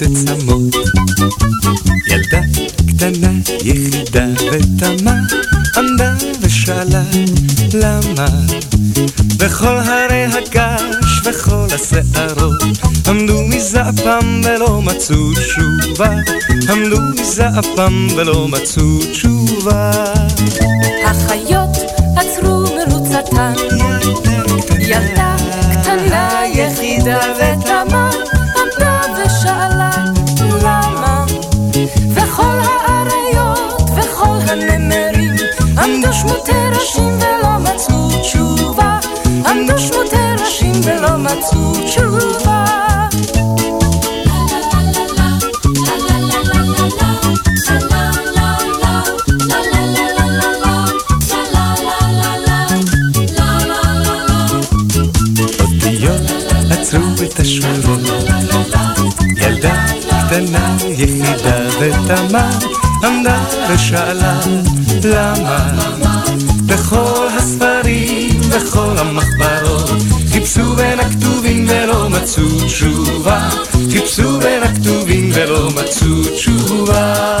ושתי צמות. ילדה קטנה, יחידה ותמה, עמדה ושאלה למה. בכל הרי הגש וכל השערות עמדו מזעפם ולא מצאו תשובה עמדו מזעפם ולא מצאו תשובה החיות עצרו מרוצתן ילדה קטנה יחידה ותמה עמדו שמותי ראשים ולא מצאו תשובה עמדו שמותי ראשים ולא מצאו תשובה עצרו את השורות ילדה קטנה יחידה ותמה עמדה ושאלה למה בכל הספרים, בכל המחברות. חיפשו בין הכתובים ולא מצאו תשובה. חיפשו בין הכתובים ולא מצאו תשובה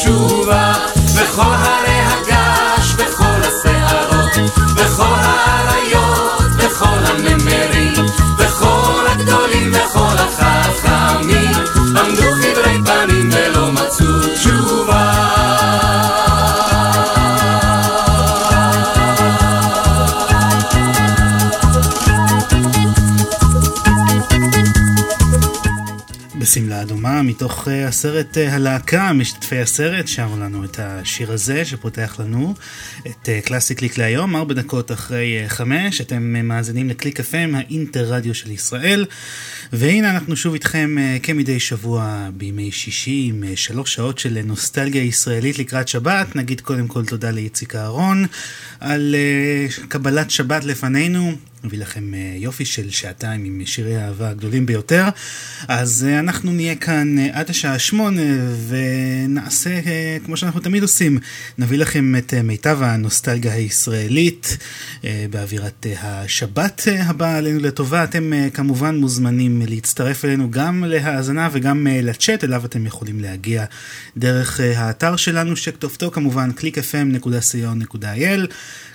Tshuva הסרט uh, הלהקה, משתתפי הסרט, שרו לנו את השיר הזה שפותח לנו את uh, קלאסי קליק להיום, ארבע דקות אחרי uh, חמש, אתם מאזינים לקליק FM, האינטר רדיו של ישראל, והנה אנחנו שוב איתכם כמדי שבוע בימי שישי עם שלוש שעות של נוסטלגיה ישראלית לקראת שבת, נגיד קודם כל תודה לאיציק אהרון על קבלת שבת לפנינו, נביא לכם יופי של שעתיים עם שירי האהבה הגדולים ביותר. אז אנחנו נהיה כאן עד השעה שמונה ונעשה כמו שאנחנו תמיד עושים, נביא לכם את מיטב הנוסטלגיה הישראלית באווירת השבת הבאה עלינו לטובה. אתם כמובן מוזמנים להצטרף אלינו גם להאזנה וגם לצ'אט, אליו אתם יכולים להגיע דרך האתר שלנו שכתובתו כמובן www.clickfm.co.il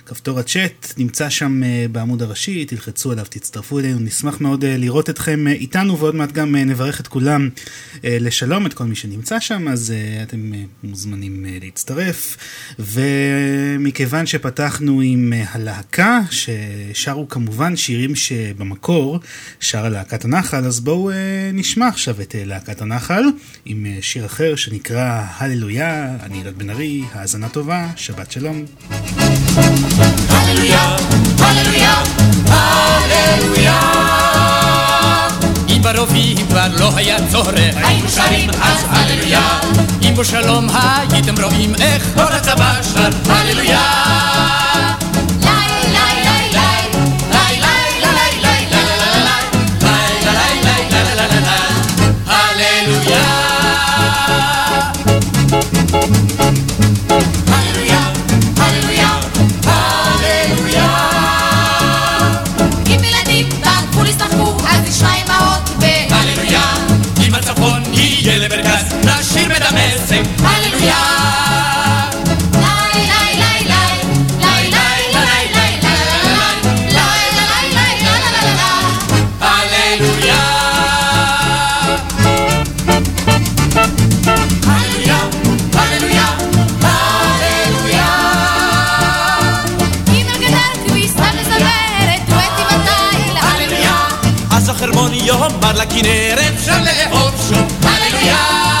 כפתור הצ'אט נמצא שם בעמוד הראשי, תלחצו עליו, תצטרפו אלינו, נשמח מאוד לראות אתכם איתנו ועוד מעט גם נברך את כולם לשלום, את כל מי שנמצא שם, אז אתם מוזמנים להצטרף. ומכיוון שפתחנו עם הלהקה, ששרו כמובן שירים שבמקור שרה להקת הנחל, אז בואו נשמע עכשיו את להקת הנחל עם שיר אחר שנקרא הללויה, אני ילד בן ארי, האזנה טובה, שבת שלום. הללויה, הללויה, הללויה. אם ברובים כבר לא היה צורך, היינו שרים אז הללויה. אם בשלום הייתם רואים איך כל הצבא שר הללויה. הללויה. יאמר לכנרת אפשר לאהוב שוב. הללויה!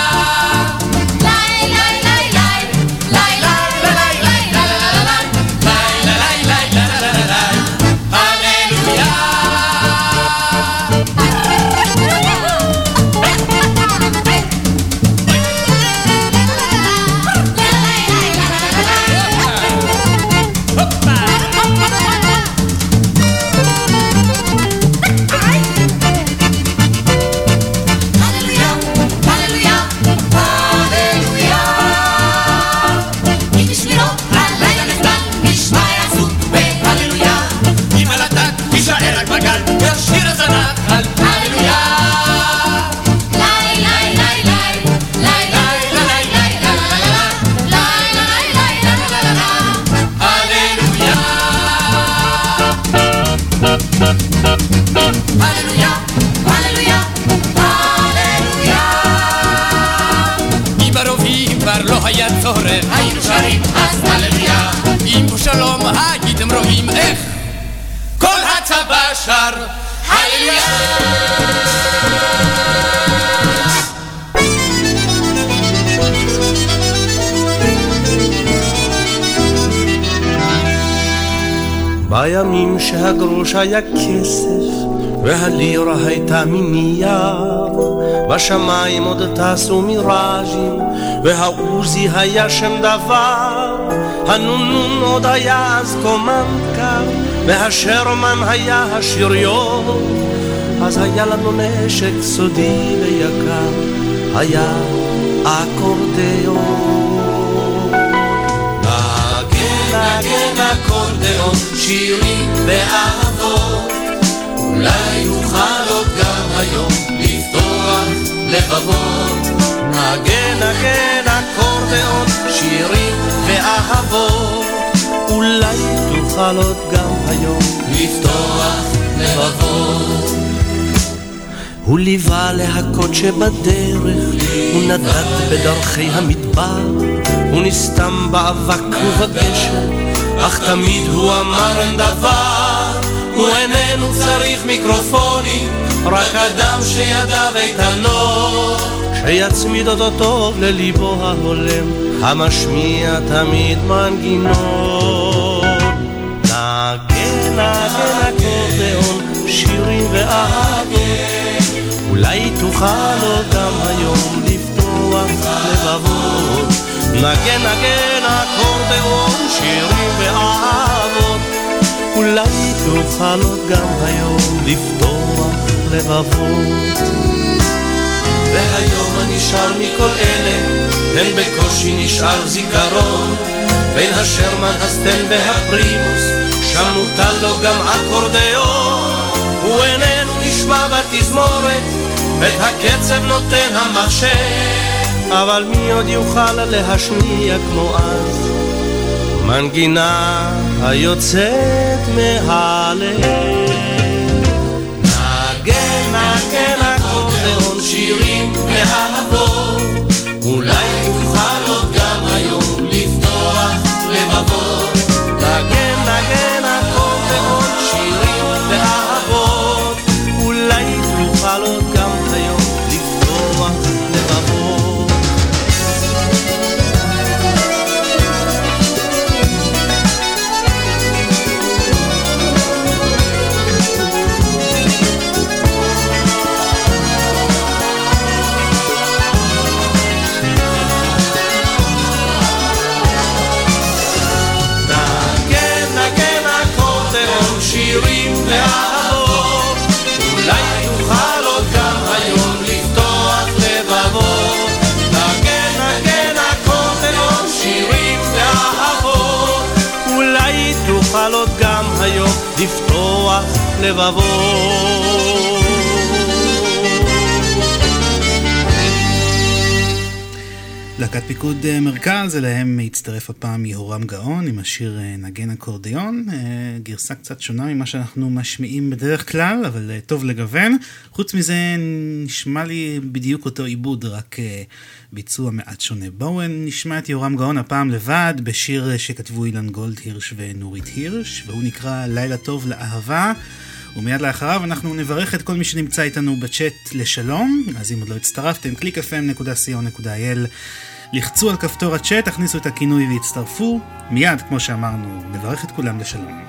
בימים שהגרוש היה כסף והלירה הייתה מנייר. בשמיים עוד טסו מיראז'ים והעוזי היה שם דבר. הנונון עוד היה אז קומנדקר והשרמן היה השריון. אז היה לנו נשק סודי ויקר היה אקורדיון. נגן אקורדיאון, שירים ואהבות. אולי נוכל עוד גם היום לפתוח לבבות. נגן נגן אקורדיאון, שירים ואהבות. אולי תוכל עוד גם היום לפתוח לבבות. הוא ליווה להכות שבדרך, הוא נדד בדרכי המדבר, הוא נסתם באבק ובגשם, אך תמיד הוא אמר אין דבר, הוא איננו צריך מיקרופונים, רק אדם שידיו איתנות, שיצמיד אותו טוב לליבו ההולם, המשמיע תמיד מנגינות. נגן נגן אקורדיאון, שירים ואהבות אולי תוכל עוד גם היום לפתוח לבבות נגן נגן אקורדיאון, שירים ואהבות. אולי תוכל עוד גם היום לפתוח לבבות. והיום הנשאר מכל אלה, הן בקושי נשאר זיכרון. בין השרמן, הסטן והפרימוס, שם מוטל לו גם אקורדיאון הוא איננו נשמע בתזמורת, את הקצב נותן המחשב. אבל מי עוד יוכל להשמיע כמו אז, מנגינה היוצאת מהלב. לפתוח להקת פיקוד אה, מרכז, אליהם הצטרף הפעם יהורם גאון עם השיר אה, נגן אקורדיון, אה, גרסה קצת שונה ממה שאנחנו משמיעים בדרך כלל, אבל טוב לגוון. חוץ מזה נשמע לי בדיוק אותו עיבוד, רק ביצוע מעט שונה. בואו נשמע את יהורם גאון הפעם לבד, בשיר שכתבו אילן גולדהירש ונורית הירש, והוא נקרא לילה טוב לאהבה. ומיד לאחריו אנחנו נברך את כל מי שנמצא איתנו בצ'אט לשלום, אז אם עוד לא הצטרפתם, www.clickfm.co.il לחצו על כפתור הצ'אט, תכניסו את הכינוי והצטרפו. מיד, כמו שאמרנו, נברך את כולם לשלום.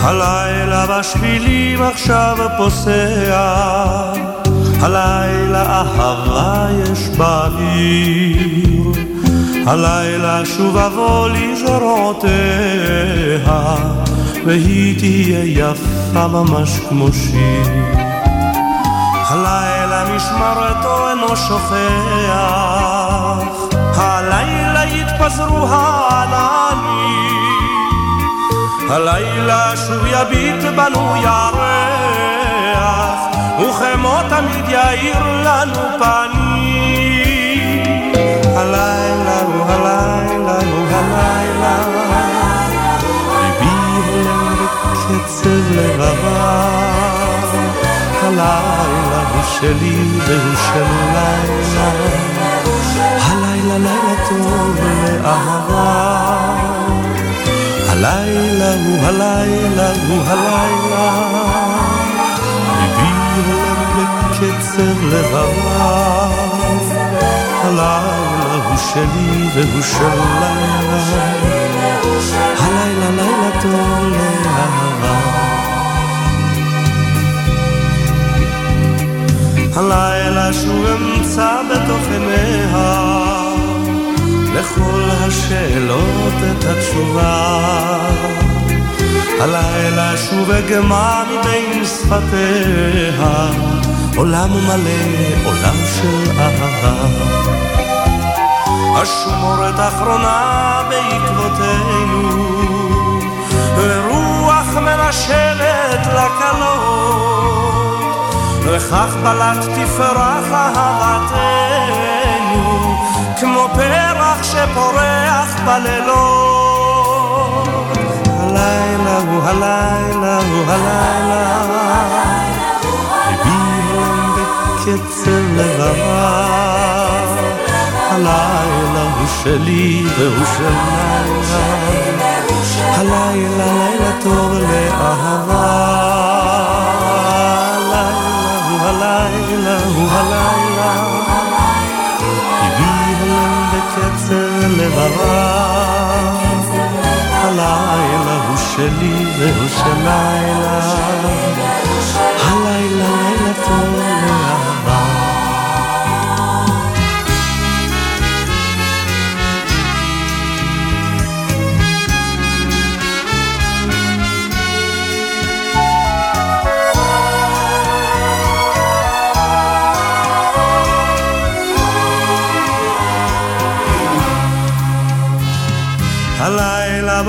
הלילה בשבילים עכשיו פוסע, הלילה אהבה יש בעיר, הלילה שוב אבוא לזרועותיה, והיא תהיה יפה ממש כמו שיר. הלילה משמרתו אינו שוכח, הלילה יתפזרו העננים. הלילה שוב יביט בנו ירח, וכמו תמיד יאיר לנו פנים. הלילה הוא הלילה, הוא שלי והוא של לילה. הלילה לילה טוב לאהבה. הלילה הוא הלילה הוא הלילה. ליבי הולך בקצב לבבה. הלילה הוא שלי והוא של לילה. הלילה לילה טוב לאהבה. הלילה שוב אמצא בתוך עיניה לכל השאלות את התשובה. הלילה שוב אגמה מבין שפתיה עולם מלא, עולם של אהבה. אשמורת אחרונה בעקבותינו, מנשלת לקלות, וכך בלט תפרח אהבתנו, כמו פרח שפורח בלילות. הלילה הוא הלילה הוא הלילה, הולם בקצב לבבה. הלילה הוא שלי והוא של לילה, הלילה לילה טוב לאהבה. הלילה הוא הלילה הוא הלילה, ליבי הולם בקצר לבבה. הלילה הוא שלי והוא של לילה,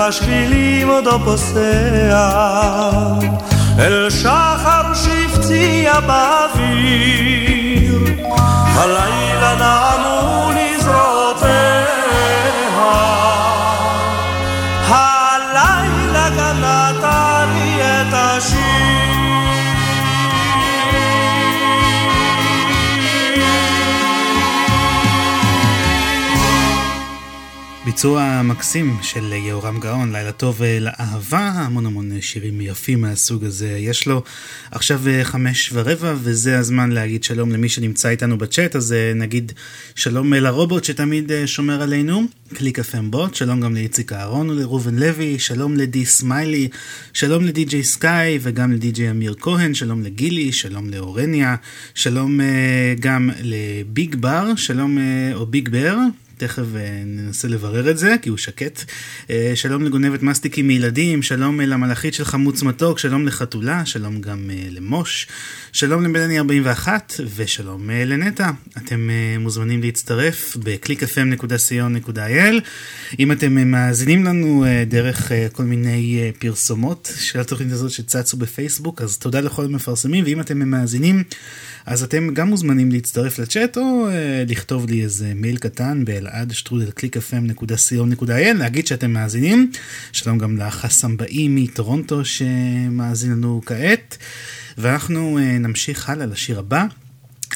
הלילה בשבילים עודו פוסע, אל שחר שהפציע באוויר. הלילה נעמו לזרועותיה, ביצוע מקסים של יהורם גאון, לילה טוב לאהבה, המון המון שירים יפים מהסוג הזה יש לו. עכשיו חמש ורבע, וזה הזמן להגיד שלום למי שנמצא איתנו בצ'אט, אז נגיד שלום לרובוט שתמיד שומר עלינו, קליק FM בוט, שלום גם לאיציק אהרון ולראובן לוי, שלום לדי סמיילי, שלום לדי.ג'יי סקאי וגם לדי.ג'יי אמיר כהן, שלום לגילי, שלום לאורניה, שלום גם לביג בר, שלום או ביג בר. תכף ננסה לברר את זה, כי הוא שקט. שלום לגונבת מסטיקים מילדים, שלום למלאכית של חמוץ מתוק, שלום לחתולה, שלום גם למוש, שלום לבלני 41 ושלום לנטע. אתם מוזמנים להצטרף ב-clickfm.co.il אם אתם מאזינים לנו דרך כל מיני פרסומות של התוכנית הזאת שצצו בפייסבוק, אז תודה לכל המפרסמים, ואם אתם מאזינים אז אתם גם מוזמנים להצטרף לצ'אט או לכתוב לי איזה מייל קטן באלעד שטרודל clickfm.co.il להגיד שאתם מאזינים. שלום גם לחסמבאי מטורונטו שמאזין לנו כעת. ואנחנו נמשיך הלאה לשיר הבא.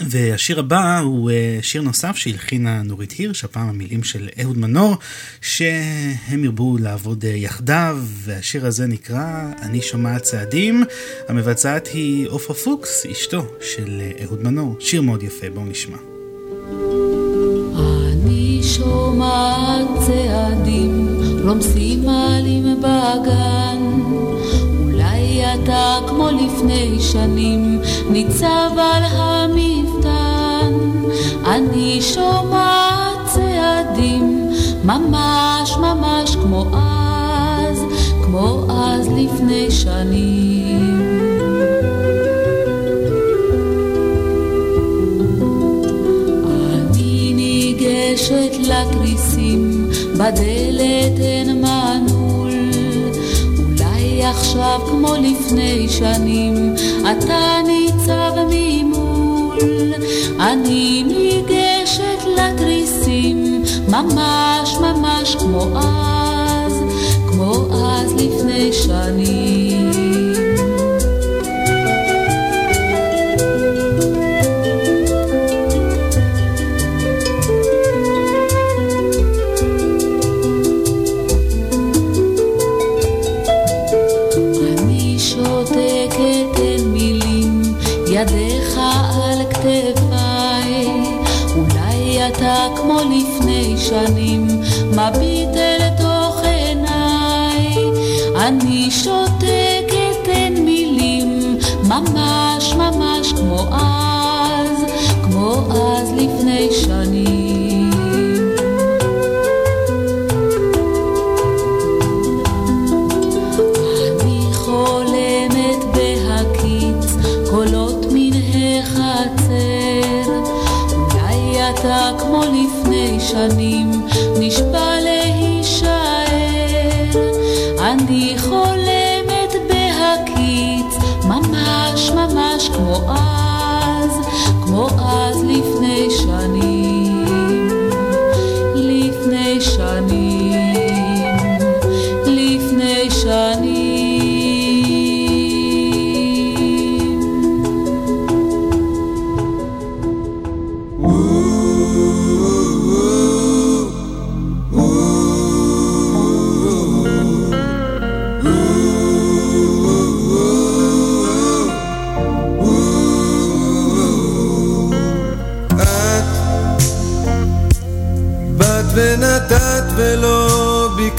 והשיר הבא הוא שיר נוסף שהלחינה נורית הירש, הפעם המילים של אהוד מנור, שהם ירבו לעבוד יחדיו, והשיר הזה נקרא "אני שומעת צעדים", המבצעת היא עופרה פוקס, אשתו של אהוד מנור. שיר מאוד יפה, בואו נשמע. אני שומעת צעדים, רומסים עלים בגן אתה כמו לפני שנים, ניצב על המפתן. אני שומעת צעדים, ממש ממש כמו אז, כמו אז לפני שנים. אני ניגשת לתריסים, בדלת אין. עכשיו כמו לפני שנים, אתה ניצב ממול. אני ניגשת לתריסים, ממש ממש כמו אז, כמו אז לפני שנים.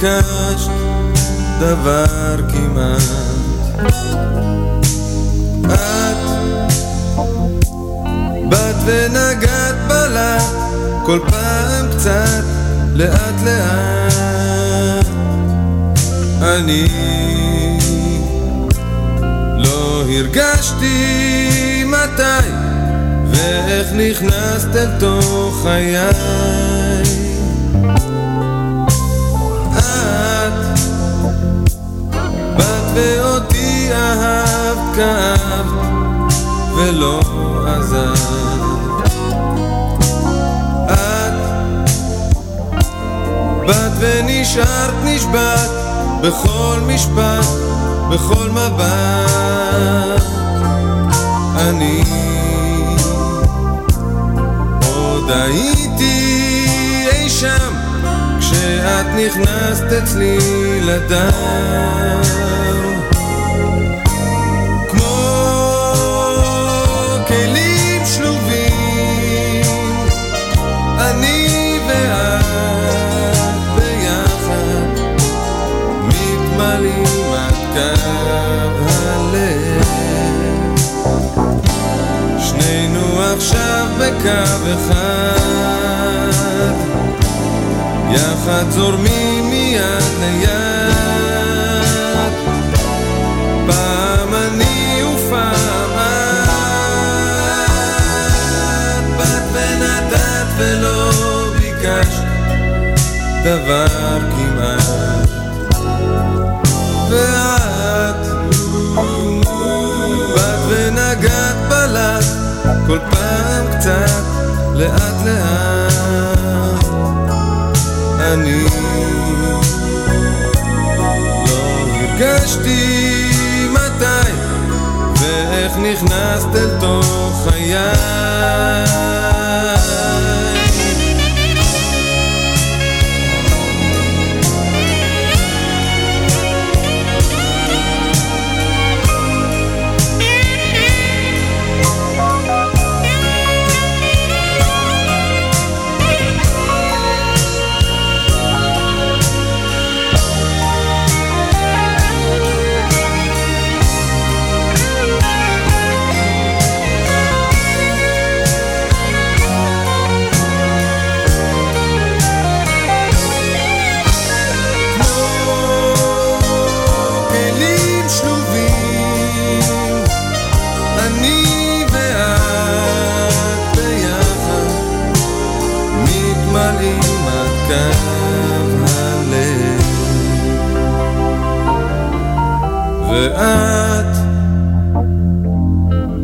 ביקשת דבר כמעט. את באת ונגעת בלט כל פעם קצת לאט לאט. אני לא הרגשתי מתי ואיך נכנסת אל תוך חיי. ואותי אהבת, כאבת ולא עזבת. את באת ונשארת נשבעת בכל משפט, בכל מבט. אני עוד הייתי אי שם כשאת נכנסת אצלי לדם. בקו אחד, יחד זורמים מיד ליד, פעם אני ופעם את, באת ונתת ולא ביקשת דבר כמעט, פעם קצת, לאט לאט. אני לא הרגשתי מתי ואיך נכנסת אל תוך חיי. ואת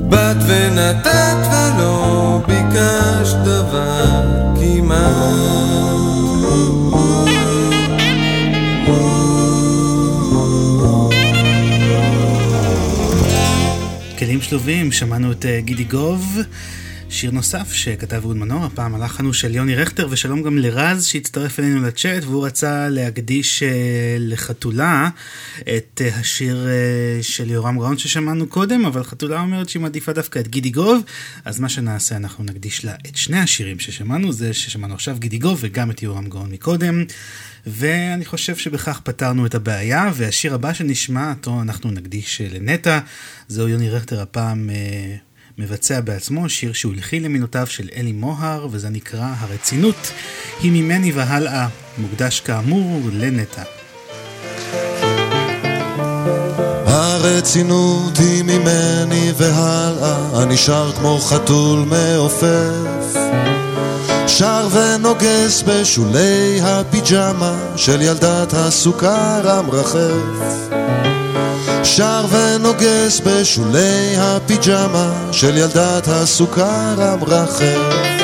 באת ונתת ולא ביקשת דבר כמעט. כלים שלובים, שמענו את אה, גידי גוב שיר נוסף שכתב אהוד מנור, הפעם הלחן של יוני רכטר, ושלום גם לרז שהצטרף אלינו לצ'אט, והוא רצה להקדיש uh, לחתולה את uh, השיר uh, של יורם גאון ששמענו קודם, אבל חתולה אומרת שהיא מעדיפה דווקא את גידי גוב, אז מה שנעשה, אנחנו נקדיש לה את שני השירים ששמענו, זה ששמענו עכשיו גידי גוב וגם את יורם גאון מקודם. ואני חושב שבכך פתרנו את הבעיה, והשיר הבא שנשמע, אותו אנחנו נקדיש לנטע, זהו יוני רכטר הפעם מבצע בעצמו שיר שהוא הלחין למילותיו של אלי מוהר, וזה נקרא הרצינות היא ממני והלאה, מוקדש כאמור לנטע. הרצינות היא ממני והלאה, שר כמו חתול מעופף. שר ונוגס בשולי הפיג'מה של ילדת הסוכר המרחף. שר ונוגס בשולי הפיג'מה של ילדת הסוכר המרחב.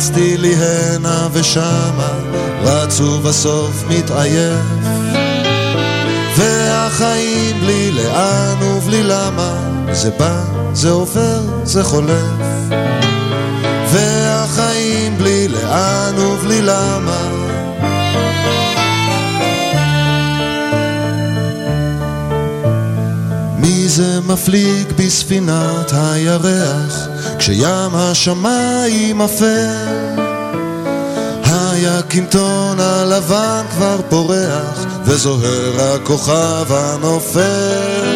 רצתי לי הנה ושמה, רץ ובסוף מתעייף. והחיים בלי לאן ובלי למה, זה בא, זה עובר, זה חולף. והחיים בלי לאן ובלי למה מי זה מפליג בספינת הירח כים השמיים אפל היקינטון הלבן כבר פורח וזוהר הכוכב הנופל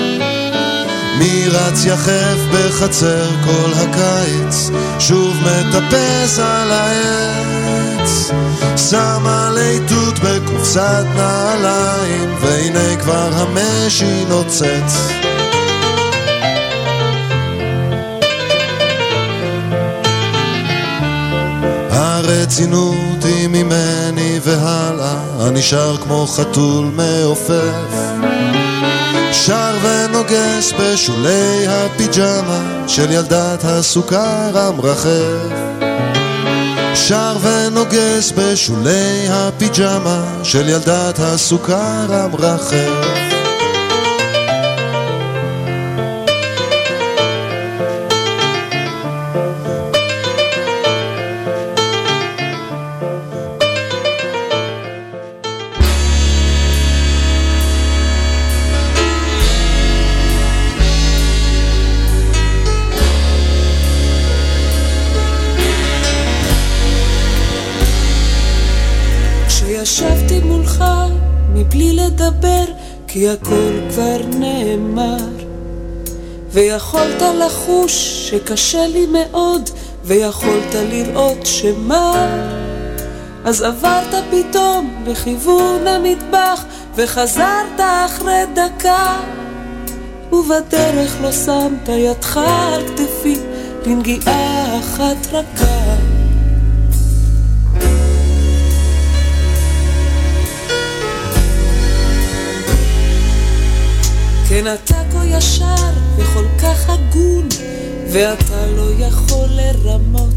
מי רץ יחף בחצר כל הקיץ, שוב מטפס על העץ. שמה ליטוט בקופסת נעליים, והנה כבר המשי נוצץ. הרצינות היא ממני והלאה, אני שר כמו חתול מעופף. שר ונוגס בשולי הפיג'מה של ילדת הסוכר המרחב. שר ונוגס בשולי הפיג'מה של ילדת הסוכר המרחב. הכל כבר נאמר. ויכולת לחוש שקשה לי מאוד, ויכולת לראות שמה. אז עברת פתאום לכיוון המטבח, וחזרת אחרי דקה. ובדרך לא שמת ידך על כתפי לנגיעה אחת רכה. כן אתה כה ישר וכל כך הגון, ואתה לא יכול לרמות.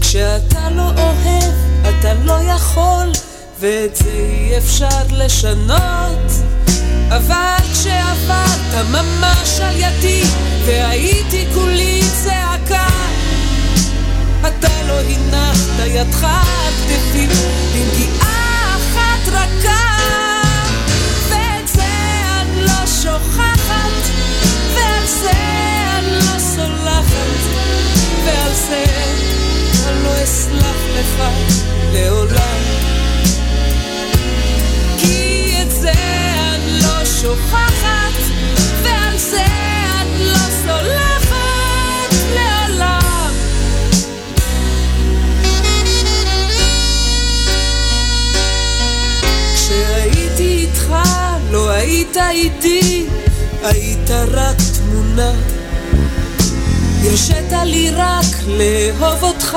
כשאתה לא אוהב, אתה לא יכול, ואת זה אי אפשר לשנות. אבל כשעברת ממש על ידי, והייתי כולי צעקה, אתה לא הנחת ידך על כתפי, בנגיעה אחת רכה. שוכחת, ועל זה אני לא סולחת, ועל זה אני לא אסלח לך לעולם. כי את זה אני לא שוכחת, ועל זה אני לא סולחת לעולם. היית איתי, היית רק תמונה. הרשית לי רק לאהוב אותך,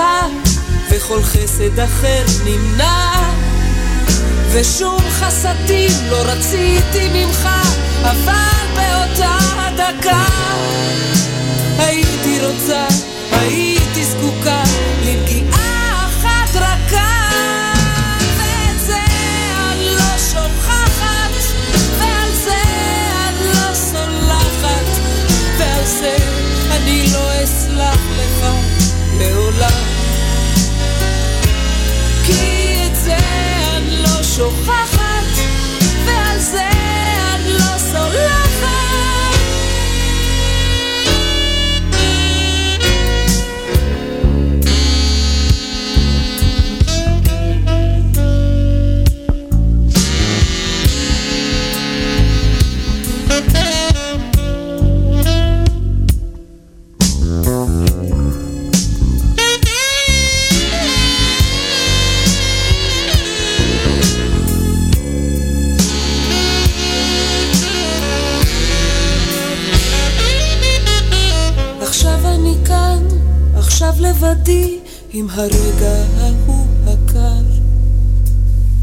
וכל חסד אחר נמנע. ושום חסדים לא רציתי ממך, אבל באותה דקה הייתי רוצה, הייתי זקוקה לנגיעה לך לבד לעולם אותי עם הרגע ההוא הקר.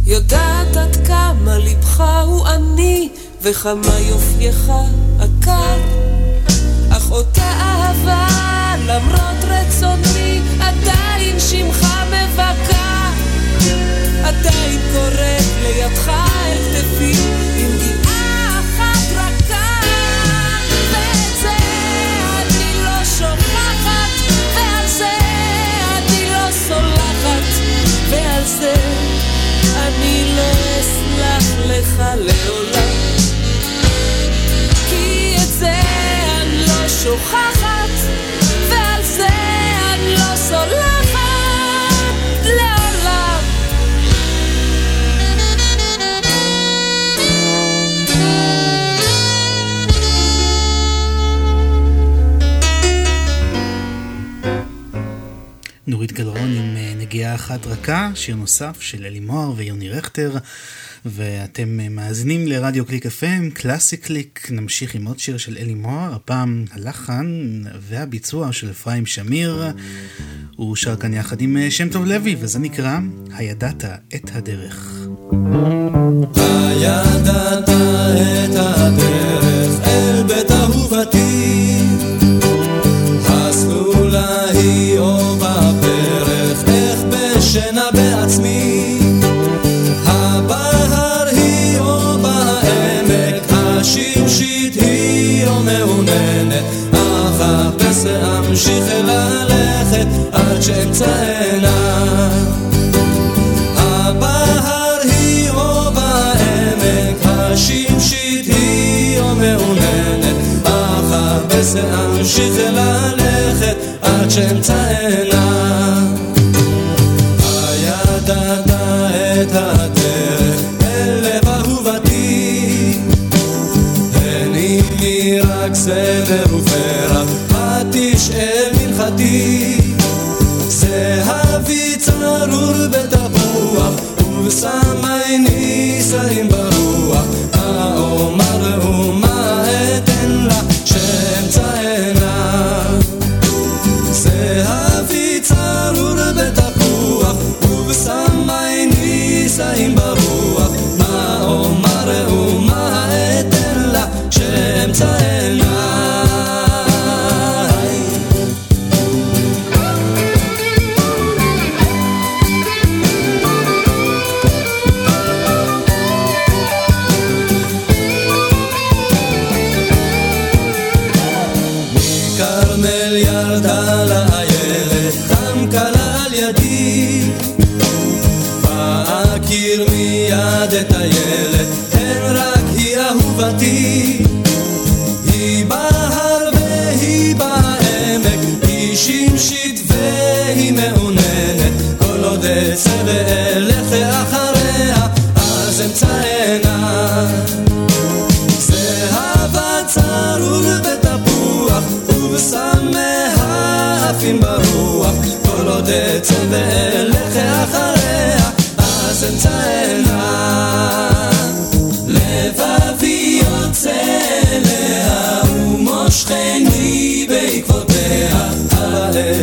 יודעת עד כמה לבך הוא עני, וכמה יופייך עקר. אך אותה אהבה, למרות רצוני, עדיין שמך מבכה. עדיין קוראת לידך אל אחת רכה, שיר נוסף של אלי מוהר ויוני רכטר, ואתם מאזינים לרדיו קליק FM, קלאסי קליק, נמשיך עם עוד שיר של אלי מוהר, הפעם הלחן והביצוע של אפרים שמיר, הוא שר כאן יחד עם אה, שם טוב לוי, וזה נקרא הידעת את הדרך. הידעת את הדרך אל בית אהובתי הסלולה היא או איך בשינה בעצמי. הבהר היא או בעמק השמשית היא או מעוננת אחפש ואמשיך ללכת עד או בעמק, השמשית היא או מעוננת, אך אחפש ואמשיך ללכת עד שאמצאנה. הידעת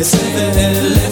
אבל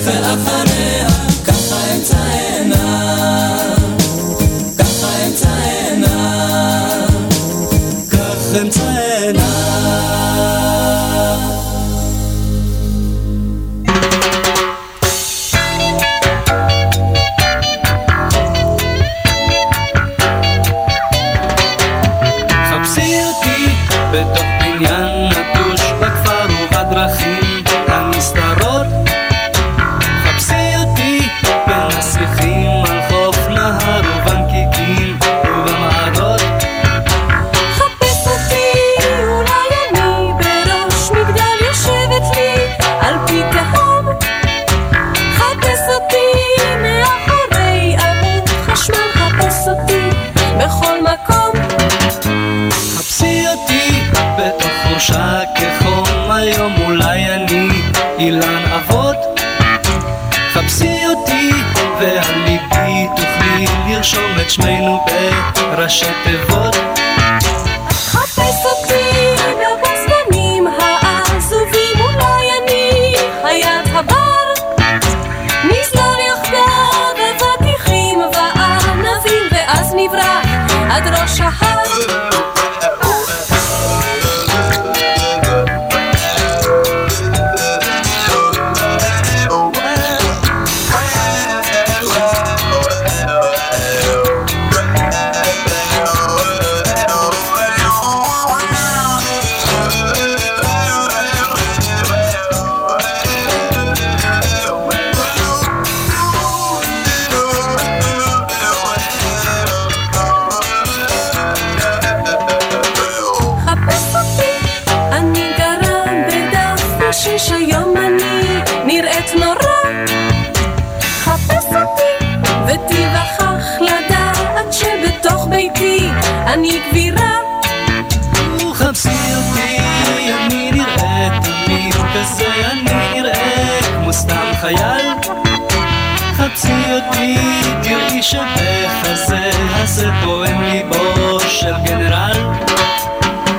אותי, תראי שבחזה הזה פועם ליבו של גנרל.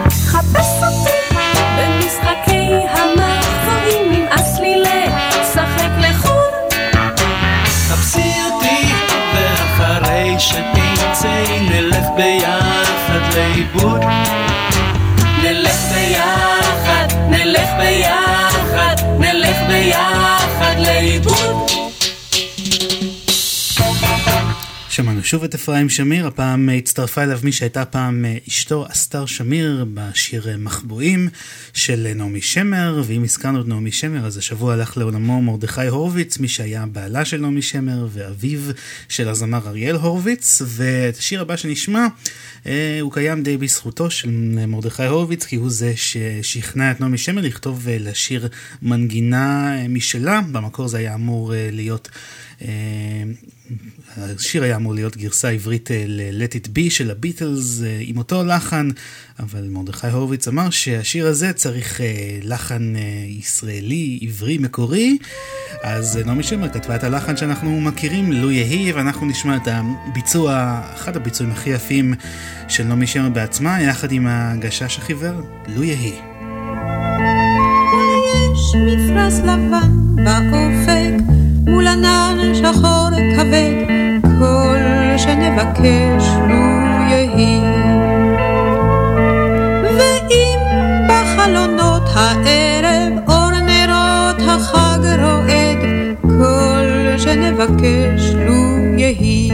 חפש אותי במשחקי המחזורים, נמאס לי לשחק לחור. חפשי אותי, ואחרי שתמצאי נלך ביד. לאיבוד. נלך ביחד, נלך ביחד, נלך ביחד לאיבוד. שמענו שוב את אפרים שמיר, הפעם הצטרפה אליו מי שהייתה פעם אשתו אסתר שמיר בשיר מחבואים של נעמי שמר, ואם הזכרנו את נעמי שמר אז השבוע הלך לעולמו מרדכי הורוביץ, מי שהיה בעלה של נעמי שמר ואביו של הזמר אריאל הורוביץ, ואת השיר הבא שנשמע אה, הוא קיים די בזכותו של מרדכי הורוביץ, כי הוא זה ששכנע את נעמי שמר לכתוב אה, לשיר מנגינה אה, משלה, במקור זה היה אמור להיות... השיר היה אמור להיות גרסה עברית ל-Let It Be של הביטלס עם אותו לחן, אבל מרדכי הורוביץ אמר שהשיר הזה צריך לחן ישראלי, עברי, מקורי, אז נעמי שמר כתבה את הלחן שאנחנו מכירים, לו יהי, ואנחנו נשמע את הביצוע, אחד הביצועים הכי יפים של נעמי שמר בעצמה, יחד עם הגשש החיוור, לו יהי. יש מפרש לבן באופק, מול ענן שחור כבד, שנבקש לו יהי. ואם בחלונות הערב אור נרות החג רועד, כל שנבקש לו יהי.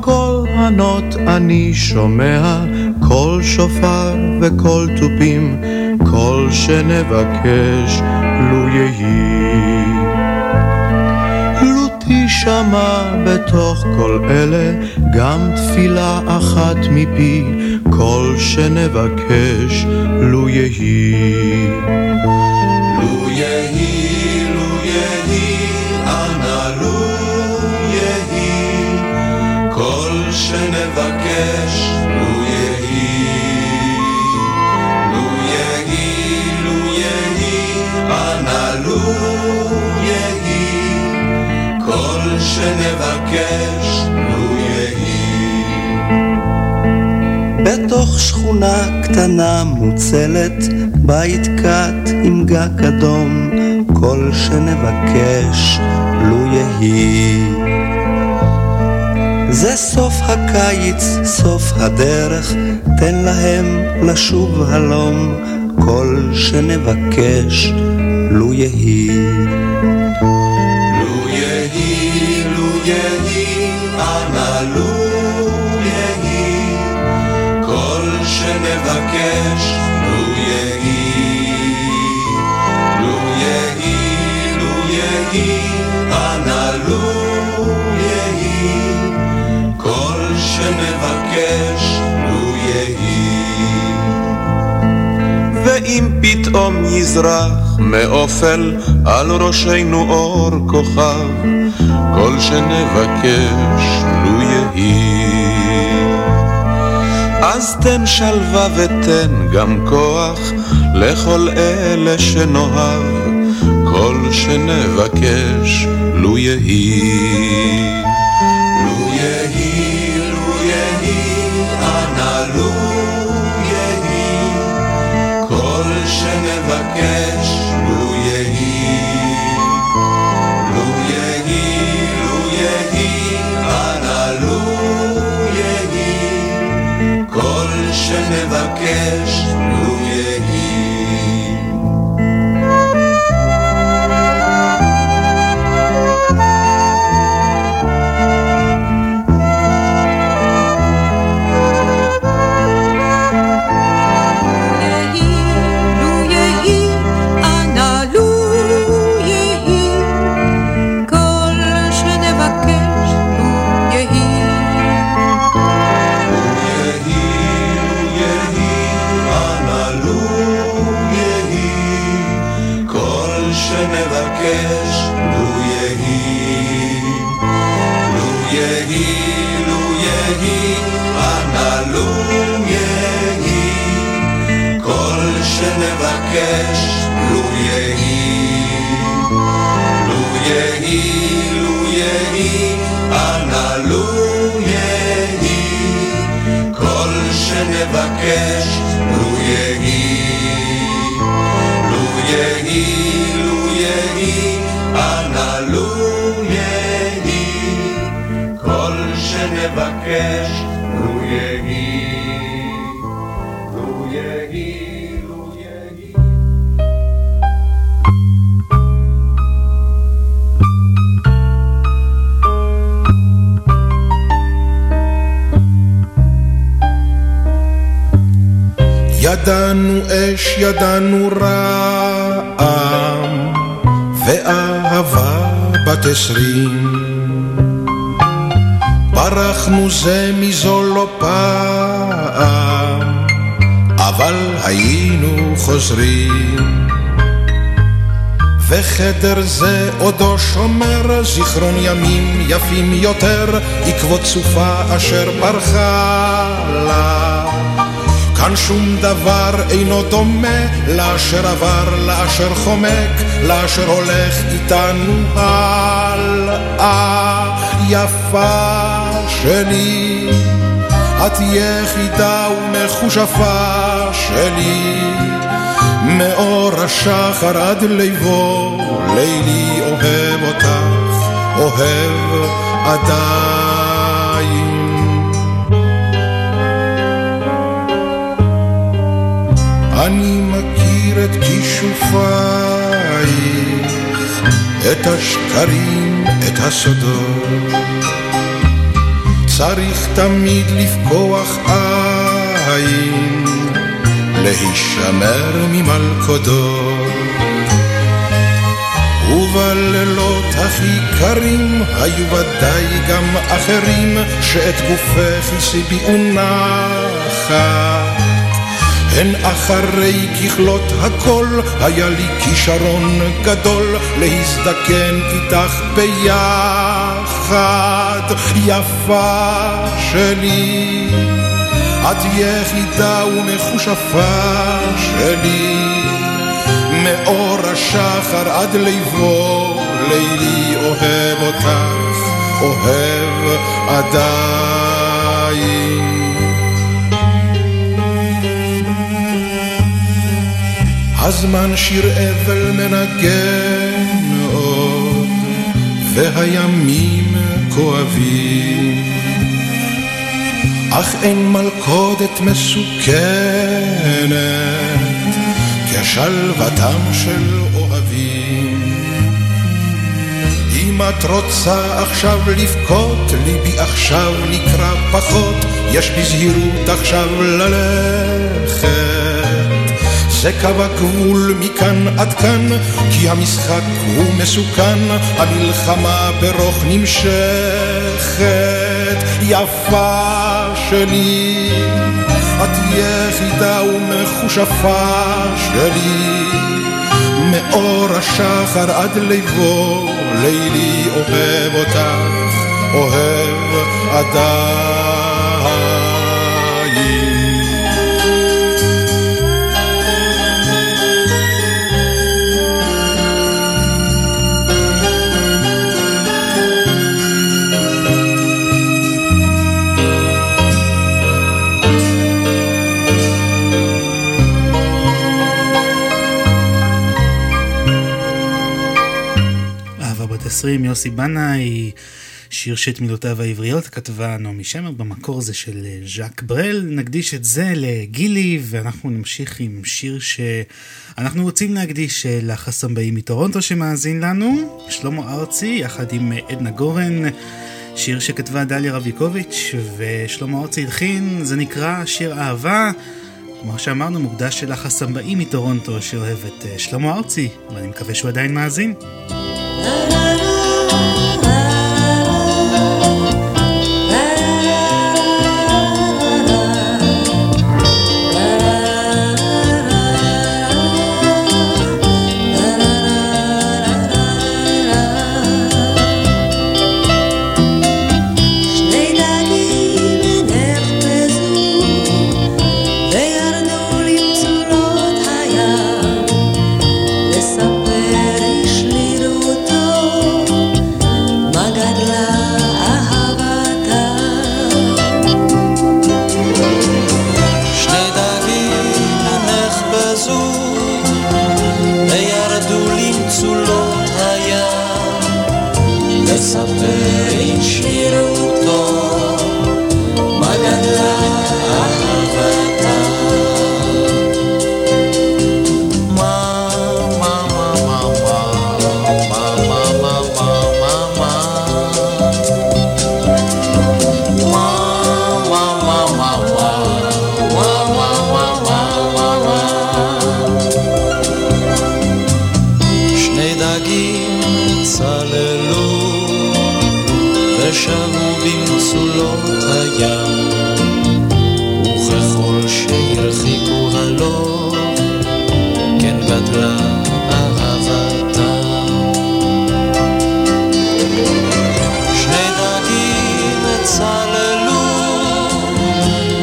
קול ענות אני שומע, קול שופר וקול תופים, קול שנבקש לו יהי. לו תשמע בתוך כל אלה גם תפילה אחת מפי, קול שנבקש לו יהי. לו יהי, שנבקש, לו יהי. בתוך שכונה קטנה מוצלת, בית קט עם גג אדום, כל שנבקש, לו יהי. זה סוף הקיץ, סוף הדרך, תן להם לשוב הלום, כל שנבקש, לו יהי. ואם פתאום יזרח מאופל על ראשנו אור כוכב, כל שנבקש, לו יהי. אז תן שלווה ותן גם כוח לכל אלה שנאהב, כל שנבקש, לו יהי. עשרים. ברחנו זה מזו לא פעם, אבל היינו חוזרים. וחדר זה עודו שומר זיכרון ימים יפים יותר, עקבות סופה אשר ברחה לה. כאן שום דבר אינו דומה לאשר עבר, לאשר חומק, לאשר הולך איתנו הלאה. יפה שלי, את יחידה ומכושפה שלי, מאור השחר עד ליבו, לילי אוהב אותך, אוהב עדיין. אני מכיר את כישופייך, את השקרים, את הסודות. צריך תמיד לפקוח עין, להישמר ממלכודות. ובלילות הכי קרים היו ודאי גם אחרים שאת גופך הסיביאו נחת. הן אחרי ככלות הכל, היה לי כישרון גדול להזדקן איתך ביחד, יפה שלי. את יחידה ומכושפה שלי, מאור השחר עד ליבו, לילי אוהב אותך, אוהב עדיין. הזמן שיר אבל מנגן עוד, והימים כואבים. אך אין מלכודת מסוכנת כשלוותם של אוהבים. אם את רוצה עכשיו לבכות, ליבי עכשיו נקרא פחות, יש בזהירות עכשיו ללכת. זה קו הגבול מכאן עד כאן, כי המשחק הוא מסוכן, המלחמה ברוך נמשכת. יפה שלי, את יחידה ומכושפה שלי, מאור השחר עד ליבו, לילי אוהב אותך, אוהב עדיין. 2020, יוסי בנאי, שיר שאת מילותיו העבריות כתבה נעמי שמר, במקור זה של אה, ז'אק ברל. נקדיש את זה לגילי, ואנחנו נמשיך עם שיר שאנחנו רוצים להקדיש אה, לחסמבאים מטורונטו שמאזין לנו, שלמה ארצי, יחד עם עדנה גורן. שיר שכתבה דליה רביקוביץ' ושלמה ארצי הלחין, זה נקרא שיר אהבה. כמו שאמרנו, מוקדש של החסמבאי מטורונטו שאוהב את אה, שלמה ארצי, ואני מקווה שהוא עדיין מאזין.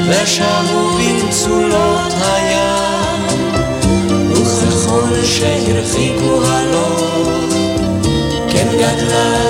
ושבו במצולות הים, וככל שהרחיקו הלום, כן גדלה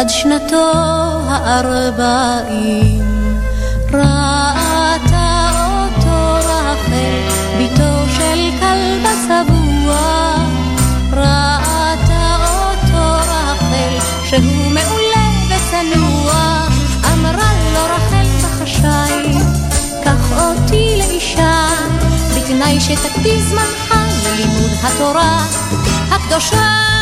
עד שנתו הארבעים. ראתה אותו רחל, ביתו של כלבה שבוע ראתה אותו רחל, שהוא מעולה וצנוע. אמרה לו רחל בחשאי, קח אותי לאישה בתנאי שתקדיש זמנך ללימוד התורה הקדושה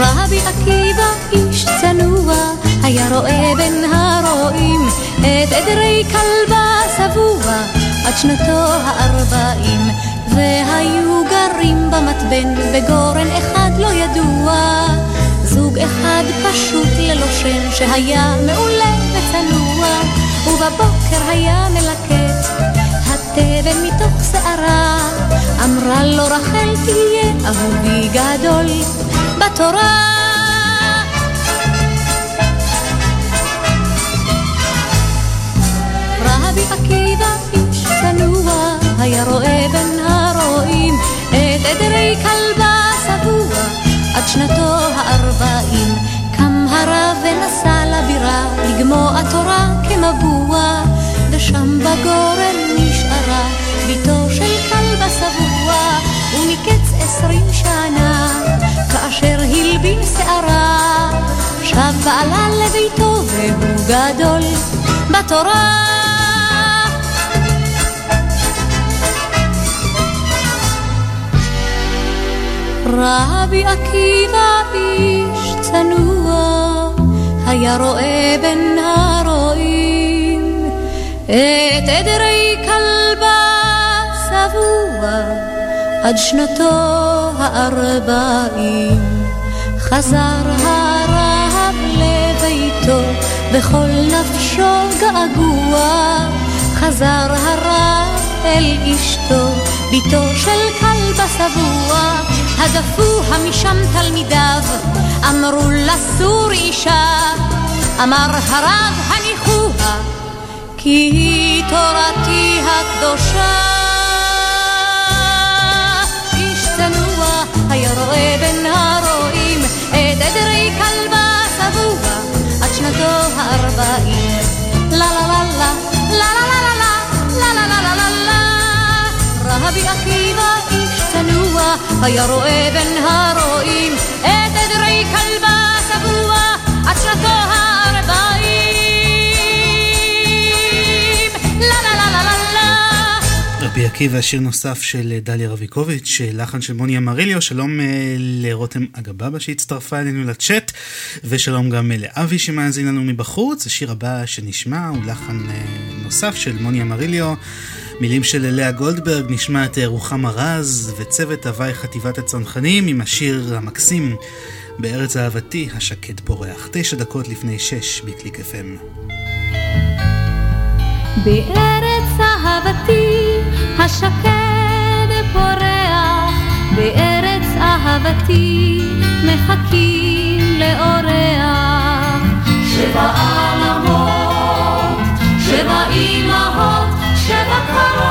רבי עקיבא איש צנוע, היה רואה בין הרועים את עדרי כלבה שבוע, עד שנתו הארבעים, והיו גרים במתבן, וגורן אחד לא ידוע. זוג אחד פשוט ללא שם שהיה מעולה וצנוע ובבוקר היה מלקט התבן מתוך שערה אמרה לו רחל תהיה אהובי גדול בתורה. רבי עקיבא איש צנוע היה רואה בין הרועים את עדרי כלבה שבוע עד שנתו הארבעים קם הרב ונסע לבירה לגמוע תורה כמבוע ושם בגורן נשארה ביתו הלבין שערה שב בעלה לביתו והוא גדול בתורה רבי עקיבא איש צנוע, היה רואה בין הרועים את עדרי כלבה שבוע עד שנתו הארבעים. חזר הרב לביתו בכל נפשו געגוע, חזר הרב אל אשתו, ביתו של כלבה שבוע. הדפוה משם תלמידיו, אמרו לסור אישה, אמר הרב הניחוה, כי היא תורתי הקדושה. איש צנוע היה רואה הרועים עדרי כלבה שבוע עד שנתו הארבעים. לה לה לה לה לה לה לה לה לה לה לה לה לה רבי עקיבא צנוע, היה רואה בין הרועים את עדרי כלבה שבוע עד שנתו הארבעים. רבי עקיבא, שיר נוסף של דליה רביקוביץ', לחן של מוני אמריליו, שלום אה, לרותם אגבאבא שהצטרפה אלינו לצ'אט, ושלום גם לאבי שמאזין לנו מבחוץ. השיר הבא שנשמע הוא לחן אה, נוסף של מוני אמריליו. מילים של לאה גולדברג, נשמע את רוחמה רז וצוות הוואי חטיבת הצנחנים עם השיר המקסים בארץ אהבתי השקט פורח. תשע דקות לפני שש בקליק FM. בארץ השקט פורח, בארץ אהבתי מחכים לאורח. שבע עלמות, שבע אימהות שבע קרות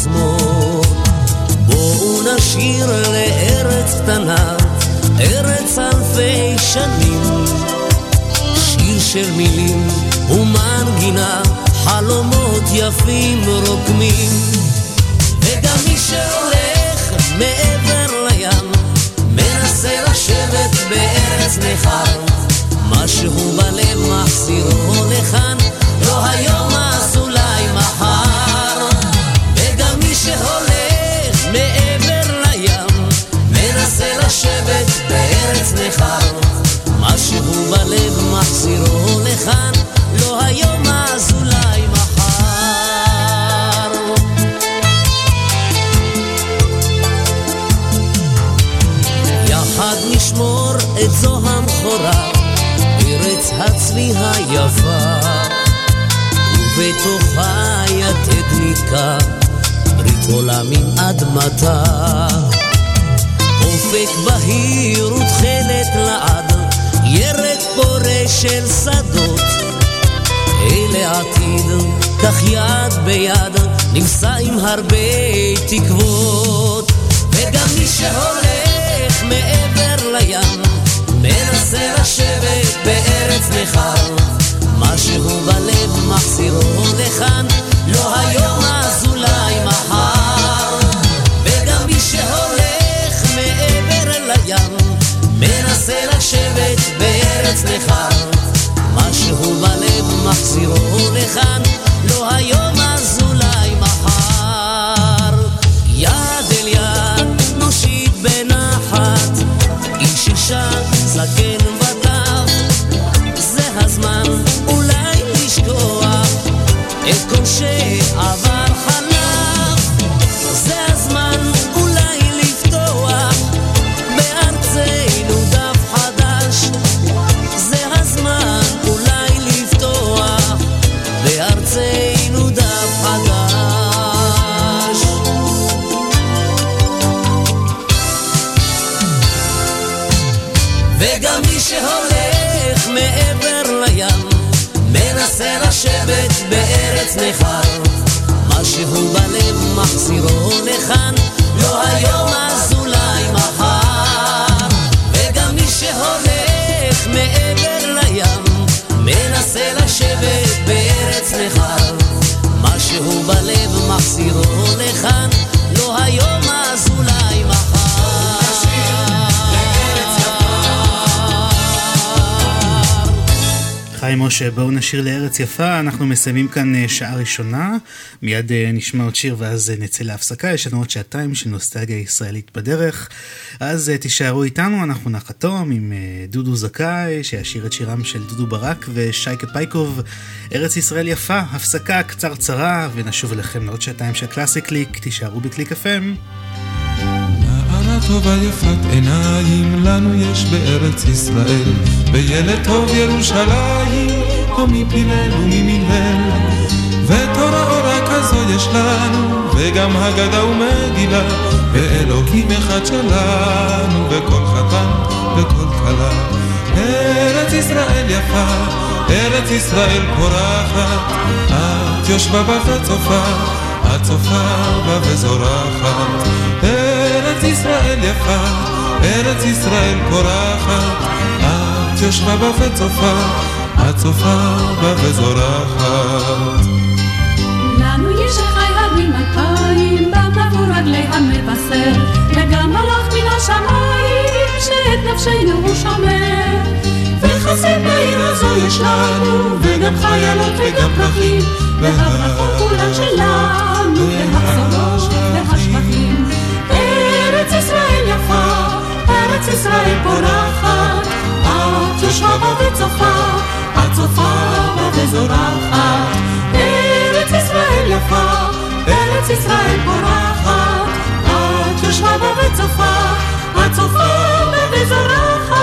מזמור. בואו נשיר לארץ קטנה, ארץ אלפי שנים. שיר של מילים ומנגינה, חלומות יפים רוקמים. וגם מי שהולך מעבר לים, מנסה לשבת בארץ נכר. משהו בלב בלב מחזירו לכאן, לא היום אז אולי מחר. יחד נשמור את זו המכורה, ארץ הצבי היפה, ובתוכה יתד נתקע, ברית עולם עם אדמתה. אופק בהיר ותכלת לעד, ירק פורה של שדות. אלה עתיד, כך יד ביד, נישא עם הרבה תקוות. וגם מי שהולך מעבר לים, מנסה לשבת בארץ נכר. משהו בלב מחזירו לכאן, לא היום אז אולי נכר. משהו בלב מחזירו לכאן, לא היום נכר. משהו בלב מחזירו משה, בואו נשיר לארץ יפה, אנחנו מסיימים כאן אה, שעה ראשונה, מיד אה, נשמע עוד שיר ואז אה, נצא להפסקה, יש לנו עוד שעתיים של נוסטלגיה ישראלית בדרך, אז תישארו איתנו, אנחנו נחתום עם דודו זכאי, שישיר את שירם של דודו ברק ושייקה פייקוב, ארץ ישראל יפה, הפסקה קצרצרה, ונשוב אליכם לעוד שעתיים של קלאסי קליק, תישארו בקליק FM. טובה יפת עיניים, לנו יש בארץ ישראל, וילד טוב ירושלים, הוי מי פילל ומי מילל. ותורה אורה כזו יש לנו, וגם הגדה ומגילה, ואלוקים אחד שלנו, וכל חתן וכל כלה. ארץ ישראל יפה, ארץ ישראל פורחת, את יושבה בה וצופה, את צופה בה וזורחת. ארץ ישראל יפה, ארץ ישראל פורחת, את יושבה בה וצופה, צופה בה וזורחת. לנו יש חי הרים אלפיים, במבוא רגלי המבשר, וגם מלאך מן השמיים, שאת נפשנו הוא שומר. וחסר בעיר הזו יש לנו, וגם חיילות וגם פרחים, והברכות כולן שלנו, והחזונות והשבחים. ארץ ישראל יפה, ארץ ישראל פורחת, את יושבה בה וצופה, את צופה בה וזורחת. ארץ ישראל יפה, ארץ ישראל פורחת, את יושבה בה וצופה, את צופה בה וזורחת.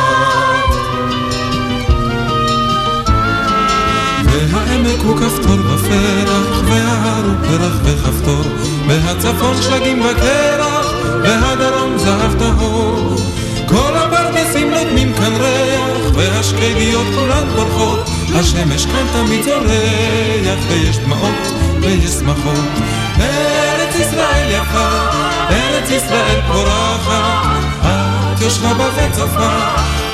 והעמק הוא כפתור ופרח, וההר הוא פרח וכפתור, והצפון שלגים וקרח, והדרום זהב טהור. כל הפרדסים נותנים כאן ריח, והשקדיות כולן פורחות, השמש כאן תמיד זורח, ויש דמעות ויש שמחות. ארץ ישראל יפה, ארץ ישראל פורחת, את יושבה בה וצופה,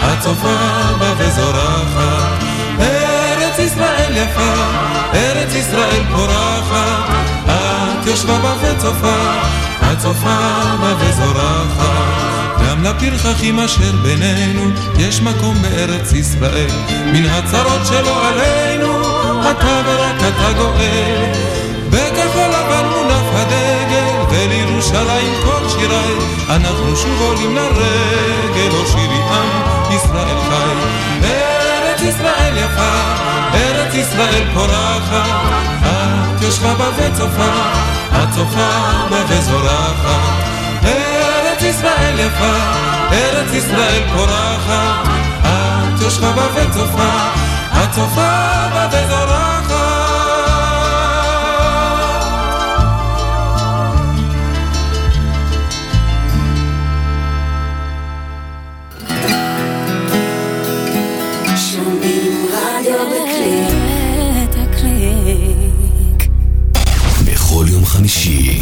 את צופה בה וזורחת. ארץ ישראל יפה, ארץ ישראל פורחת, את יושבה בה וצופה, את צופה בה וזורחת. גם לפרחחים אשר בינינו, יש מקום בארץ ישראל. מן הצרות שלא עלינו, אתה ורק אתה גואל. בכחול לבן מונף הדגל, ולירושלים כל שיריי, אנחנו שוב עולים לרגל, או שירי עם ישראל חי. ארץ ישראל יפה, ארץ ישראל פורחת, את יושבה בה וצופה, את צופה בה וזורחת. ישראל יפה, ארץ ישראל פורחת, את יושבה בה וצופה, את צופה בה וזורחת. בכל יום חמישי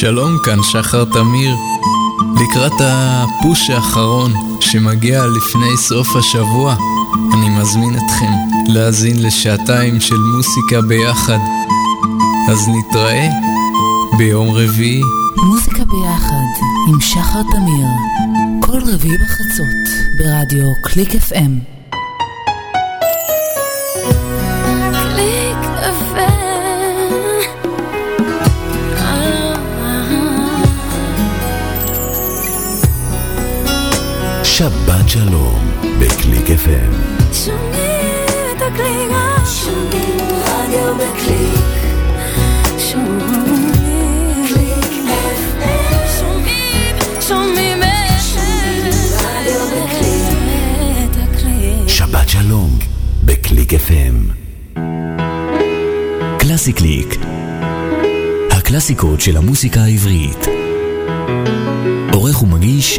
שלום, כאן שחר תמיר. לקראת הפוש האחרון שמגיע לפני סוף השבוע, אני מזמין אתכם להאזין לשעתיים של מוסיקה ביחד. אז נתראה ביום רביעי. מוזיקה ביחד עם שחר תמיר, כל רביעי בחצות ברדיו קליק FM. שבת שלום בקליק FM שומעים את הקליק, שומעים רדיו בקליק. שומעים קליק FM. שומעים, שומעים רדיו בקליק. שבת שלום בקליק FM קלאסי קליק הקלאסיקות של המוסיקה העברית עורך ומגיש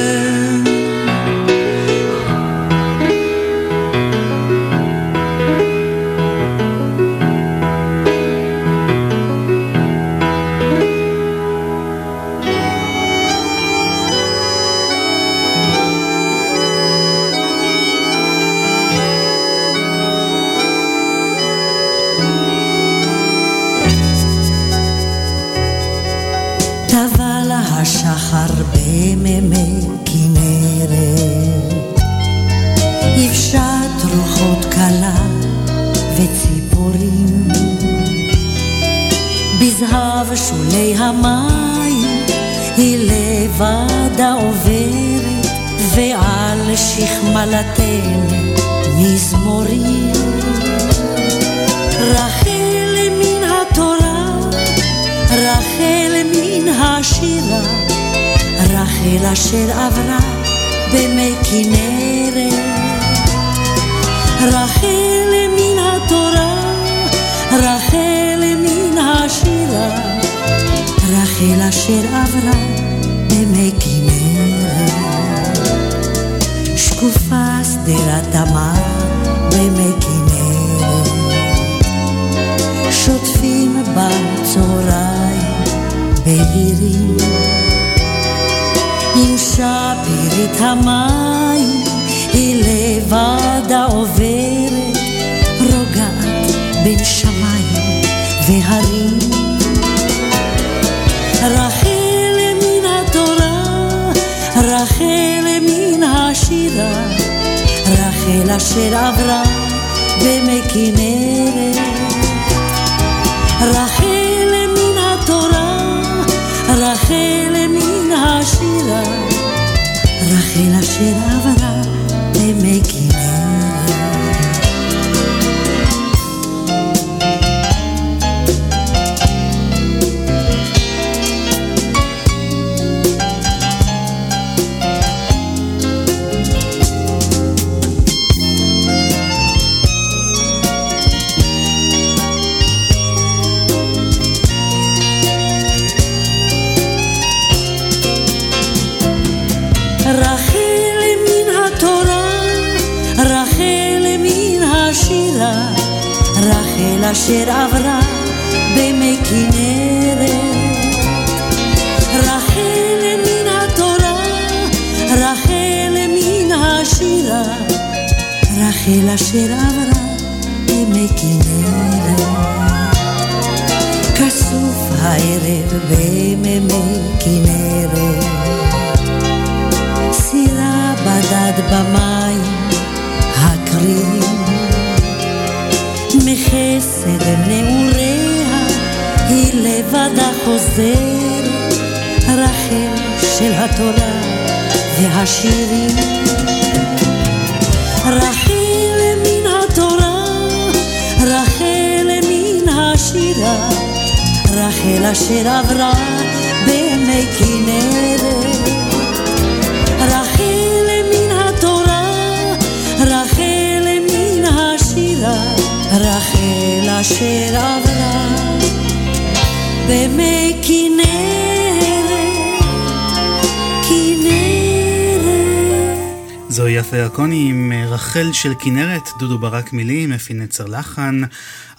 המים היא לבדה עוברת, ועל שכמלתן מזמורים. רחל מן התורה רחל מן השירה, רחל אשר עברה במי כנרת. רחל מן התורה, רחל רחל אשר עברה במי כנרת. שקופה שדרת תמר במי כנרת, שוטפים בצהריים בהירים. עם שפירית המים היא לבד העוברת, רוגעת בין שמיים והרים. רחל מן השירה, רחל אשר עברה במי כנרת. רחל מן התורה, רחל מן השירה, רחל אשר אשר עברה במי כנרת. רחל מן התורה, רחל מן השירה, רחל אשר עברה במי כנרת. כסוף הערב במימי כנרת. סירה בדד במים הקרירים, מחסד נעוריה היא לבדה חוזרת, רחל של התורה והשירים. רחל מן התורה, רחל מן השירה, רחל אשר עברה במי כנרת. אשר עברה במי כנרת, כנרת. זוהי יפה ירקוני עם אה, רחל של כנרת, דודו ברק מילים, אפי נצר לחן.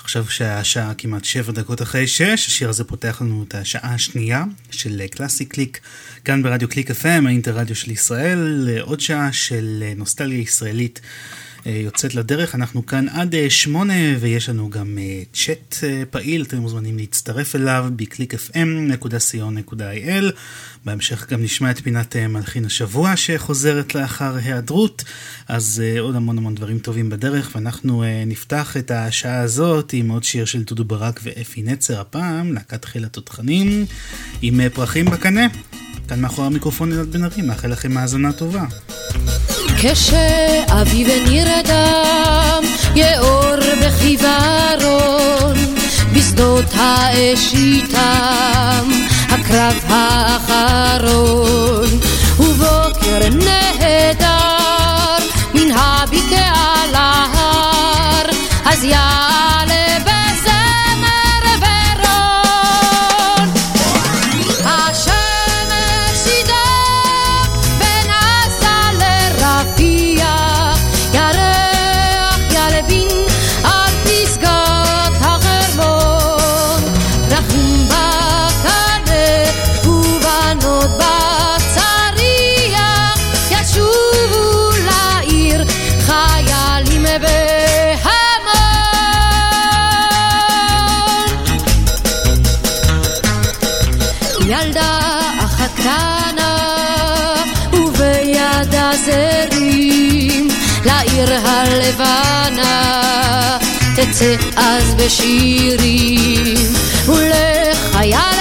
עכשיו שהשעה כמעט שבע דקות אחרי שש, השיר הזה פותח לנו את השעה השנייה של אה, קלאסי קליק, כאן ברדיו קליק FM, האינטרדיו של ישראל, אה, עוד שעה של נוסטלגיה ישראלית. אה, יוצאת לדרך, אנחנו כאן עד אה, שמונה ויש לנו גם צ'אט אה, פעיל, אתם מוזמנים להצטרף אליו ב-clickfm.co.il בהמשך גם נשמע את פינת מלחין השבוע שחוזרת לאחר היעדרות, אז עוד המון המון דברים טובים בדרך ואנחנו נפתח את השעה הזאת עם עוד שיר של דודו ברק ואפי נצר. הפעם, להקת חיל התותחנים עם פרחים בקנה. כאן מאחורי המיקרופון אלעד בן ארי, מאחל לכם האזנה טובה. כשאביב נרדם, יאור בחיוורון, בשדות האש איתם, הקרב האחרון, ובוקר נהדר, מן הבקעה להר, אז יעלה תצא אז בשירים ולחייל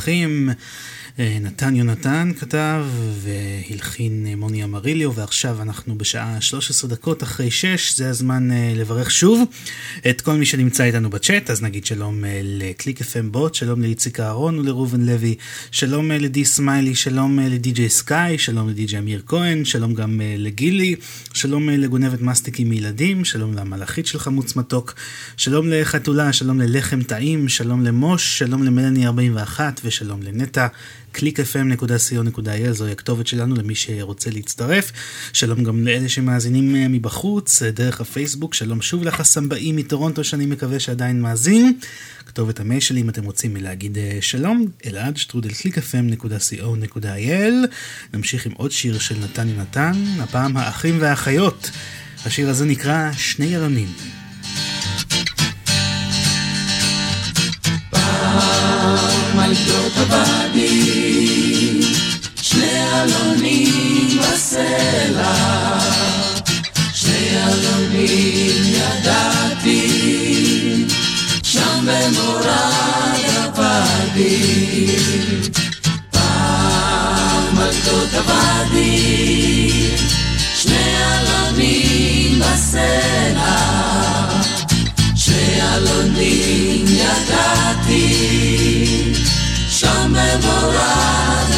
פרחים. אה, נתן יונתן כתב והלחין אה, מוני אמריליו ועכשיו אנחנו בשעה 13 דקות אחרי 6 זה הזמן אה, לברך שוב את כל מי שנמצא איתנו בצ'אט אז נגיד שלום אה, לקליק FM בוט שלום לאיציק אהרון ולראובן לוי שלום אה, לדי סמיילי שלום אה, לדי.ג'יי סקאי שלום לדי.ג'יי אמיר כהן שלום גם לגילי שלום לגונבת מסטיקים מילדים שלום למלאכית של חמוץ מתוק שלום לחתולה שלום ללחם טעים שלום למוש שלום למלאני 41 ושלום לנטע www.clickfm.co.il זוהי הכתובת שלנו למי שרוצה להצטרף. שלום גם לאלה שמאזינים מבחוץ, דרך הפייסבוק, שלום שוב לך סמבאי מטורונטו שאני מקווה שעדיין מאזין. כתובת המייל שלי אם אתם רוצים להגיד אה, שלום, אלעד שטרודל clickfm.co.il נמשיך עם עוד שיר של נתן יונתן, הפעם האחים והאחיות. השיר הזה נקרא שני ירמים. פעם על אלונים בסלע, שני אלונים הפרטי, שם במורד הפרטי. פעם על גדות הוואדי, שני עלונים בסלע, שני עלונים ידעתי, שם במורד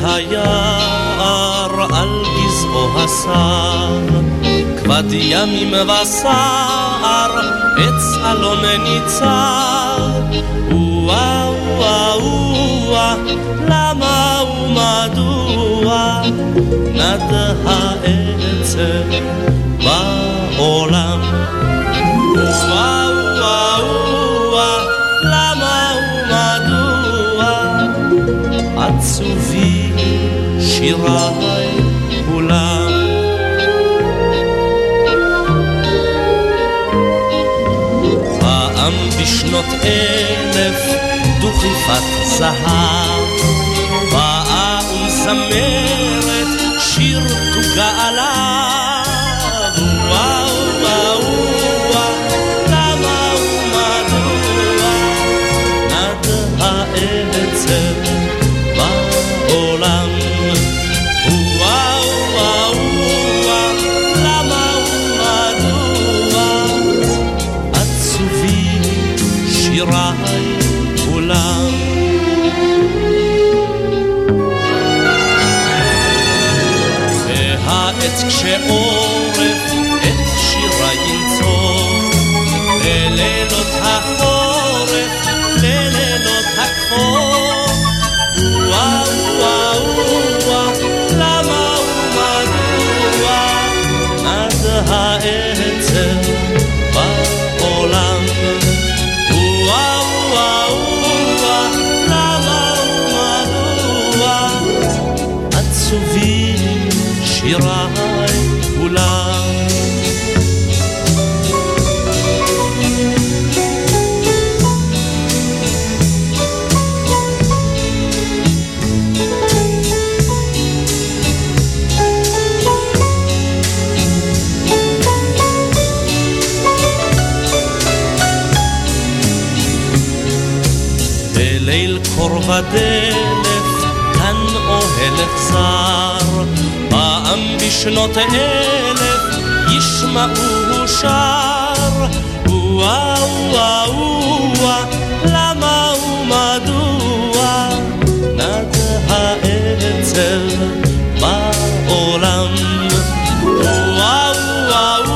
והיער על גזעו הסר, כבד ימים וסער, עץ אלון ניצר. וואו וואו וואו, למה ומדוע נד העצב בעולם? וואו וואו וואו, למה ומדוע עצובים שיריי כולם. פעם בשנות אלף דוכיפת זהב, פעם זמרת Israel. ודלף, כאן אוהל אכזר, פעם בשנות אלף ישמעו שר, וואו וואו וואו, למה ומדוע נד האצל בעולם? וואו וואו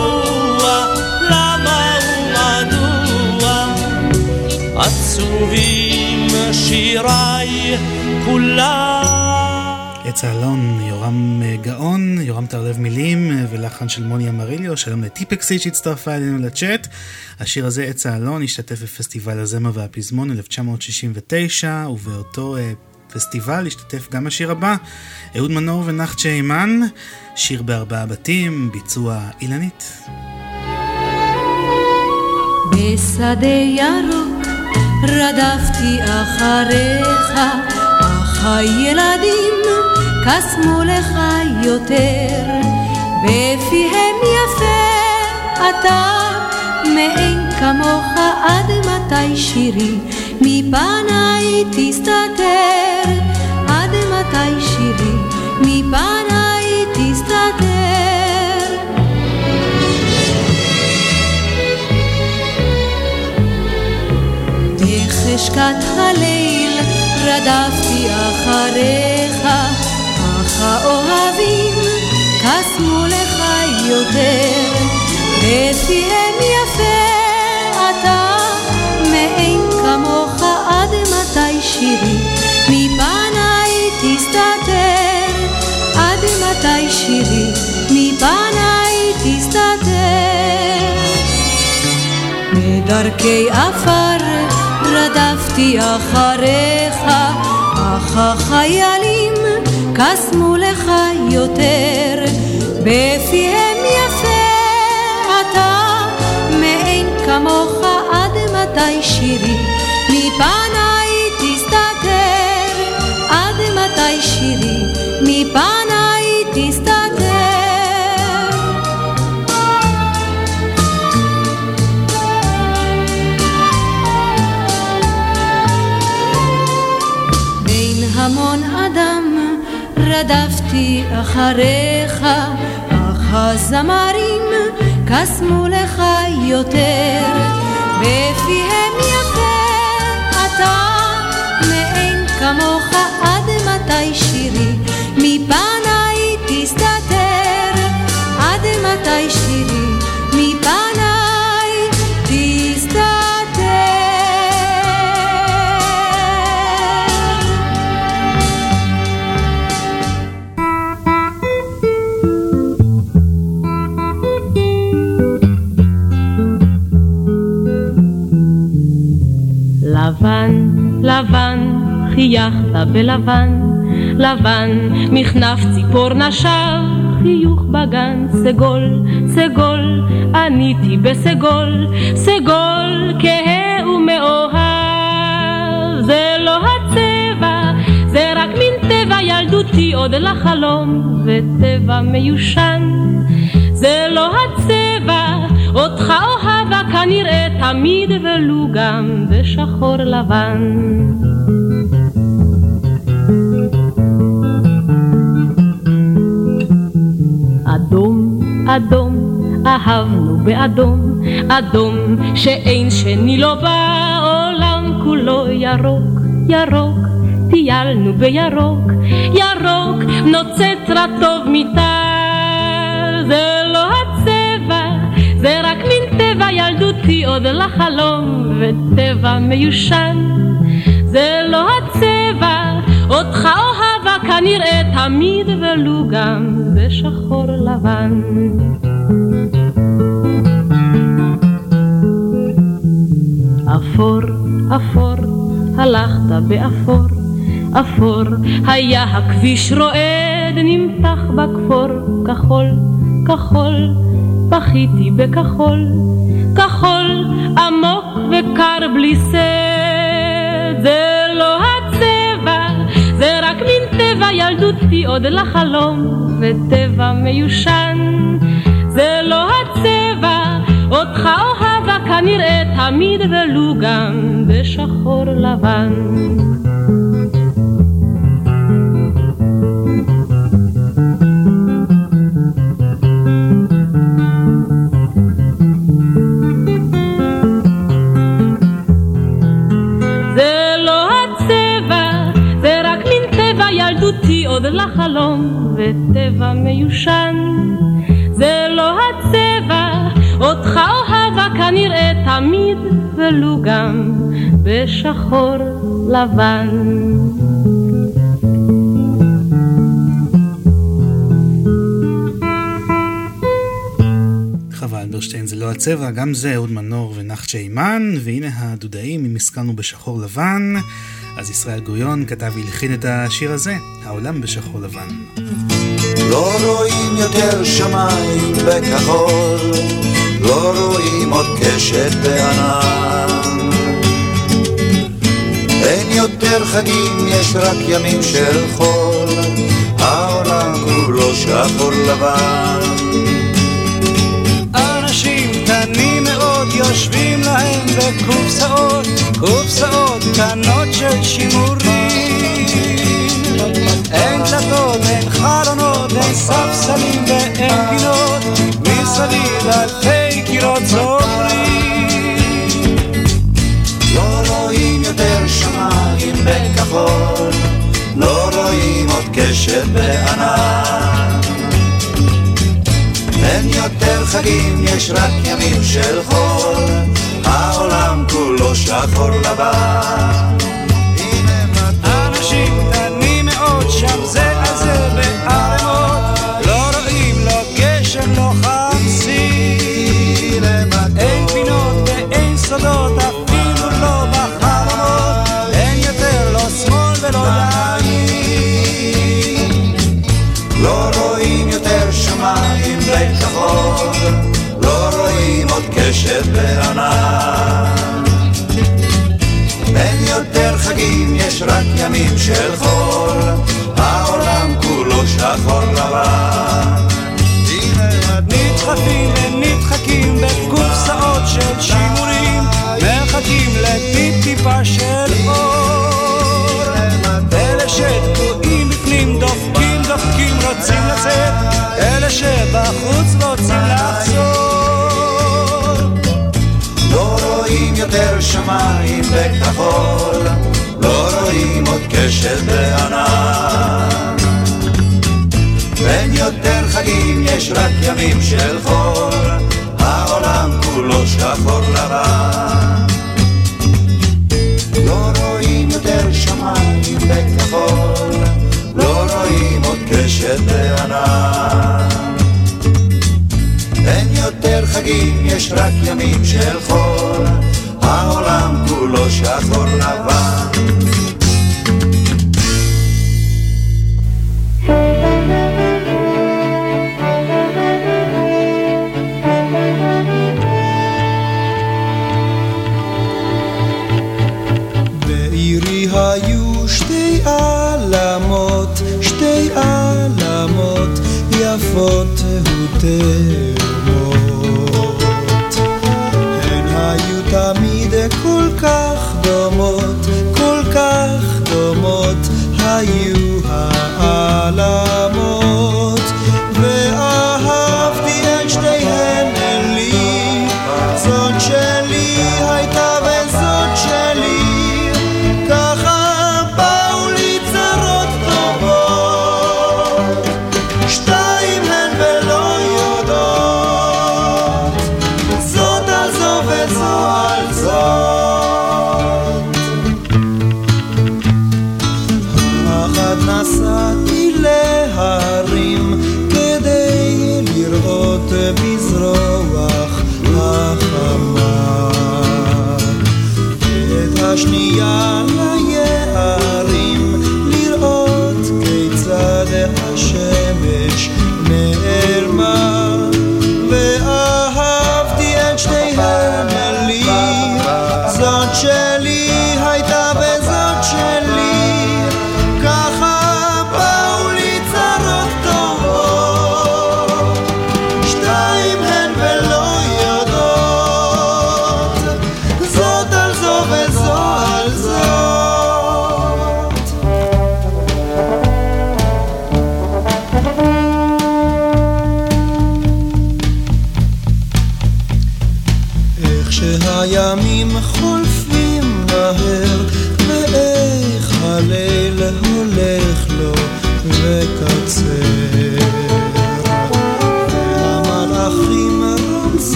וואו, למה ומדוע עצובים שיריי כולם עץ האלון, יורם אה, גאון, יורם טרלב מילים אה, ולחן של מוני אמריליו, שלום לטיפקסי שהצטרפה אלינו לצ'אט. השיר הזה, עץ האלון, השתתף בפסטיבל הזמר והפזמון 1969, ובאותו אה, פסטיבל השתתף גם השיר הבא, אהוד מנור ונחצ'ה אימן, שיר בארבעה בתים, ביצוע אילנית. בשדה ירוק רדפתי אחריך, אך הילדים קסמו לך יותר, בפיהם יפה אתה מאין כמוך עד מתי שירי? מפניי תסתתר, עד מתי שירי? מפניי תסתתר. בחשכת הליל רדפתי אחריך, אך האוהבים קסמו לך יותר, בפיהם יפה אתה, מאין כמוך עד מתי שירי, מפניי תסתתר, עד מתי שירי, מפניי תסתתר. בדרכי עפר רדפתי אחריך, אך החיילים קסמו לך יותר, בפיהם יפה אתה, מאין כמוך עד מתי שירי, אחריך, אך הזמרים קסמו לך יותר, בפיהם יפה אתה, מאין כמוך חייכת בלבן, לבן, מכנף ציפור נשר, חיוך בגן, סגול, סגול, עניתי בסגול, סגול, כהה ומאוהב. זה לא הצבע, זה רק מין טבע ילדותי עוד לחלום, וטבע מיושן. זה לא הצבע, אותך אוהבה כנראה תמיד ולו גם בשחור לבן. אדום, אהבנו באדום, אדום שאין שני לו בעולם כולו ירוק, ירוק, טיילנו בירוק, ירוק נוצץ רטוב מטל, זה לא הצבע, זה רק מין טבע ילדותי עוד לחלום, וטבע מיושן, זה לא הצבע, אותך אוהבה כנראה תמיד ולו גם בשחור לבן. אפור, אפור, הלכת באפור, אפור, היה הכביש רועד, נמתח בכפור, כחול, כחול, בכיתי בכחול, כחול, עמוק וקר בלי סד, זה לא הצבע, זה רק מין טבע ילדותי עוד לחלום, וטבע מיושן, זה לא הצבע, אותך אוהבה כנראה תמיד ולו גם בשחור לבן. לחלום, וטבע מיושן. זה לא הצבע, אותך אוהבה כנראה תמיד, ולו גם בשחור לבן. זה לא הצבע, גם זה אהוד מנור ונחצ'ה אימן, והנה הדודאים, אם הסכמנו בשחור לבן, אז ישראל גוריון כתב והלחין את השיר הזה, העולם בשחור לבן. לא רואים יותר שמיים בכחול, לא רואים עוד קשת בענן. אין יותר חגים, יש רק ימים של חול, העולם כולו שחור לבן. יושבים להם בקופסאות, קופסאות קטנות של שימורים. אין דלתות, אין חלונות, אין ספסלים ואין פינות, מסביב אלפי קירות צוברים. לא רואים יותר שמיים בכחול, לא רואים עוד קשת בענן. אין יותר חגים, יש רק ימים של חול, העולם כולו שחור לבן. ימים של חול, העולם כולו שחור לבן. נדחפים ונדחקים בקופסאות של שימורים, מחכים לטיפ-טיפה של אור. אלה שתקועים בפנים דופקים דופקים רוצים לצאת, אלה שבחוץ רוצים לחזור. לא רואים יותר שמיים בכחול, רואים עוד קשת בענן. אין יותר חגים, יש רק ימים של חול, העולם כולו שחור לבן. לא רואים יותר שמיים בכחול, לא רואים עוד קשת בענן. אין יותר חגים, יש רק ימים של חול, העולם כולו שחור לבן. יפות ותאומות.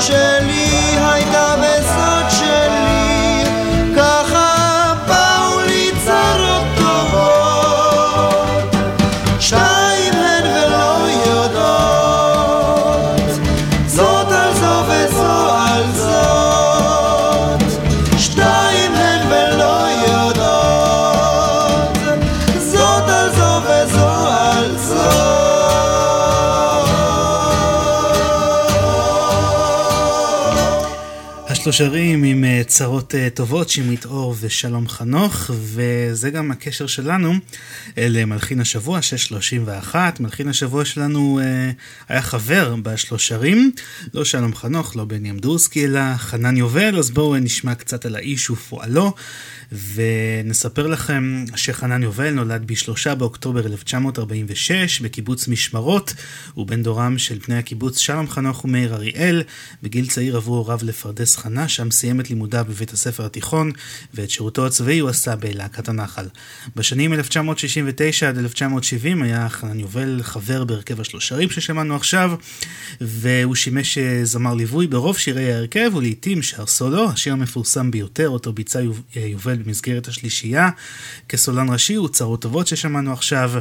church. השלושרים עם אה, צרות אה, טובות, שמרית אור ושלום חנוך, וזה גם הקשר שלנו אל מלחין השבוע, 631. מלחין השבוע שלנו אה, היה חבר בשלושרים, לא שלום חנוך, לא בני אמדורסקי, אלא חנן יובל, אז בואו נשמע קצת על האיש ופועלו. ונספר לכם שחנן יובל נולד ב-3 באוקטובר 1946 בקיבוץ משמרות, הוא בן דורם של בני הקיבוץ שלום חנוך ומאיר אריאל. בגיל צעיר עברו הוריו לפרדס חנה, שם סיים את לימודיו בבית הספר התיכון, ואת שירותו הצבאי הוא עשה בלהקת הנחל. בשנים 1969 עד 1970 היה חנן יובל חבר בהרכב השלושרים ששמענו עכשיו, והוא שימש אה, זמר ליווי ברוב שירי ההרכב, ולעיתים שר סולו, השיר המפורסם ביותר, אותו ביצע יובל במסגרת השלישייה. כסולן ראשי הוא צרות טובות ששמענו עכשיו.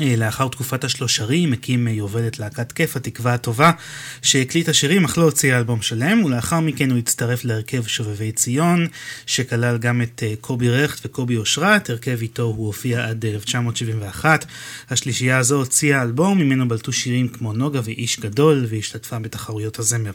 אה, לאחר תקופת השלושרים הקים אה, יובל את להקת כיף התקווה הטובה שהקליטה שירים אך לא הוציאה אלבום שלם ולאחר מכן הוא הצטרף להרכב שובבי ציון שכלל גם את אה, קובי רכט וקובי אושרת, הרכב איתו הוא הופיע עד 1971. השלישייה הזו הוציאה אלבום ממנו בלטו שירים כמו נוגה ואיש גדול והשתתפה בתחרויות הזמר.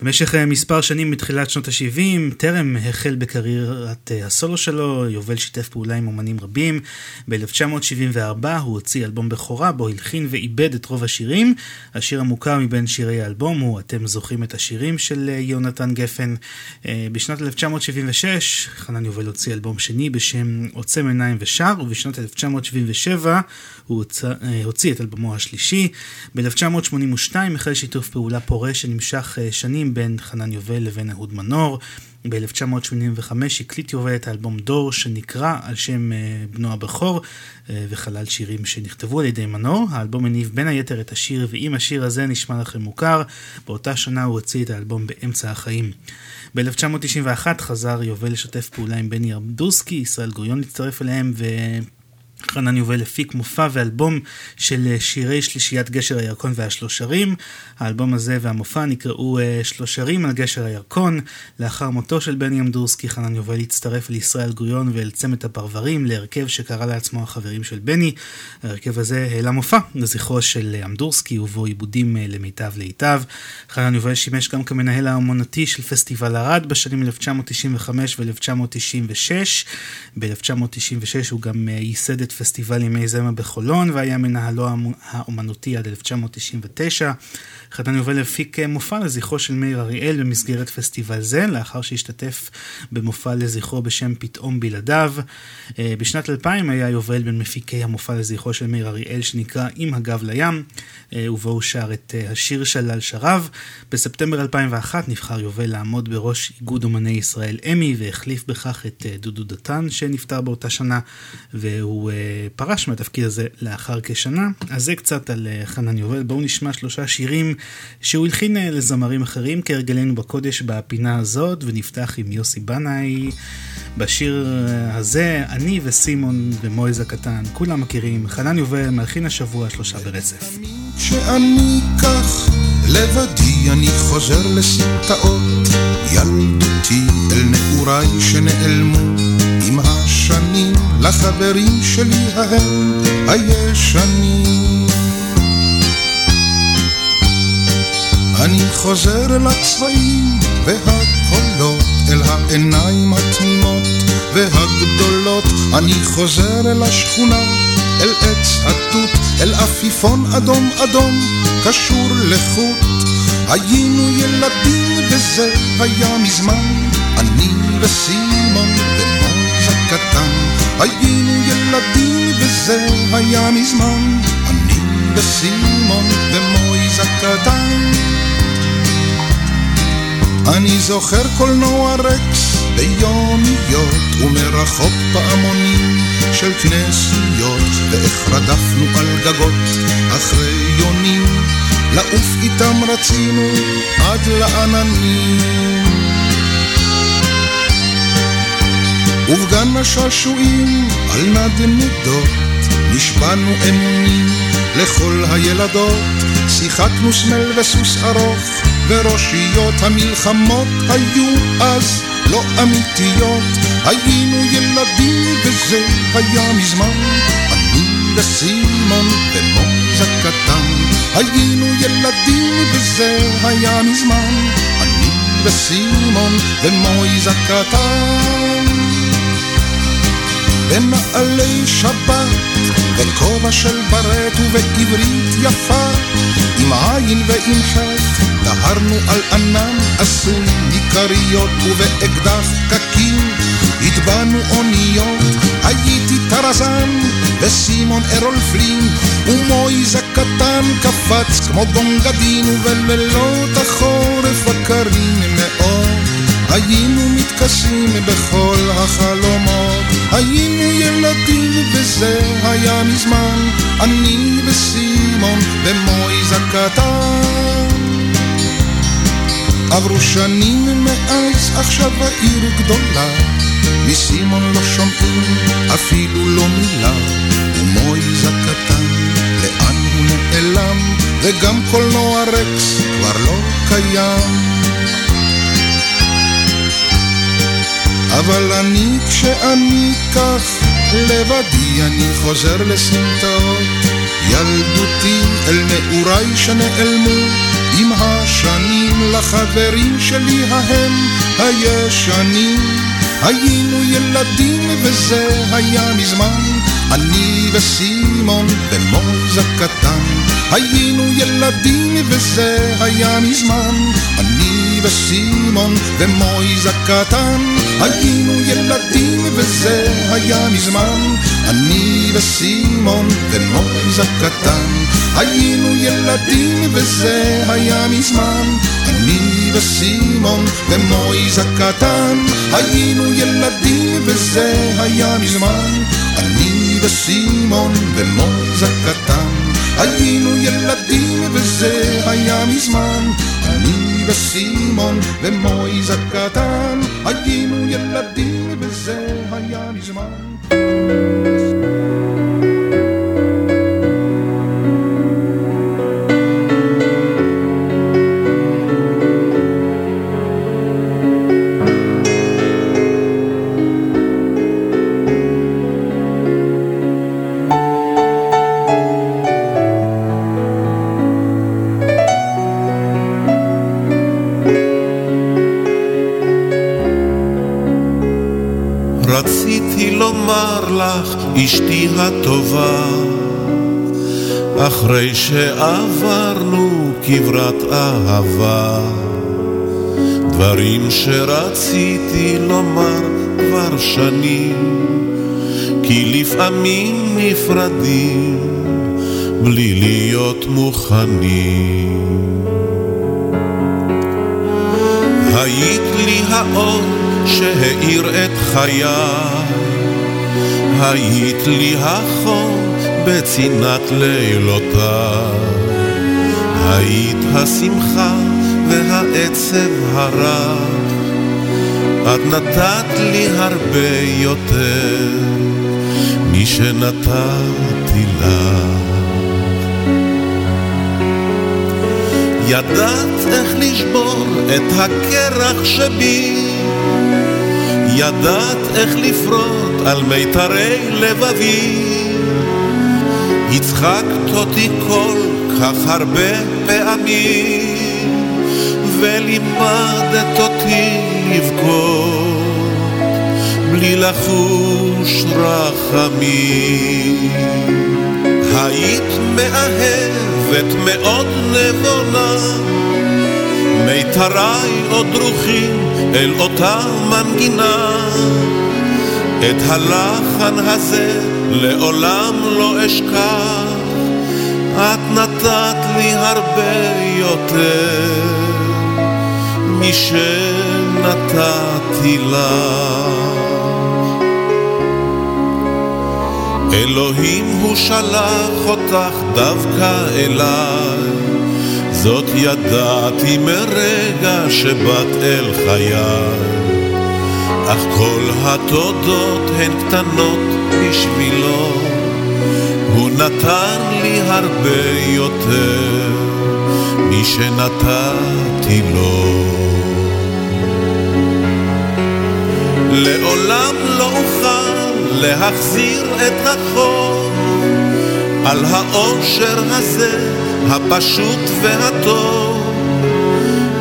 במשך אה, מספר שנים מתחילת שנות ה-70, טרם החל בקריירת אה, הסולו שלו, יובל שיתף פעולה עם אומנים רבים. ב-1974 הוא הוציא אלבום בכורה בו הלחין ועיבד את רוב השירים. השיר המוכר מבין שירי האלבום הוא "אתם זוכרים את השירים" של אה, יונתן גפן. בשנת 1976 חנן יובל הוציא אלבום שני בשם עוצם עיניים ושר, ובשנת 1977 הוא הוציא את אלבומו השלישי. ב-1982 החל שיתוף פעולה פורה שנמשך שנים בין חנן יובל לבין אהוד מנור. ב-1985 הקליט יובל את האלבום דור שנקרא על שם אה, בנו הבכור אה, וכלל שירים שנכתבו על ידי מנור. האלבום הניב בין היתר את השיר ואם השיר הזה נשמע לכם מוכר, באותה שנה הוא הוציא את האלבום באמצע החיים. ב-1991 חזר יובל לשתף פעולה עם בני ארדוסקי, ישראל גוריון הצטרף אליהם ו... חנן יובל הפיק מופע ואלבום של אה, שירי שלישיית גשר הירקון והשלושרים. האלבום הזה והמופע נקראו אה, שלושרים על גשר הירקון. לאחר מותו של בני אמדורסקי, חנן יובל הצטרף לישראל גוריון ואל צמד הפרברים, להרכב שקרא לעצמו החברים של בני. ההרכב הזה העלה מופע לזכרו של אמדורסקי ובו עיבודים אה, למיטב להיטב. חנן יובל שימש גם כמנהל האמנותי של פסטיבל ערד בשנים 1995 ו-1996. ב-1996 הוא גם ייסד את פסטיבל ימי זמר בחולון והיה מנהלו האומנותי עד 1999. חתן יובל הפיק אה, מופע לזכרו של מאיר אריאל במסגרת פסטיבל זה, לאחר שהשתתף במופע לזכרו בשם פתאום בלעדיו. אה, בשנת 2000 היה יובל בין מפיקי המופע לזכרו של מאיר אריאל שנקרא עם הגב לים, אה, ובו הוא שר את השיר שלל שרב. בספטמבר 2001 נבחר יובל לעמוד בראש איגוד אומני ישראל אמי, והחליף בכך את דודו דתן שנפטר באותה שנה, והוא פרש מהתפקיד הזה לאחר כשנה. אז זה קצת על חנן יובל. בואו נשמע שלושה שירים שהוא הלחין אה, לזמרים אחרים כהרגלנו בקודש בפינה הזאת, ונפתח עם יוסי בנאי בשיר אה, הזה, אני וסימון ומויז הקטן, כולם מכירים, חנן יובל מלחין השבוע שלושה ברצף. שאני כך לבדי אני חוזר לסמטאות ילדותי אל נעוריי שנעלמו עם השנים לחברים שלי ההם הישנים אני חוזר אל הצבעים והקולות, אל העיניים התמימות והגדולות. אני חוזר אל השכונה, אל עץ התות, אל עפיפון אדום אדום, קשור לחוט. היינו ילדים וזה היה מזמן, אני וסימון ומוז הקטן. היינו ילדים וזה היה מזמן, אני וסימון ומויז הקטן. אני זוכר קולנוע רקס ביומיות ומרחוק פעמונים של כנסיות ואיך רדפנו על גגות אחרי יונים. לעוף איתם רצינו עד לעננים ובגן השעשועים על נדנדות נשבענו אמונים לכל הילדות. שיחקנו סמל וסוס ארוך וראשיות המלחמות היו אז לא אמיתיות. היינו ילדים וזה היה מזמן אני וסימון ומוז הקטן היינו ילדים וזה היה מזמן אני וסימון ומויז הקטן. בנעלי שבת, בכובע של ברט ובעברית יפה, עם עין ועם חטא, דהרנו על ענן עשוי מכריות ובאקדח פקקים, הטבענו אוניות, הייתי טרזן, וסימון ארול פלין, ומויז הקטן קפץ כמו גונגדין, ובלילות החורף הקרים מאוד. היינו מתכסים בכל החלומות, היינו ילדים וזה היה מזמן, אני וסימון ומויז הקטן. עברו שנים מאז, עכשיו העיר גדולה, מסימון לא שומעים אפילו לא מילה, ומויז הקטן, לאן הוא נעלם, וגם קולנוע רקס כבר לא קיים. אבל אני כשאני כך לבדי אני חוזר לסמטאות ילדותי אל נעוריי שנעלמו עם השנים לחברים שלי ההם הישנים. היינו ילדים וזה היה מזמן אני וסימון ומוז הקטן היינו ילדים וזה היה מזמן אני וסימון ומויז הקטן היינו ילדים וזה היה מזמן. אני וסימון ומויז הקטן. היינו ילדים וזה היה מזמן. אני וסימון ומויז הקטן. היינו ילדים וזה היה מזמן. אני וסימון ומויז הקטן. היינו ילדים וזה היה מזמן. אני וסימון ומויז הקטן היינו ילדים וזה היה מזמן לומר לך, אשתי הטובה, אחרי שעברנו כברת אהבה, דברים שרציתי לומר כבר שנים, כי לפעמים נפרדים בלי להיות מוכנים. היית לי האור שהאיר את חיי, היית לי החום בצנעת לילותיי, היית השמחה והעצב הרב, את נתת לי הרבה יותר משנתתי לך. ידעת איך לשבור את הקרח שבי, ידעת איך לפרוט על מיתרי לבבי. הצחקת אותי כל כך הרבה פעמים, ולימדת אותי לבכות בלי לחוש רחמים. היית מאהבת מאוד נבונה, מיתריי עוד דרוכים אל אותה מנגינה. את הלחן הזה לעולם לא אשכח, את נתת לי הרבה יותר משנתתי לך. אלוהים הוא שלח אותך דווקא אליי, זאת ידעתי מרגע שבאת אל חיי. אך כל התודות הן קטנות בשבילו, הוא נתן לי הרבה יותר משנתתי לו. לעולם לא אוכל להחזיר את החוב על האושר הזה, הפשוט והטוב.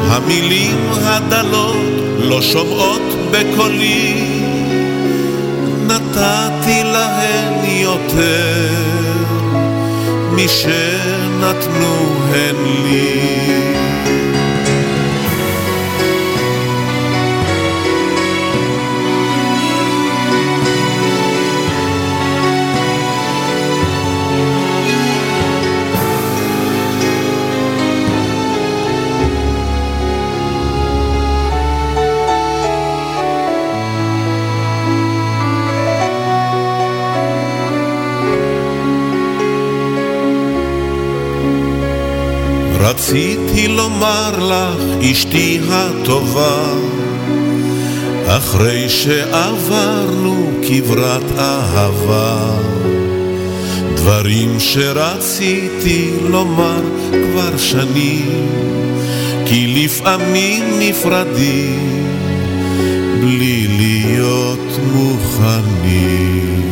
המילים הדלות לא שומעות בקולי, נתתי להן יותר משנתנו הן לי. רציתי לומר לך, אשתי הטובה, אחרי שעברנו כברת אהבה, דברים שרציתי לומר כבר שנים, כי לפעמים נפרדים בלי להיות מוכנים.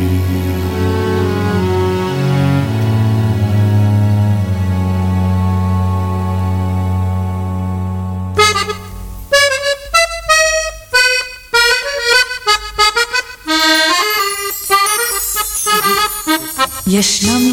ישנם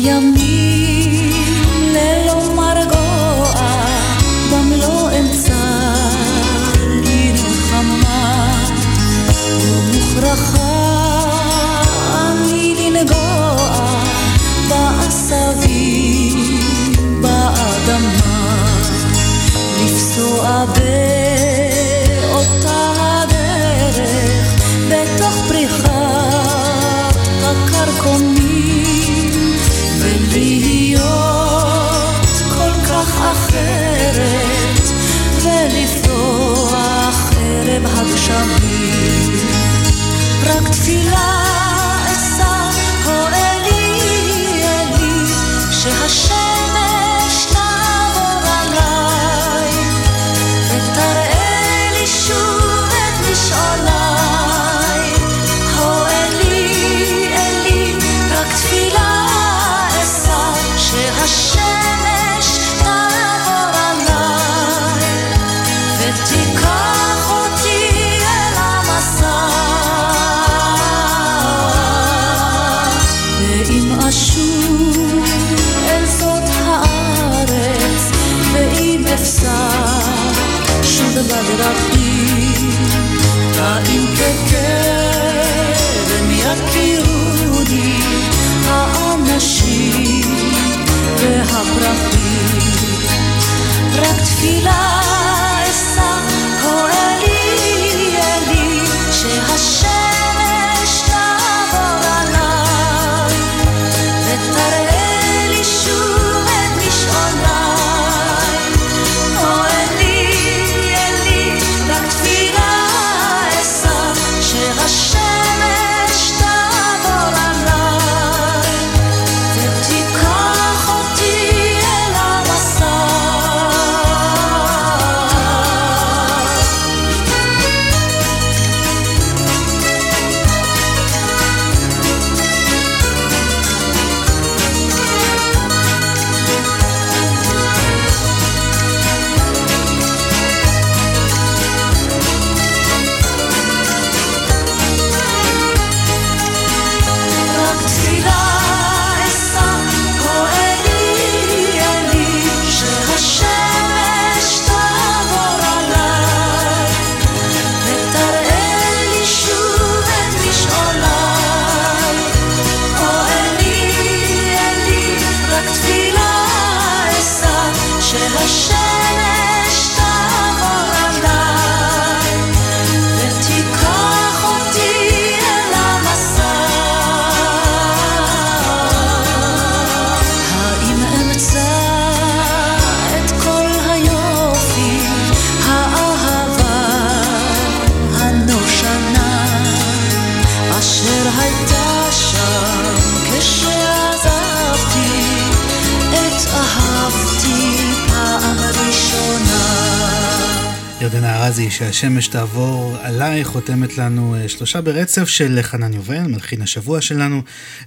שהשמש תעבור עליי, חותמת לנו אה, שלושה ברצף של חנן יובל, מלחין השבוע שלנו.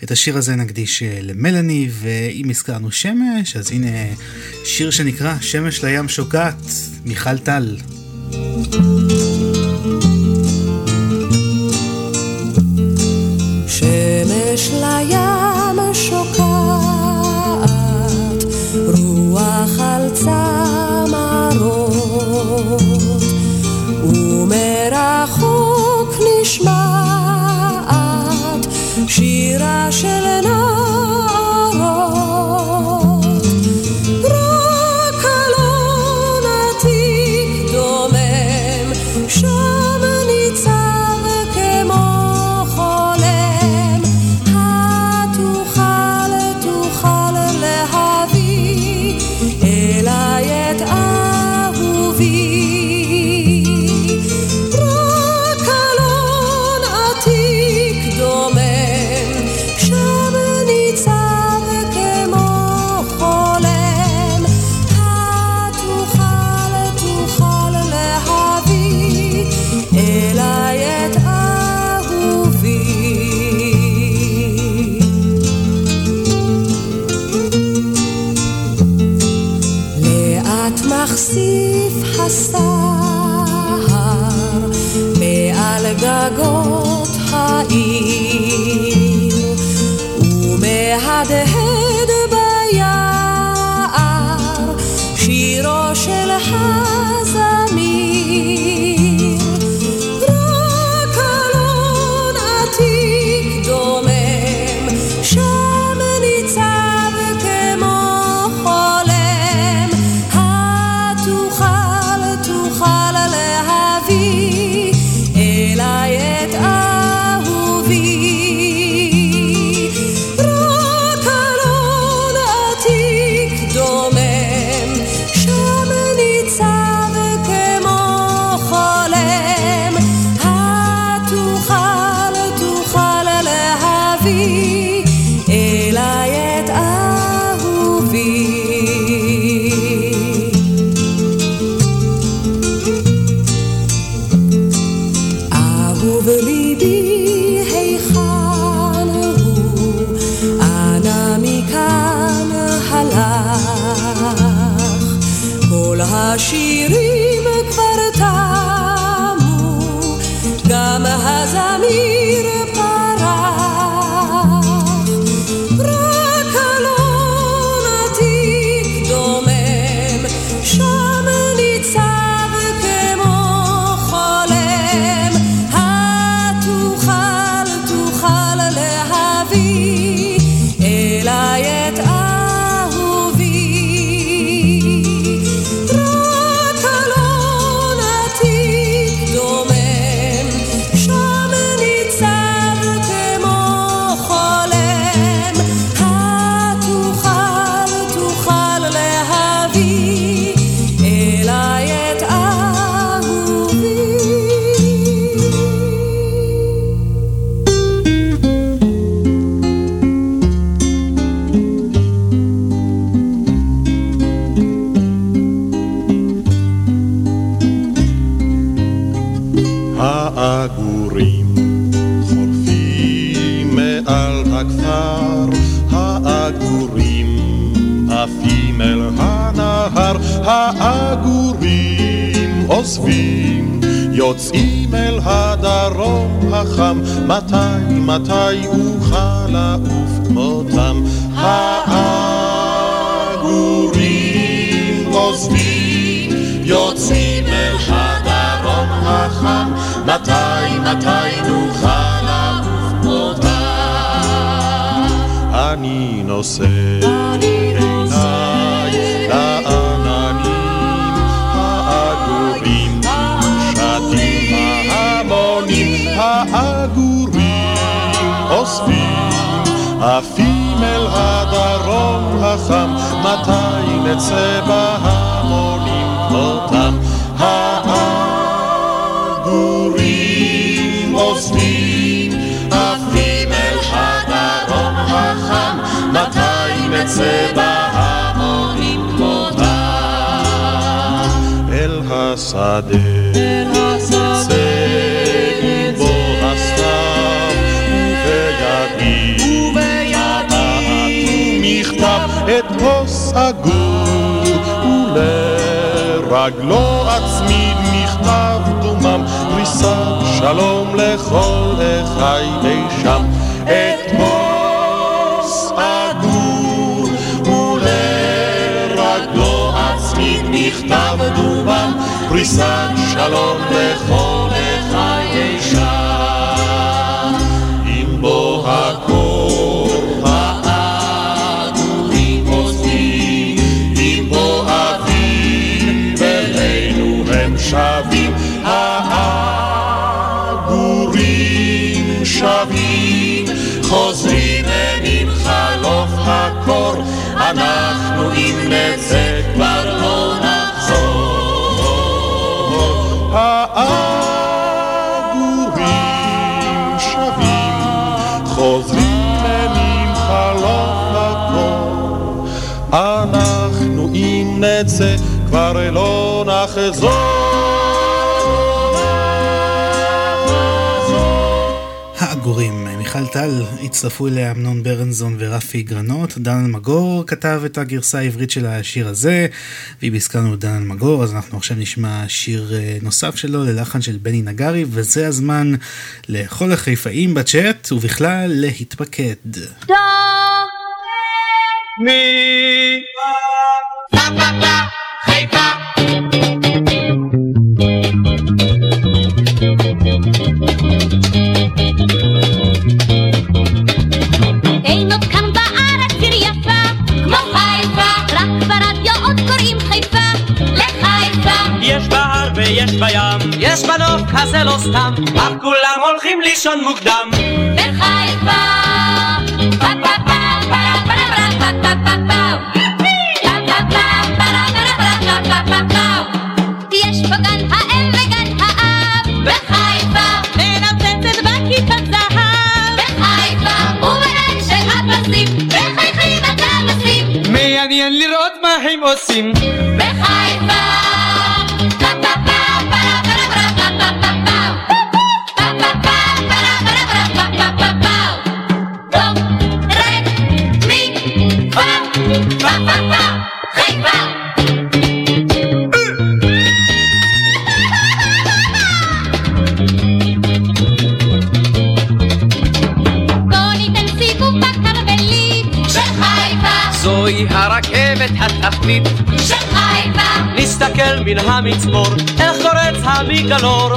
את השיר הזה נקדיש אה, למלאני, ואם הזכרנו שמש, אז הנה שיר שנקרא שמש לים שוקעת, מיכל טל. the hell יוצאים אל הדרום החם, מתי, מתי אוכל לעוף כמותם? העגורים עוזבים, יוצאים אל הדרום החם, מתי, מתי נוכל לעוף כמותם? אני נושא אוספים, עפים אל הדרום החם, מתי נצא בהמונים כמותם? העגורים אוספים, עפים אל הדרום החם, מתי נצא בהמונים השדה. אל השדה. את כוס הגור, ולרגלו אצמיד מכתב דומם, פריסת שלום לכל אחי אי שם. את כוס הגור, ולרגלו אצמיד מכתב דומם, פריסת שלום לכל אנחנו אם נצא כבר לא נחזור. העגורים שבים, חוזרים עם חלוף הקור, אנחנו אם נצא כבר לא נחזור. מיכל טל, הצטרפו אליה אמנון ברנזון ורפי גרנות. דן אלמגור כתב את הגרסה העברית של השיר הזה, ואם הזכרנו את דן אלמגור, אז אנחנו עכשיו נשמע שיר אה, נוסף שלו ללחן של בני נגרי, וזה הזמן לכל החיפאים בצ'אט, ובכלל להתפקד. דו, מי, ויש בים, יש בנוף כזה לא סתם, אך כולם הולכים לישון מוקדם. בחיפה. יש האם וגן האב. מנפצת בכיפת זהב. ובעין של הפסים, מחייכים מעניין לראות מה הם עושים. נסתכל מן המצבור, איך קורץ המגדלור.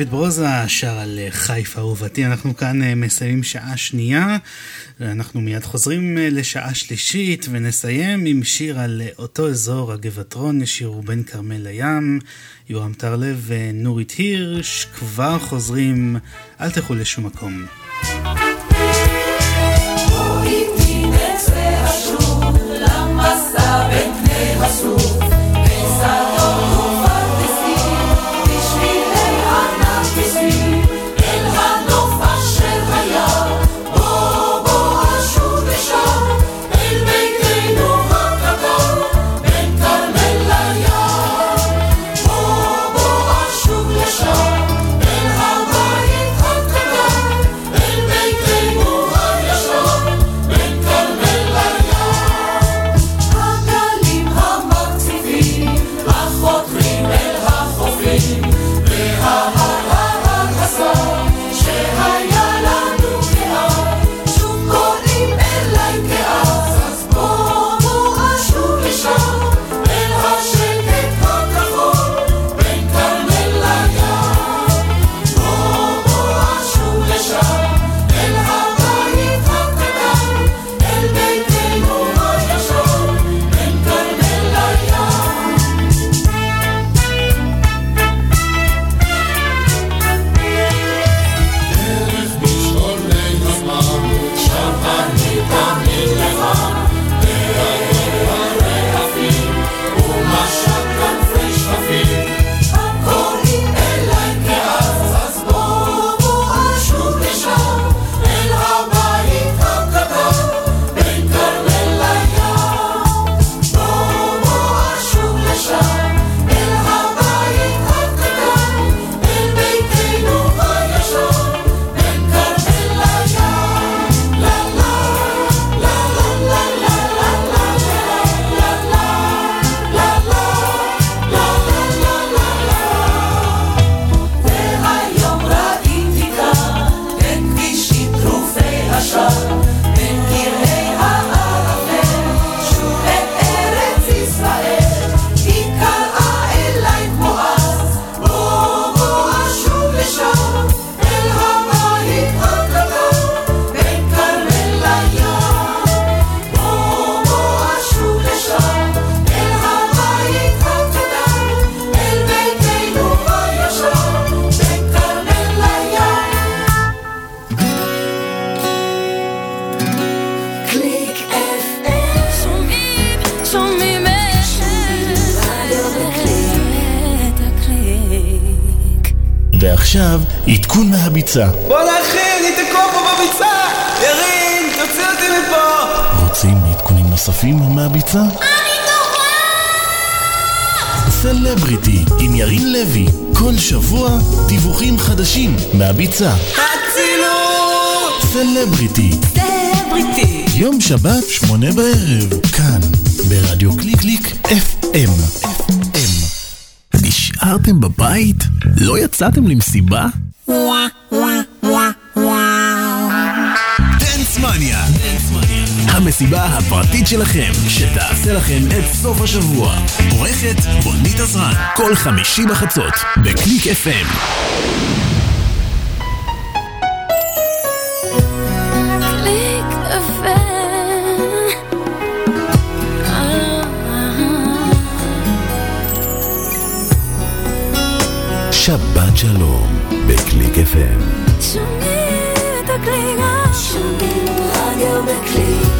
דיוויד ברוזה שר על אה, חיפה אהובתי, אנחנו כאן אה, מסיימים שעה שנייה, ואנחנו מיד חוזרים אה, לשעה שלישית ונסיים עם שיר על אותו אזור הגבעתרון, שירו בן כרמל לים, יורם טרלב ונורית הירש, כבר חוזרים, אל תלכו לשום מקום. בביצה. בוא אחי, אני תקוע פה בביצה! ירין, תוציא אותי מפה! רוצים עדכונים נוספים מהביצה? סלבריטי עם ירין לוי, כל שבוע דיווחים חדשים מהביצה. הצילו! סלבריטי. סלבריטי. יום שבת, שמונה בערב, כאן, ברדיו קליק קליק FM. FM. נשארתם בבית? לא יצאתם למסיבה? המסיבה הפרטית שלכם, שתעשה לכם את סוף השבוע. עורכת בונית עזרן, כל חמישי בחצות, בקליק FM. שבת שלום, בקליק FM. שומעים את הקליקה, שומעים רדיו בקליק.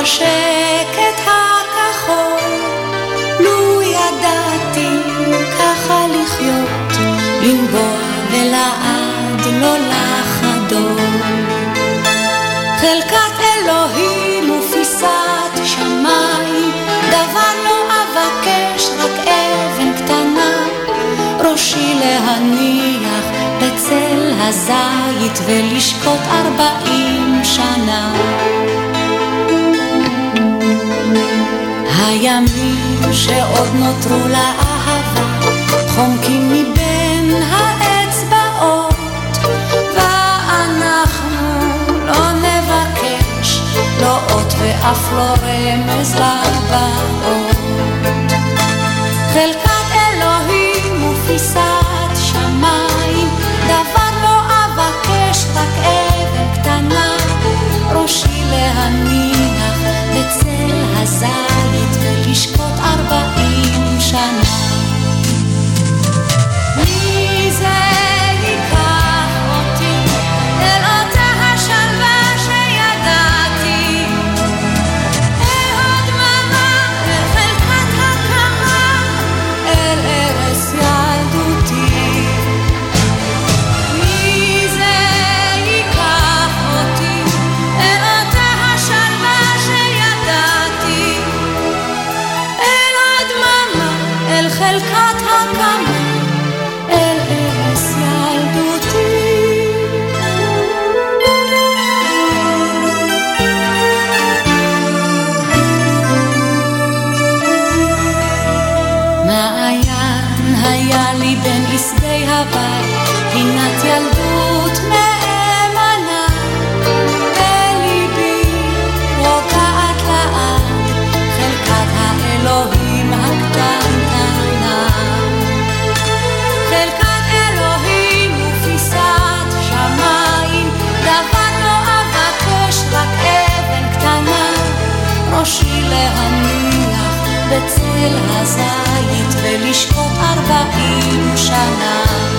השקט הכחול. לו ידעתי ככה לחיות, לנבוע ולעד לא לחדול. חלקת אלוהים ופיסת שמיים, דבר לא אבקש, רק אבן קטנה, ראשי להניח בצל הזית ולשקוט ארבעים שנה. הימים שעוד נותרו לאהבה חומקים מבין האצבעות ואנחנו לא נבקש לא אות ואף לא רמז לבאות. חלקת אלוהים ופיסת בצל הזית ולשקוט ארבעים שנה.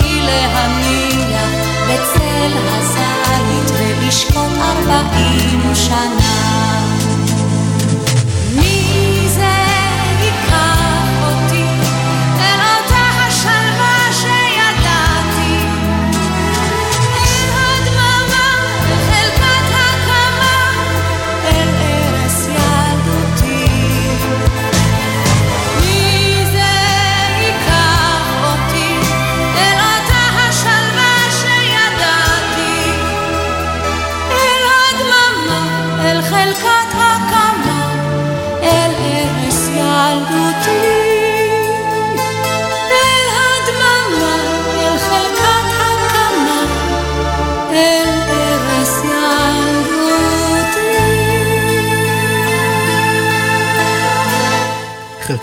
ראשי להניח בצל הזית ולשקוט ארבעים שנה.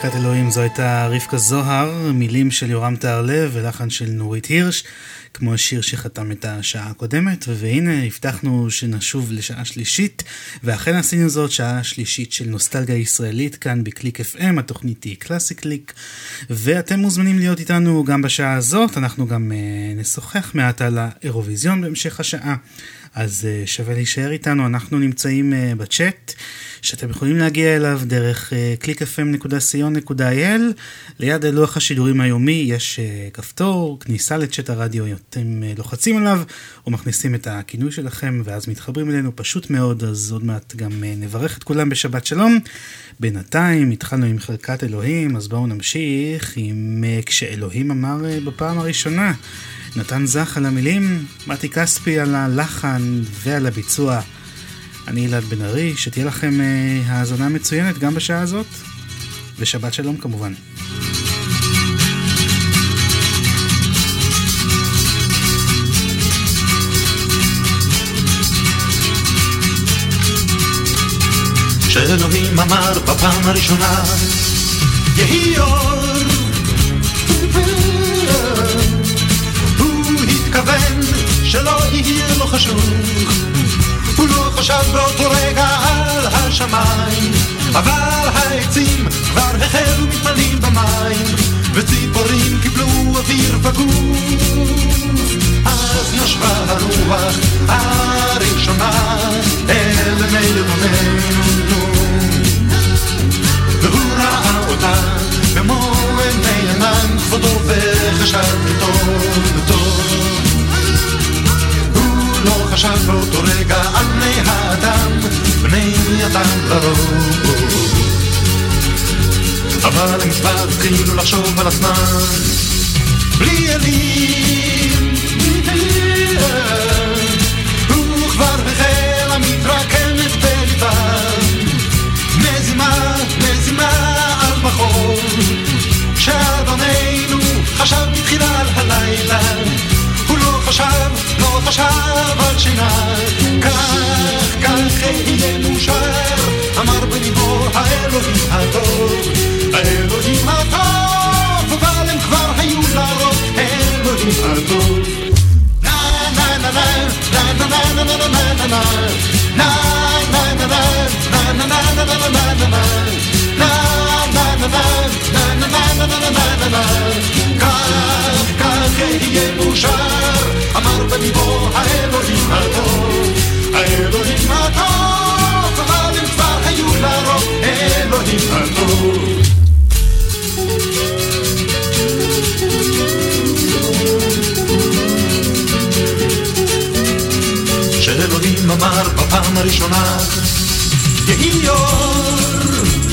חלקת אלוהים זו הייתה רבקה זוהר, מילים של יורם טהרלב ולחן של נורית הירש, כמו השיר שחתם את השעה הקודמת, והנה הבטחנו שנשוב לשעה שלישית, ואכן עשינו זאת, שעה שלישית של נוסטלגיה ישראלית כאן בקליק FM, התוכנית היא קלאסי קליק, ואתם מוזמנים להיות איתנו גם בשעה הזאת, אנחנו גם uh, נשוחח מעט על האירוויזיון בהמשך השעה, אז uh, שווה להישאר איתנו, אנחנו נמצאים uh, בצ'אט. שאתם יכולים להגיע אליו דרך uh, clickfm.co.il ליד לוח השידורים היומי יש כפתור כניסה לצ'אט הרדיו, אתם לוחצים עליו ומכניסים את הכינוי שלכם ואז מתחברים אלינו פשוט מאוד, אז עוד מעט גם נברך את כולם בשבת שלום. בינתיים התחלנו עם חלקת אלוהים, אז בואו נמשיך עם כשאלוהים אמר בפעם הראשונה. נתן זך על המילים, מתי כספי על הלחן ועל הביצוע. אני אלעד בן ארי, שתהיה לכם אה, האזנה מצוינת גם בשעה הזאת, ושבת שלום כמובן. שאלוהים אמר בפעם הראשונה, יהי אור. התכוון שלא יהיה לו חשוך, הוא לא חשב באותו רגע על השמיים, אבל העצים כבר החלו מתמלאים במים, וציפורים קיבלו אוויר בגוף. אז נשבה הרוח הראשונה אל מי לבוננו, והוא ראה אותה במו עיני ענן כבודו וחשב טוב טוב. חשב באותו רגע על בני האדם, בני אדם לרוב. אבל הם כבר התחילו לחשוב על הזמן, בלי אלים. הוא כבר החלה מתרקמת בליבם, מזימה, מזימה על בחור, שאדוננו חשב בתחילה על הלילה, חשב, לא חשב על שינה, כך, כך יהיה מאושר, אמר בליבו האלוהים הטוב, האלוהים הטוב, אבל הם כבר היו לרוב, האלוהים הטוב. כך, כך יהיה מאושר, אמר בליבו האלוהים הטוב, האלוהים הטוב, אבל הם כבר היו לרוב, האלוהים הטוב. שאלוהים אמר בפעם הראשונה, יהי אור.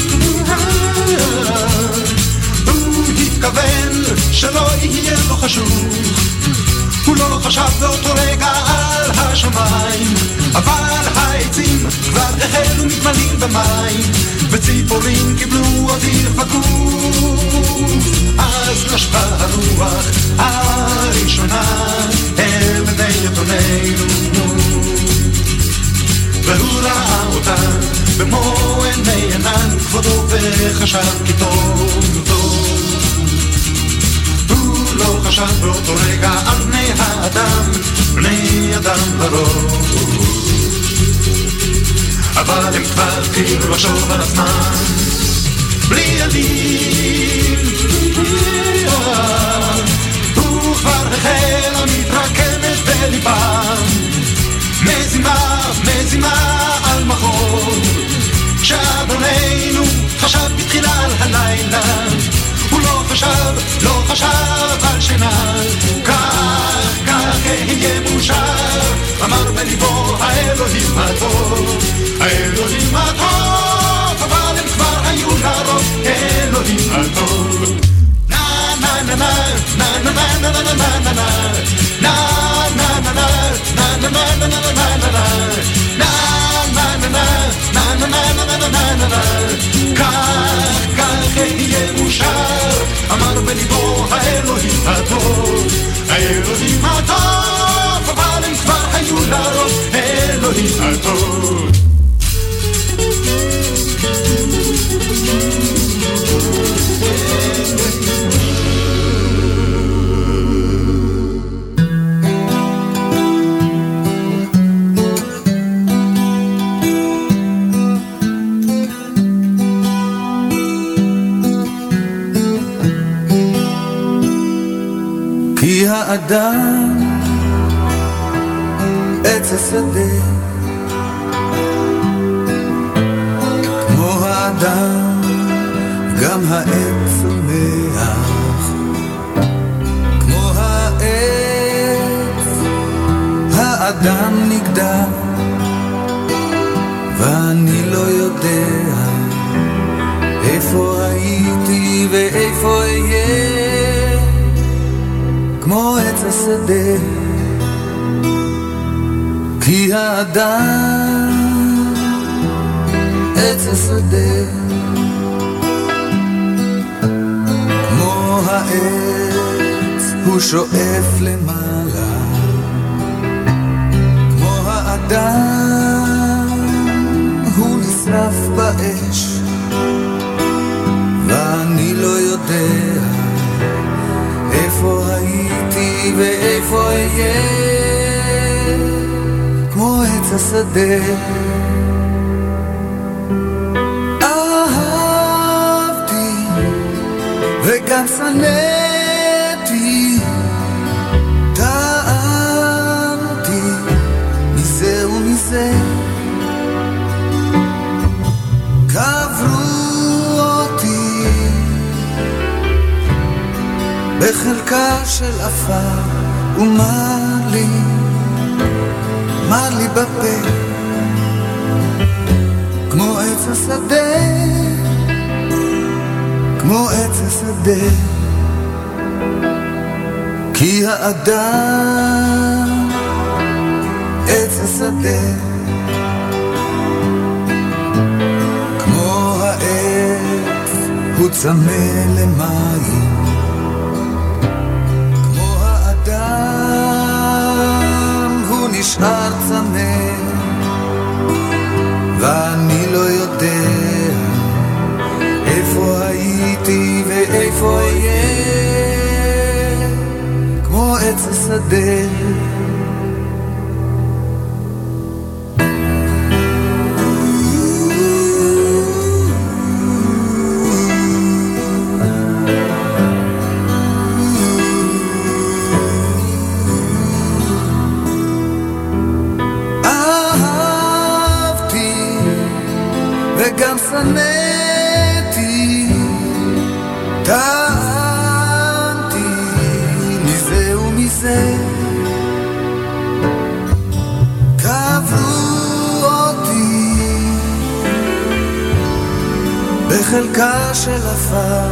התכוון שלא יהיה לו חשוך, הוא לא חשב באותו רגע על השמיים, אבל העצים כבר החלו מתמלאים במים, וציפורים קיבלו אוויר בגוף. אז נשבה הרוח הראשונה אל בני יתומנו, והוא ראה אותה במו עיני ענן כבודו וחשב כי טוב טוב. לא חשב באותו רגע על בני האדם, בני אדם לרוב. אבל הם כבר התחילו לחשוב על הזמן, בלי ידים. הוא כבר החל מתרקמת בליבם, מזימה, מזימה על מחור, שאדוננו חשב בתחילה על הלילה, לא חשב, לא חשב על שינה. כך, כך אהיה מאושר, אמר בליבו האלוהים הטוב. האלוהים הטוב, אבל הם כבר היו לרוב, אלוהים הטוב. כך, כך אהיה מאושר, אמר בליבו האלוהים הטוב. האלוהים הטוב, אבל הם כבר היו לרוב, האלוהים הטוב. Thank you. האדם עץ השדה. כמו האדם גם העץ צומח כמו העץ האדם נגדע ואני לא יודע איפה הייתי ואיפה כמו עץ השדה. כי האדם עץ השדה. כמו העץ הוא שואף למעלה. כמו האדם הוא נשרף באש הייתי ואיפה אהיה? כמו עץ השדה. אהבתי וגם שנאתי בחלקה של עפר ומר לי, מר לי בפה? כמו עץ השדה, כמו עץ השדה. כי האדם עץ השדה. הוא צמא למים נשאר צמא ואני לא יודע איפה הייתי ואיפה אהיה. כמו עץ השדה וגם שנאתי, טענתי מזה ומזה. קברו אותי בחלקה של עפר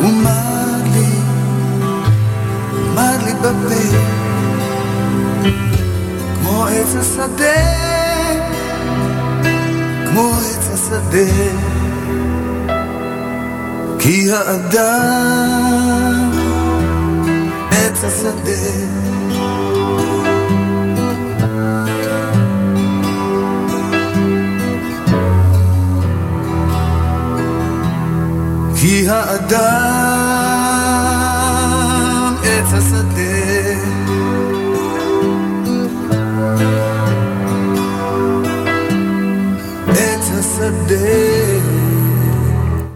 ומר לי, מר לי בפה כמו עץ השדה, כמו עץ השדה, כי האדם עץ השדה. כי האדם עץ השדה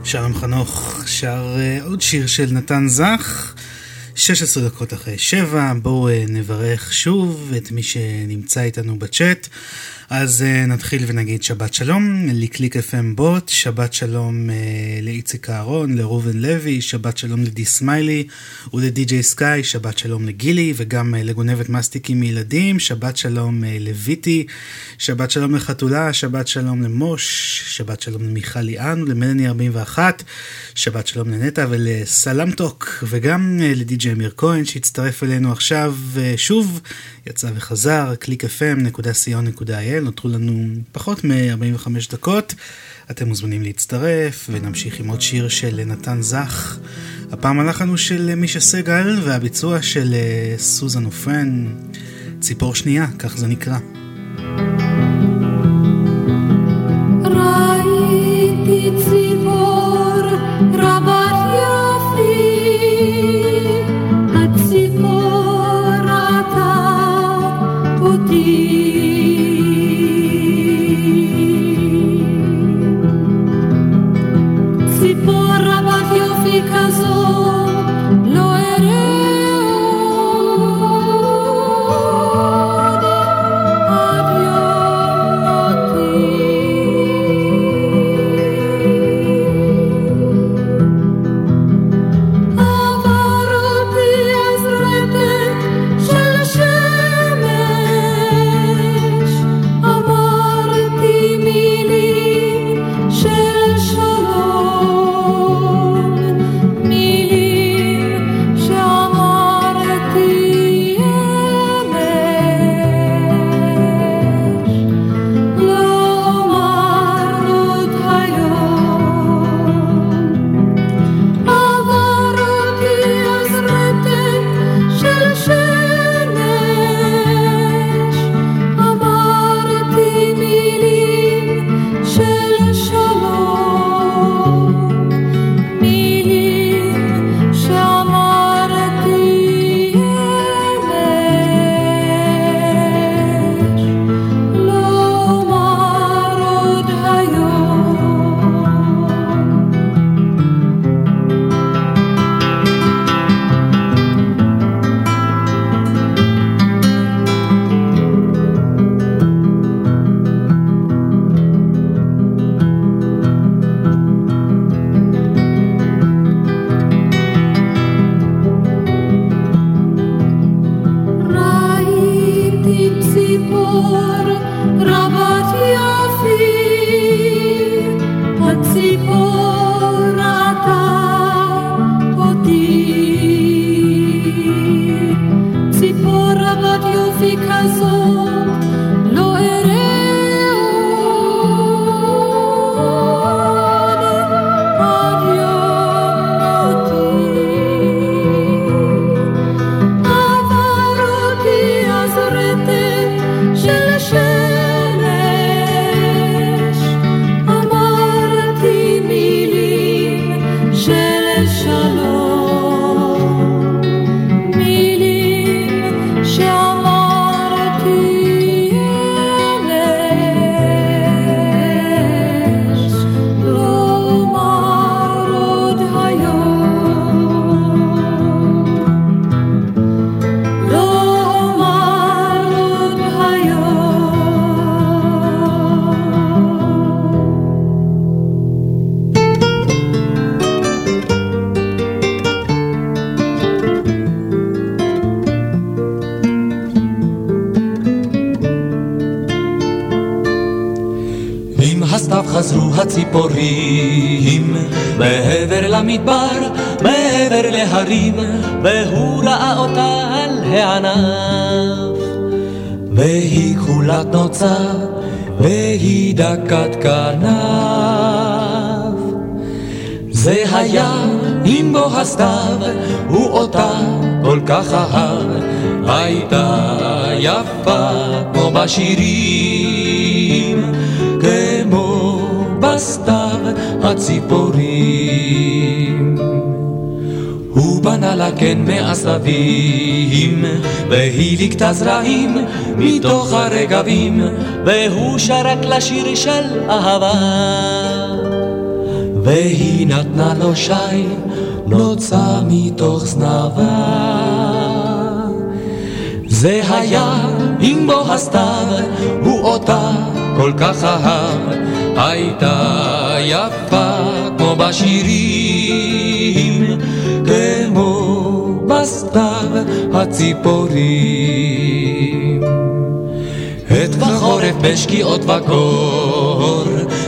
שלום חנוך. שר אה, עוד שיר של נתן זך, 16 דקות אחרי שבע, בואו אה, נברך שוב את מי שנמצא איתנו בצ'אט. אז uh, נתחיל ונגיד שבת שלום לקליק FM בוט, שבת שלום uh, לאיציק אהרון, לראובן לוי, שבת שלום לדי סמיילי ולדי.ג'יי סקאי, שבת שלום לגילי וגם uh, לגונבת מסטיקים מילדים, שבת שלום uh, לויטי, שבת שלום לחתולה, שבת שלום למוש, שבת שלום למיכל ליאן ולמלני 41, שבת שלום לנטע ולסלמטוק וגם uh, לדי.ג'יי אמיר כהן שהצטרף אלינו עכשיו uh, שוב, יצא וחזר, www.clickfm.co.il נותרו לנו פחות מ-45 דקות. אתם מוזמנים להצטרף ונמשיך עם עוד שיר של נתן זך. הפעם הלחן הוא של מישה סגל והביצוע של אה, סוזן אופן, ציפור שנייה, כך זה נקרא. ראיתי כמו בשירים, כמו בסתיו הציפורים. הוא בנה לה קן מעשבים, והיא ליקטה זרעים מתוך הרגבים, והוא שרק לשיר של אהבה. והיא נתנה לו שי, נוצה מתוך זנבה. זה היה עם בו הסתיו, הוא אותה כל כך אהב, הייתה יפה כמו בשירים, כמו בסתיו הציפורים. עת וחורף בשקיעות וקור,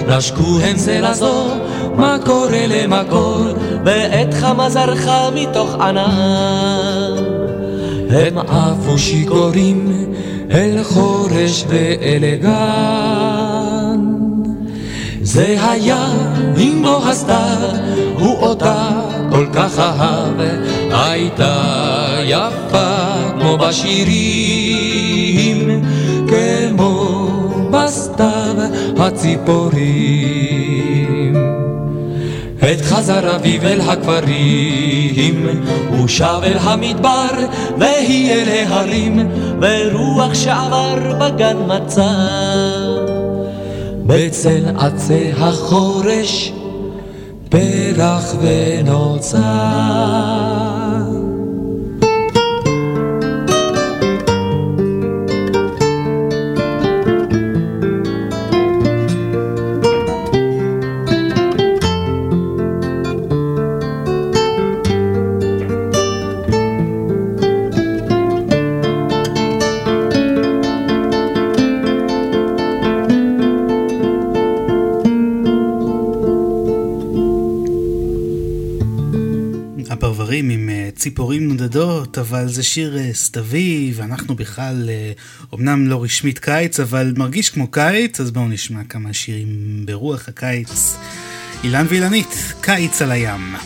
נשקו הם זה לזו, מה קורה למקור, ועת חמה זרחה מתוך ענן. הם עפו שיכורים אל חורש ואל גן. זה היה עם בו הסתיו, הוא אותה כל כך אהב, הייתה יפה כמו בשירים, כמו בסתיו הציפורים. עת חזר אביב אל הכפרים, הוא שב אל המדבר, והיא אל ההרים, ורוח שעבר בגן מצא. בצל עצי החורש, פרח ונוצר. ציפורים נודדות, אבל זה שיר אה, סתווי, ואנחנו בכלל אה, אומנם לא רשמית קיץ, אבל מרגיש כמו קיץ, אז בואו נשמע כמה שירים ברוח הקיץ. אילן ואילנית, קיץ על הים.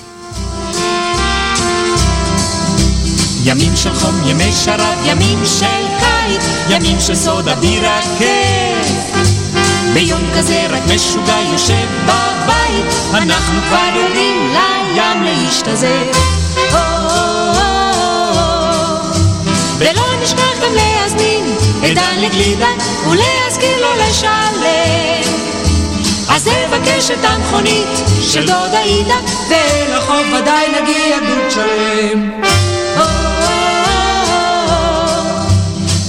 ימים של חום, ימי שרב, ימים של קיץ, ימים של סודה בירה כיף. ביום כזה רק משוגע יושב בבית, אנחנו כבר יורדים לים להשתזף. נשכח גם להזמין את דן לגלידה ולהזכיר לו לשלם. אז נבקש את המכונית של דודה עידה, ולחוף ודאי נגיע גדוד שלם.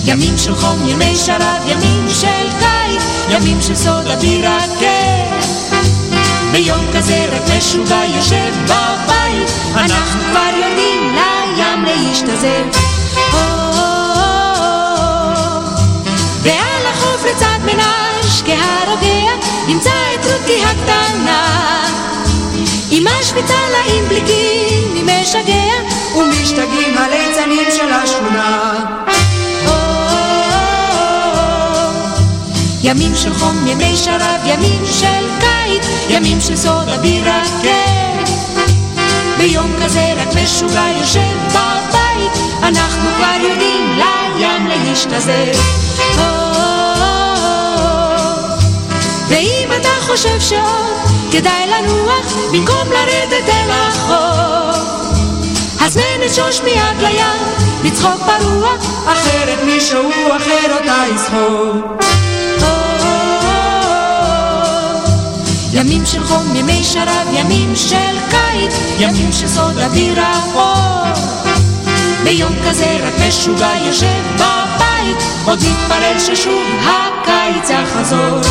ימים של חום, ימי שרב, ימים של קיץ, ימים של סודה בירה כיף. ביום כזה רק משוגע יושב בבית, אנחנו כבר יורדים לים להשתזף. ועל החוף לצד מנש כהרוגע, נמצא את רותי הקטנה. השוויצה לה עם בליקים, היא משגע, ומשתגעים הליצנים של השכונה. ימים של חום, ימי שרב, ימים של קיץ, ימים של סודה בירה כיף. ביום כזה רק משוגע יושב בבית, אנחנו כבר יודעים לים להשתזף. ואם אתה חושב שעוד כדאי לנוח במקום לרדת אל החוף, אז ננשוש מיד לים, לצחוק ברוח, אחרת מישהו אחר אותה יסחוב. ימים של חום, ימי שרב, ימים של קיץ, ימים של סוד אוויר האור. ביום כזה רק משוגע יושב בבית, עוד מתפלל ששוב הקיץ יחזור.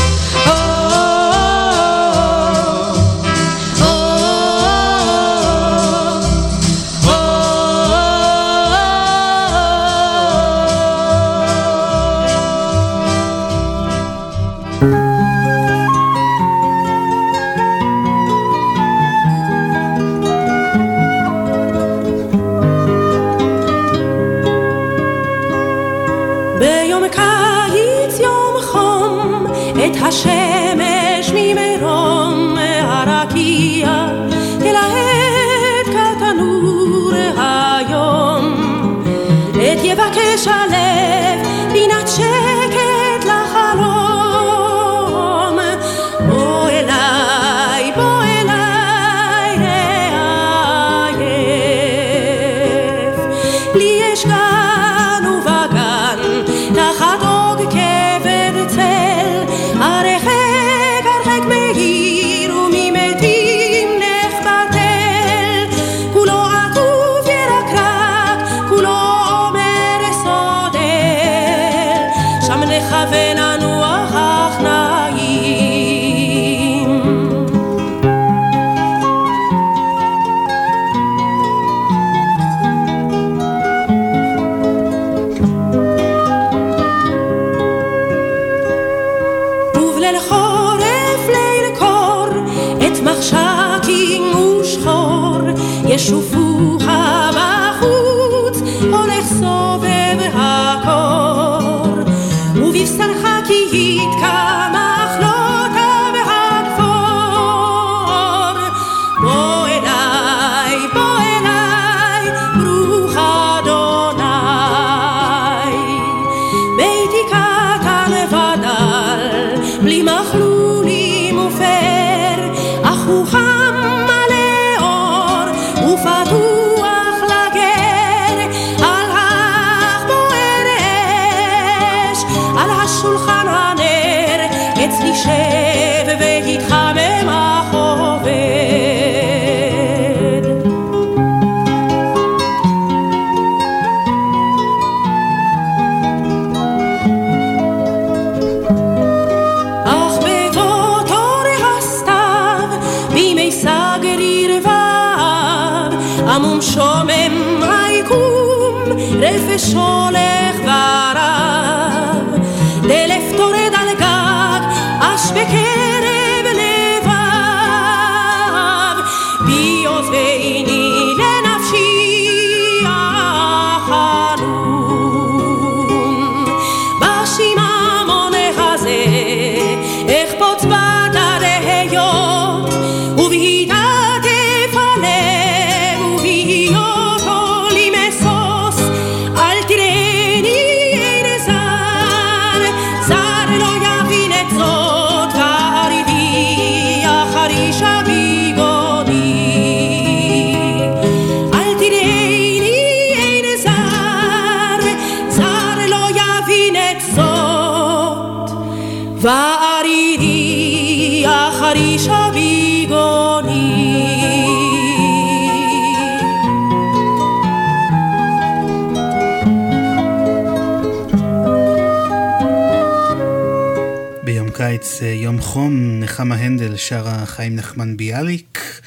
ביום קיץ, אה, יום חום, נחמה הנדל שרה חיים נחמן ביאליק.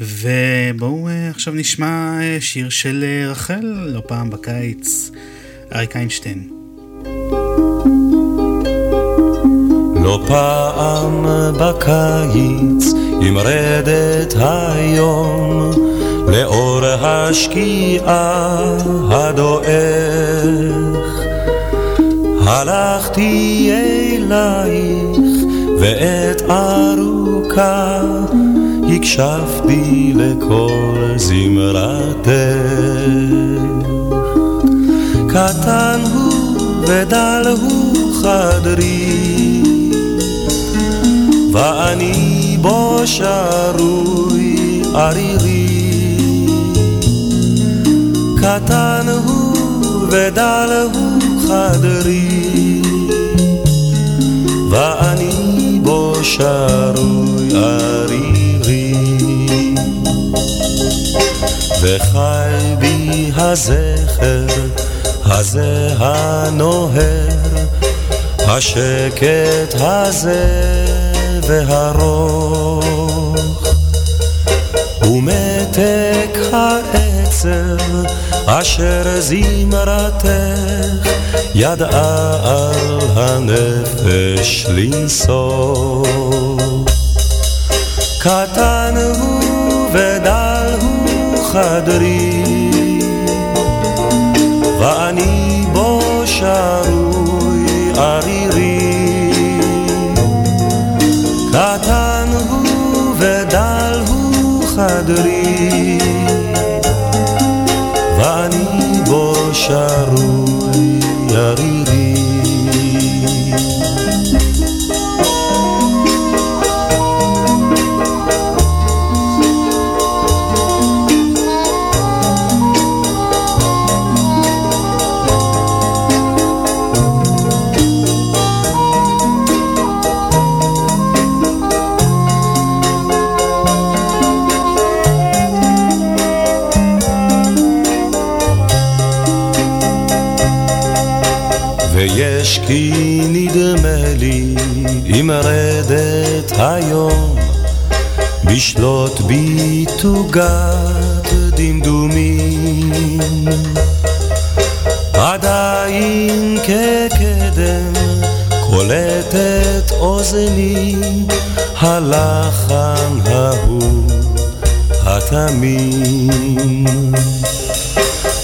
ובואו אה, עכשיו נשמע אה, שיר של רחל, לא פעם בקיץ, אריק איינשטיין. לא פעם בקיץ ימרדת היום לאור השקיעה הדועך הלכתי אלייך ועת ארוכה הקשבתי לכל זמרתך. קטן הוא ודל הוא חדרי ואני בו שרוי ערירי. קטן הוא ודל הוא חדרי ואני בו שרוי ערירי. וחי בי הזכר הזה הנוהר השקט הזה והרוך. ומתק העצב אשר זמרתך ידעה על הנפש לנסוך קטן הוא ודל הוא חדרי ואני בו שרוי ערירי. קטן הוא ודל הוא חדרי ואני בו שרוי ערירי אם רדת היום. בשלוט בי תוגת דמדומים. עדיין כקדם קולטת אוזני הלחן ההוא הכתמים.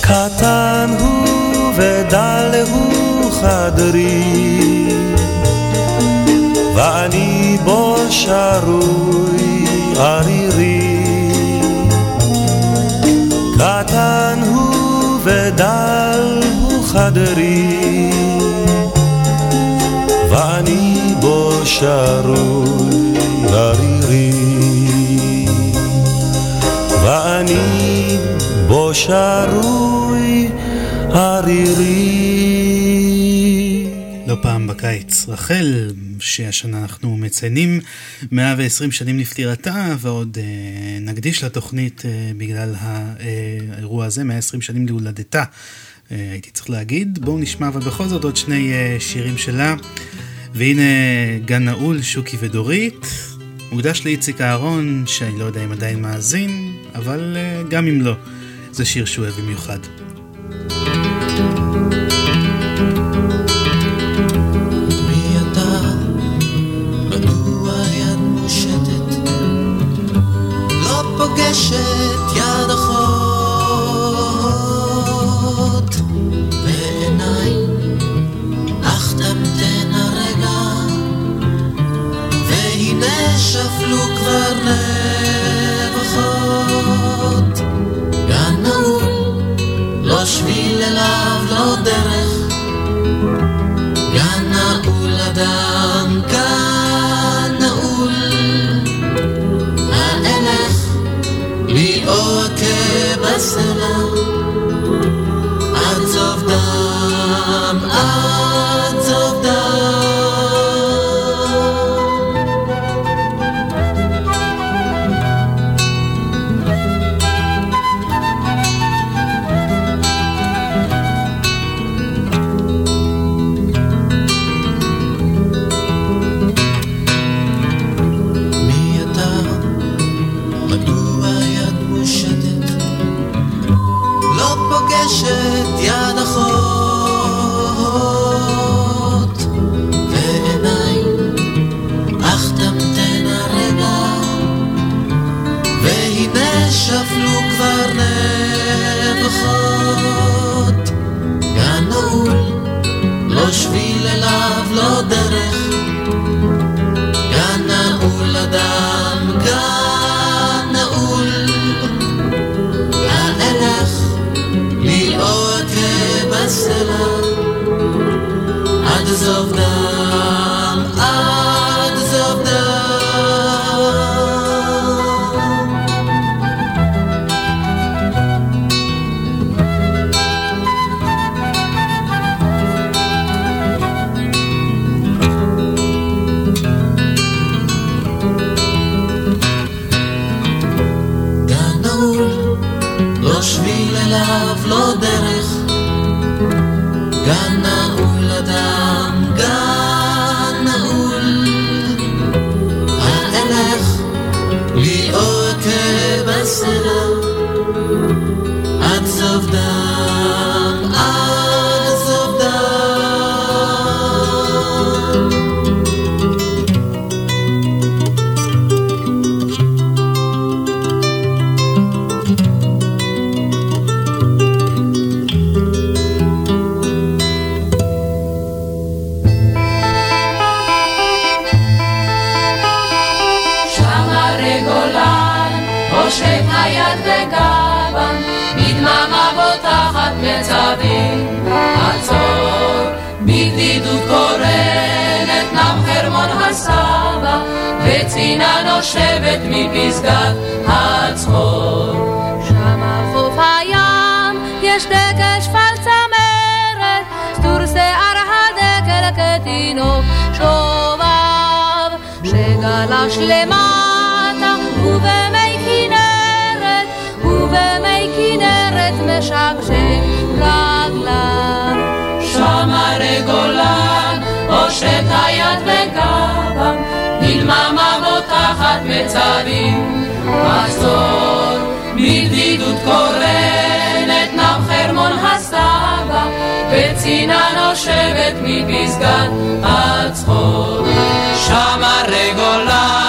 קטן הוא ודל הוא חדרי, שרוי ערירי. קטן הוא ודל הוא חדרי, ואני בו שרוי ערירי. ואני בו שרוי ערירי. לא פעם בקיץ. רחל, שהשנה אנחנו מציינים 120 שנים לפטירתה, ועוד אה, נקדיש לתוכנית אה, בגלל האירוע הזה, 120 שנים להולדתה. אה, הייתי צריך להגיד. בואו נשמע אבל בכל זאת עוד שני אה, שירים שלה. והנה גן נעול, שוקי ודורית. מוקדש לאיציק אהרון, שאני לא יודע אם עדיין מאזין, אבל uh, גם אם לא, זה שיר שהוא אוהב במיוחד. נושבת מפסגת הצחור. שם על חוף הים יש דגל שפל צמרת, סטור שיער הדגל כתינוק שובב, שגלש למטה ובמי כנרת, ובמי כנרת משגשג רגליו. שם הרי גולן, הושט היד בגבם, מצבים. עצור, בבדידות קורנת, נם חרמון הסבא, וצינה נושבת מפסגת הצחור. שם הרי גולן,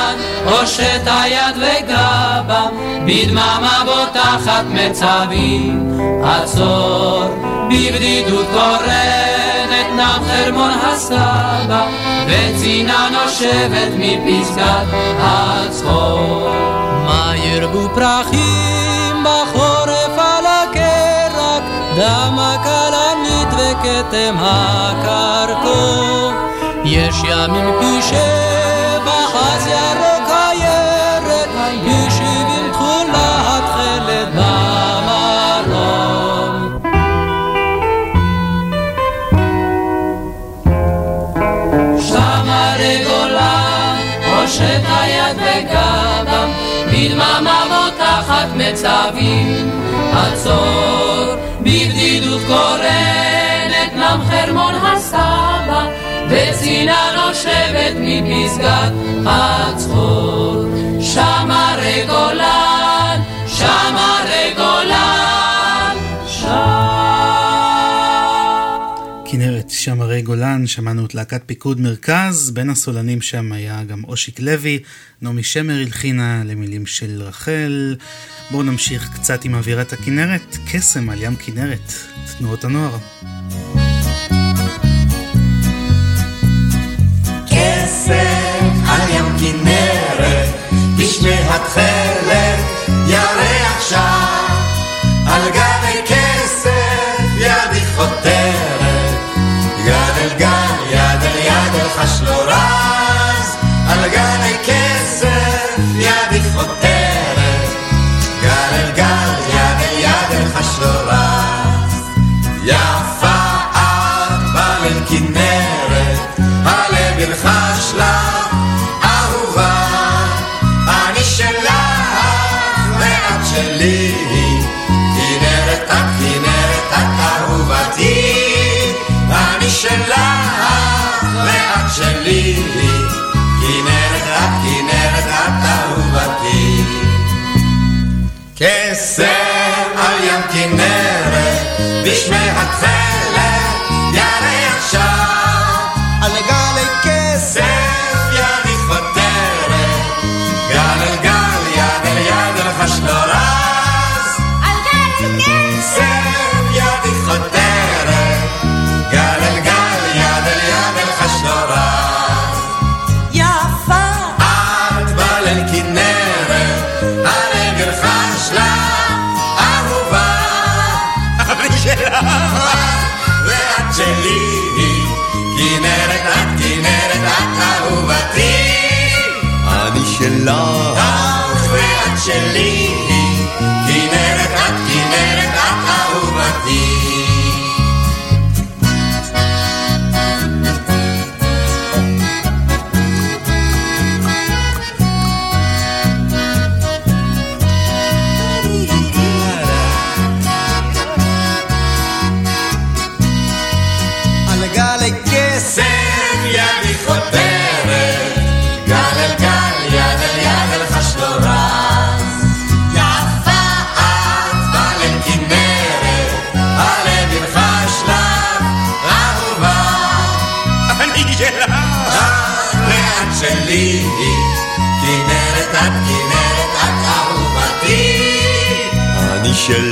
הושט היד וגבם, בדממה בוטחת מצבים, עצור, בבדידות קורנת נם חרמון הסבא, וצינה נושבת מפסגת הצחור. מה ירבו פרחים בחורף על הקרק, דם הכלנית וכתם הקרקור. יש ימים פי שבע, אז ירוק מצבים, עצור, בבדידות קורנת, נם חרמון הסבא, וצינה נושבת מפסגת הצחור. שם הרי גולן, כנרת שמרי גולן, שמענו את להקת פיקוד מרכז, בין הסולנים שם היה גם אושיק לוי, נעמי שמר הלחינה למילים של רחל. בואו נמשיך קצת עם אווירת הכנרת, קסם על ים כנרת, תנועות הנוער. קסם על ים כנרת, בשמי התכלת, ירח שם, כנרת, בשמי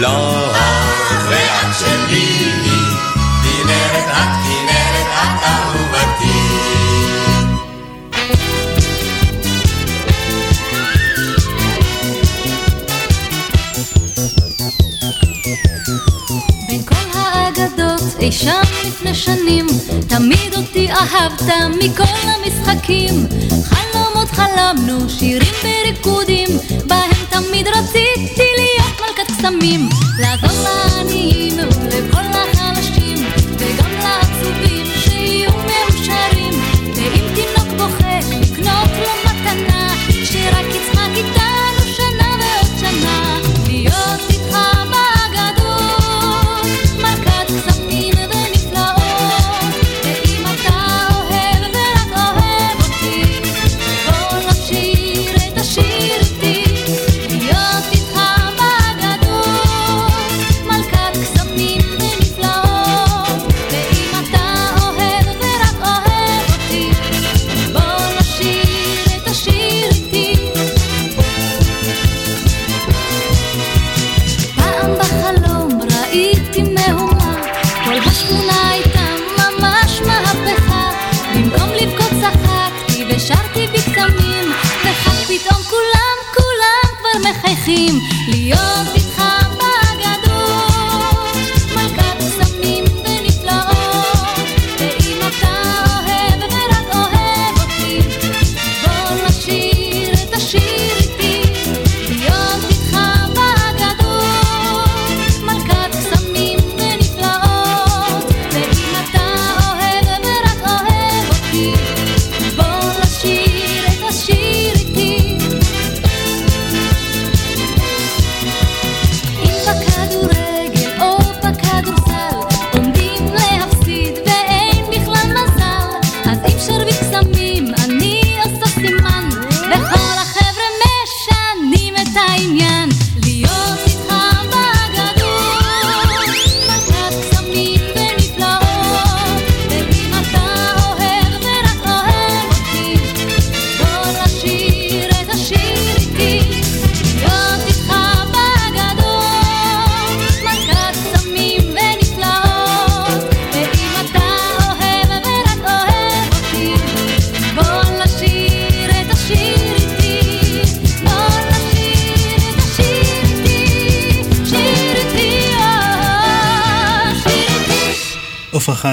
שלך, ואת שלי. כנרת את, כנרת את אהובתי. אי שם לפני שנים תמיד אותי אהבת מכל המשחקים חלומות חלמנו שירים בריקודים בהם תמיד רציתי קסמים לעזור לעניים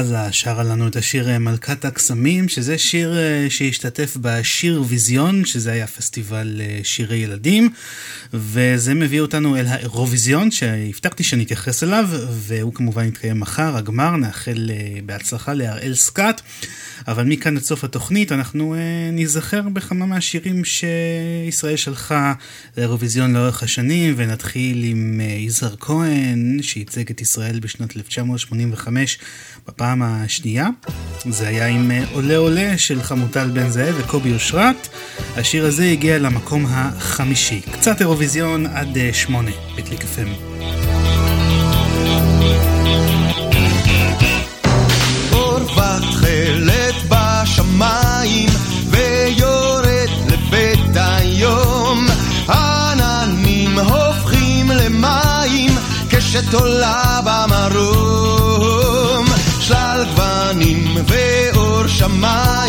חזה שרה לנו את השיר אה, מלכת הקסמים, שזה שיר אה, שהשתתף בשיר ויזיון, שזה היה פסטיבל אה, שירי ילדים, וזה מביא אותנו אל האירוויזיון, שהבטחתי שאני אתייחס אליו, והוא כמובן יתקיים מחר, הגמר, נאחל בהצלחה להראל סקאט. אבל מכאן עד סוף התוכנית אנחנו ניזכר בכמה מהשירים שישראל שלחה לאירוויזיון לאורך השנים, ונתחיל עם יזהר כהן, שייצג את ישראל בשנת 1985 בפעם השנייה. זה היה עם אה, עולה עולה של חמוטל בן זאב וקובי אושרת. השיר הזה הגיע למקום החמישי. קצת אירוויזיון עד אה, שמונה בקליק FM. אור ותכלת בשמיים עננים הופכים למים קשת עולה chamar.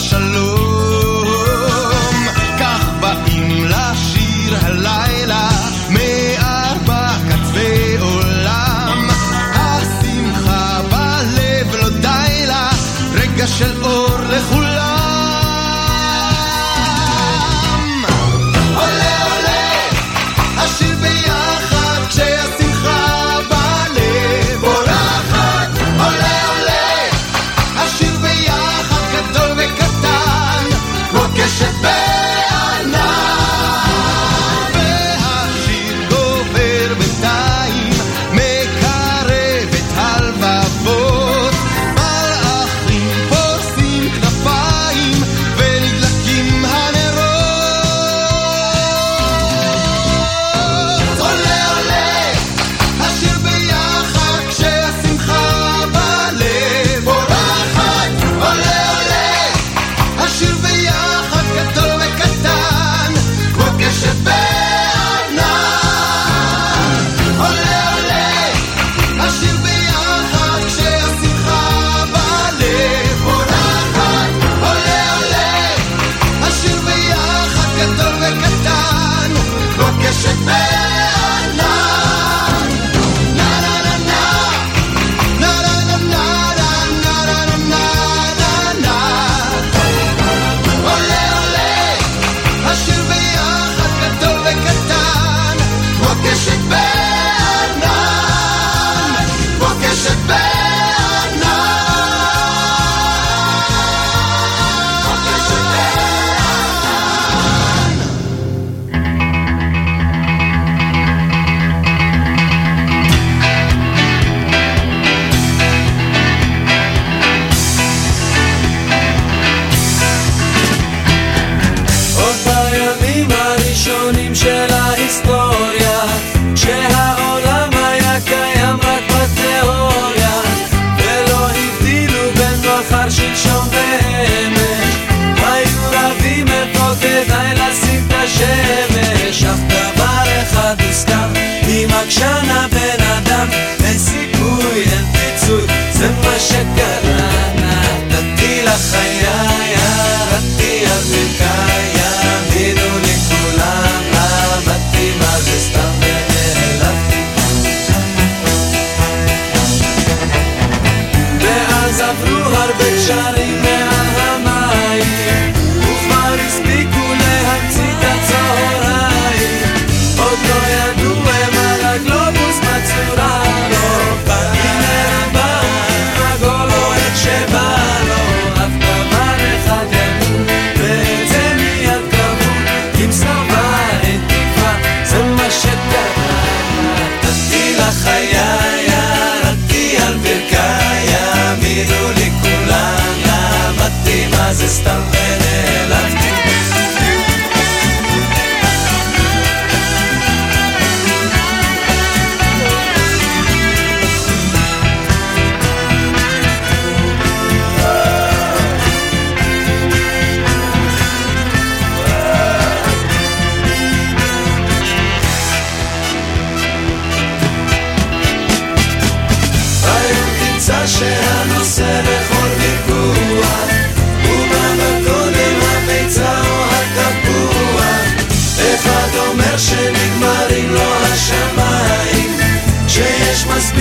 באים לשלום. שקרה נתתי לחיים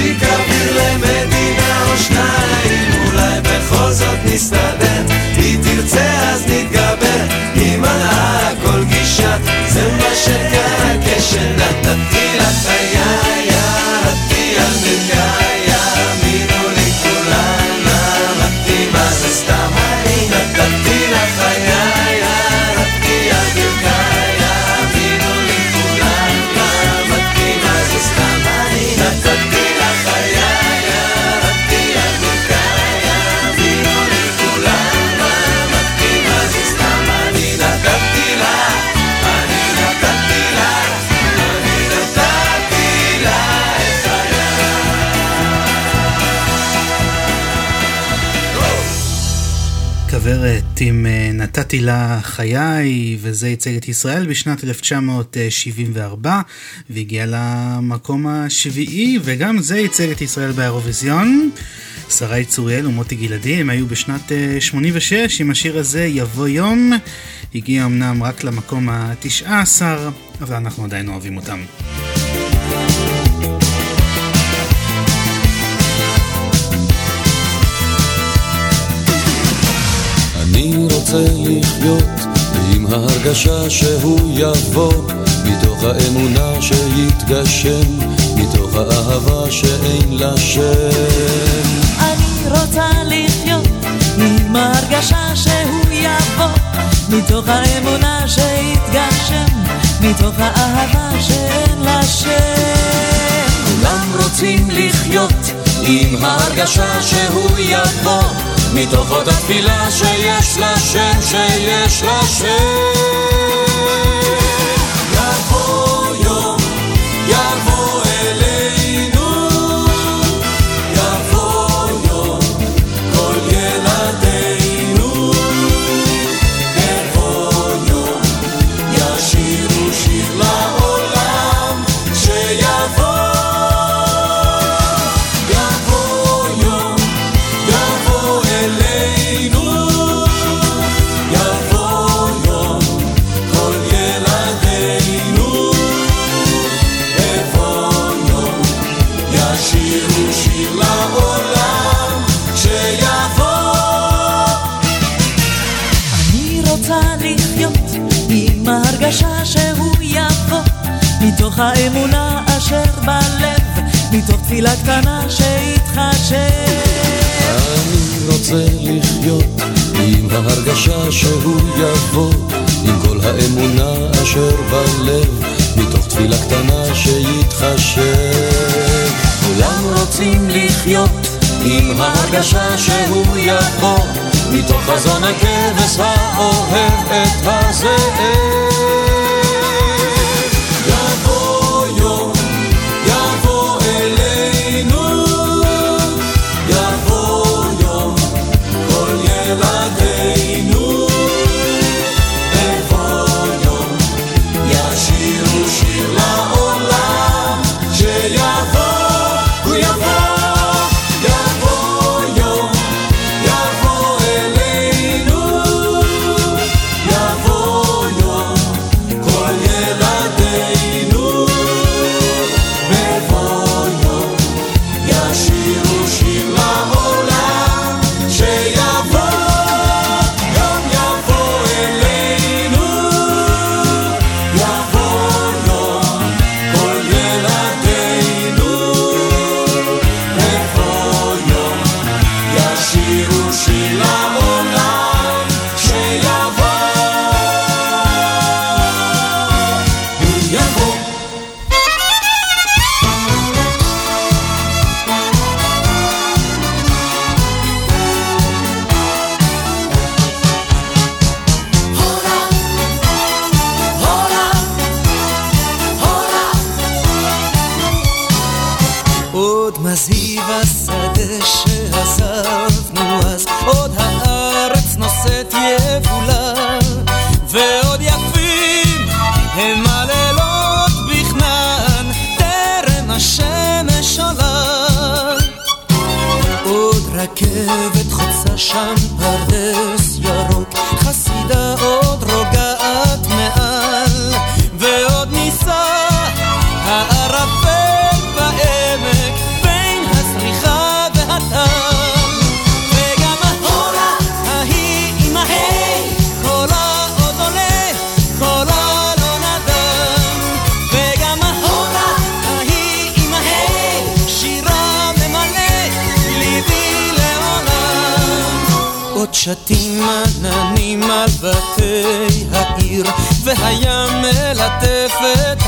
שיש נתתי לה חיי, וזה ייצג את ישראל בשנת 1974, והגיע למקום השביעי, וגם זה ייצג את ישראל באירוויזיון. שרי צוריאל ומוטי גלעדי, הם היו בשנת אה, 86 עם השיר הזה יבוא יום. הגיע אמנם רק למקום התשעה עשר, אבל אנחנו עדיין אוהבים אותם. רוצה לחיות עם ההרגשה שהוא יבוא מתוך האמונה שיתגשם מתוך האהבה שאין לה שם. אני רוצה לחיות עם ההרגשה שהוא יבוא מתוך האמונה שיתגשם מתוך האהבה שאין לה שם. כולם רוצים לחיות עם ההרגשה שהוא יבוא מתוך אותה תפילה שיש לה שם, שיש לה שם. יבוא יום, יבוא האמונה אשר בלב מתוך תפילה קטנה שיתחשב אני רוצה לחיות עם ההרגשה שהוא יבוא עם כל האמונה אשר בלב מתוך תפילה קטנה שיתחשב כולם רוצים לחיות עם ההרגשה שהוא יבוא מתוך חזון הכבש האוהב את הזאב. שתים עננים על בתי העיר והים מלטף את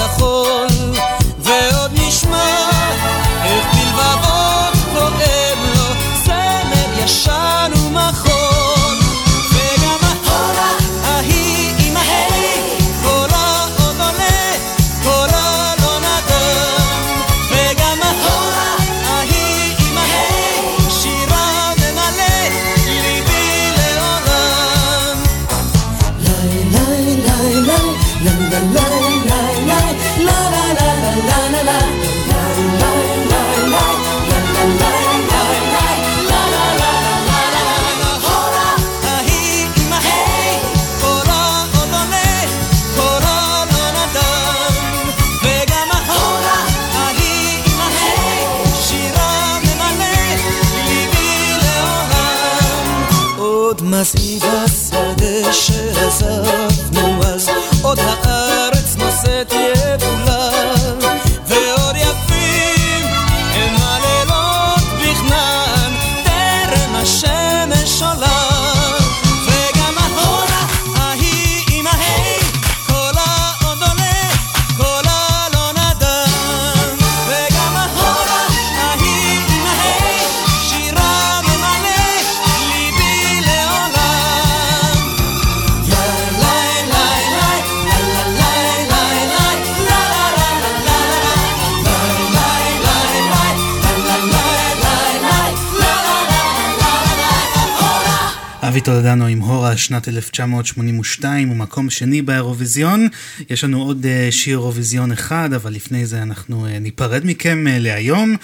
עם הורה, שנת 1982, הוא מקום שני באירוויזיון. יש לנו עוד אה, שיר אירוויזיון אחד, אבל לפני זה אנחנו אה, ניפרד מכם אה, להיום.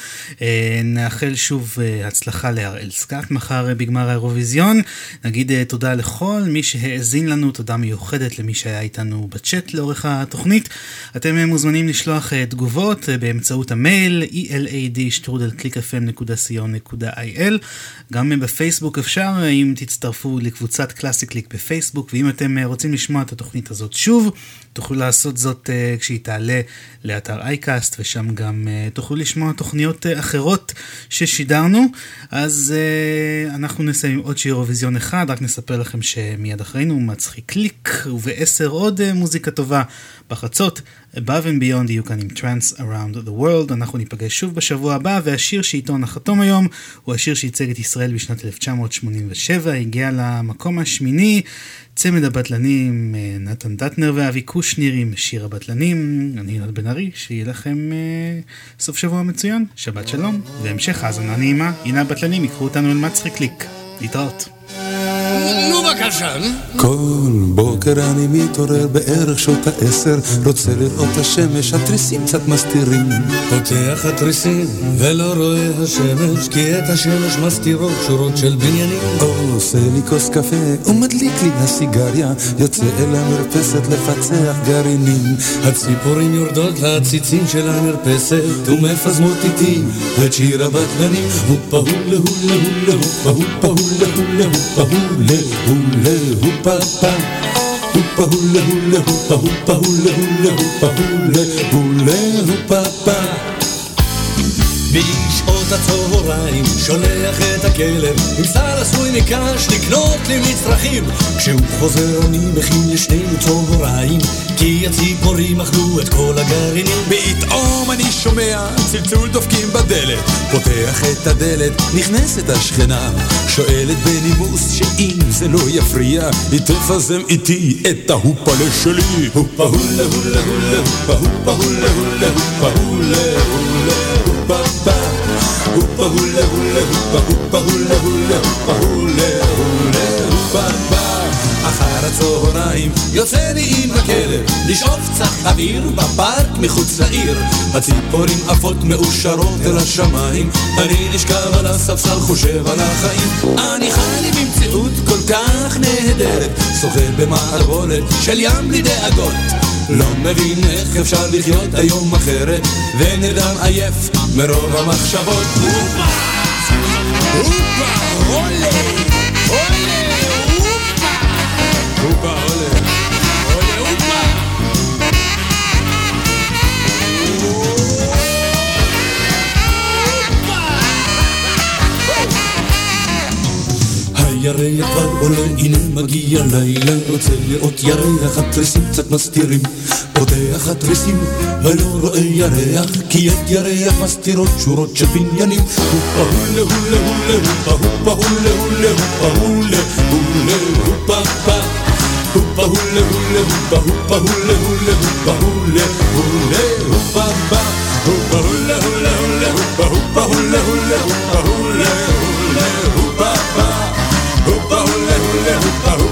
נאחל שוב הצלחה להראל סקאט מחר בגמר האירוויזיון. נגיד תודה לכל מי שהאזין לנו, תודה מיוחדת למי שהיה איתנו בצ'אט לאורך התוכנית. אתם מוזמנים לשלוח תגובות באמצעות המייל elad.clickfm.co.il גם אה, בפייסבוק אפשר, אם תצטרפו לקבוצת קלאסי קליק בפייסבוק, ואם אתם אה, רוצים לשמוע את התוכנית הזאת שוב, תוכלו לעשות זאת אה, כשהיא תעלה לאתר icast, ושם גם אה, תוכלו לשמוע תוכניות אה, אחרות ששידרנו. אז אנחנו נסיים עוד שיר אירוויזיון אחד, רק נספר לכם שמיד אחרינו מצחיק קליק, ובעשר עוד מוזיקה טובה בחצות. Above and Beyond יהיו כאן עם Trance Around the World. אנחנו ניפגש שוב בשבוע הבא, והשיר שאיתו נחתום היום הוא השיר שייצג את ישראל בשנת 1987, הגיע למקום השמיני, צמד הבטלנים, אה, נתן דטנר ואבי קושניר עם שיר הבטלנים. אני ילד בן ארי, שיהיה לכם אה, סוף שבוע מצוין, שבת שלום, והמשך האזנה נעימה. הנה הבטלנים ייקחו אותנו אל מצחיק. להתראות. נו בבקשה. כל בוקר אני מתעורר בערך שעות העשר, רוצה לראות השמש, התריסים קצת מסתירים. פותח התריסים ולא רואה השמש, כי את השמש מסתירות שורות של בניינים. עושה לי כוס קפה ומדליק לי הסיגריה, יוצא אל המרפסת לפצח גרעינים. הציפורים יורדות לעציצים של המרפסת ומפזמות איתי את שיר הבטלנים. הופה הולה הולה הולה הופה הופה הולה הולה hoopa hule hule hoopa pa. Hoopa hule hule hoopa hoopa hule hule hoopa hule hule hoopa pa. בשעות הצהריים שולח את הכלב עם שר עשוי מקש לקנות לי מצרכים. כשהוא חוזר אני מכין לשנינו צהריים כי הציפורים אכלו את כל הגרעינים. פתאום אני שומע צלצול דופקים בדלת. פותח את הדלת, נכנסת השכנה. שואלת בנימוס שאם זה לא יפריע היא תפזם איתי את ההופלה שלי הופה הולה הולה הולה הופה הולה הולה הופה הולה הולה פה הופה הולה הולה הופה הופה הולה הולה הופה הולה הולה הופה פה אחר הצהריים יוצא לי עם הכלב לשאוף קצת אוויר בפארק מחוץ לעיר. הציפורים עפות מאושרות אל השמיים אני נשכב על הספסל חושב על החיים. אני חי במציאות כל כך נהדרת שוחה במערבולת של ים בלי דאגות לא מבין איך אפשר לחיות היום אחרת ונרדם עייף מרוב המחשבות הופה! הופה! עולה! הופה עולה, הירח כבר עולה, הנה מגיע לילה, רוצה לראות ירח, התריסים קצת מסתירים. פותח התריסים ולא רואה ירח, כי את ירח מסתירות שורות של בניינים. הופה הולה הולה הולה הופה הולה הולה הופה הולה הולה הופה הופה הופה הולה הולה הופה הופה הולה הולה הופה הולה הולה הופה הופה הופה הולה הולה הולה הופה הופה הולה הולה הופה הולה הולה הופה Hoopa hule hule hoopa.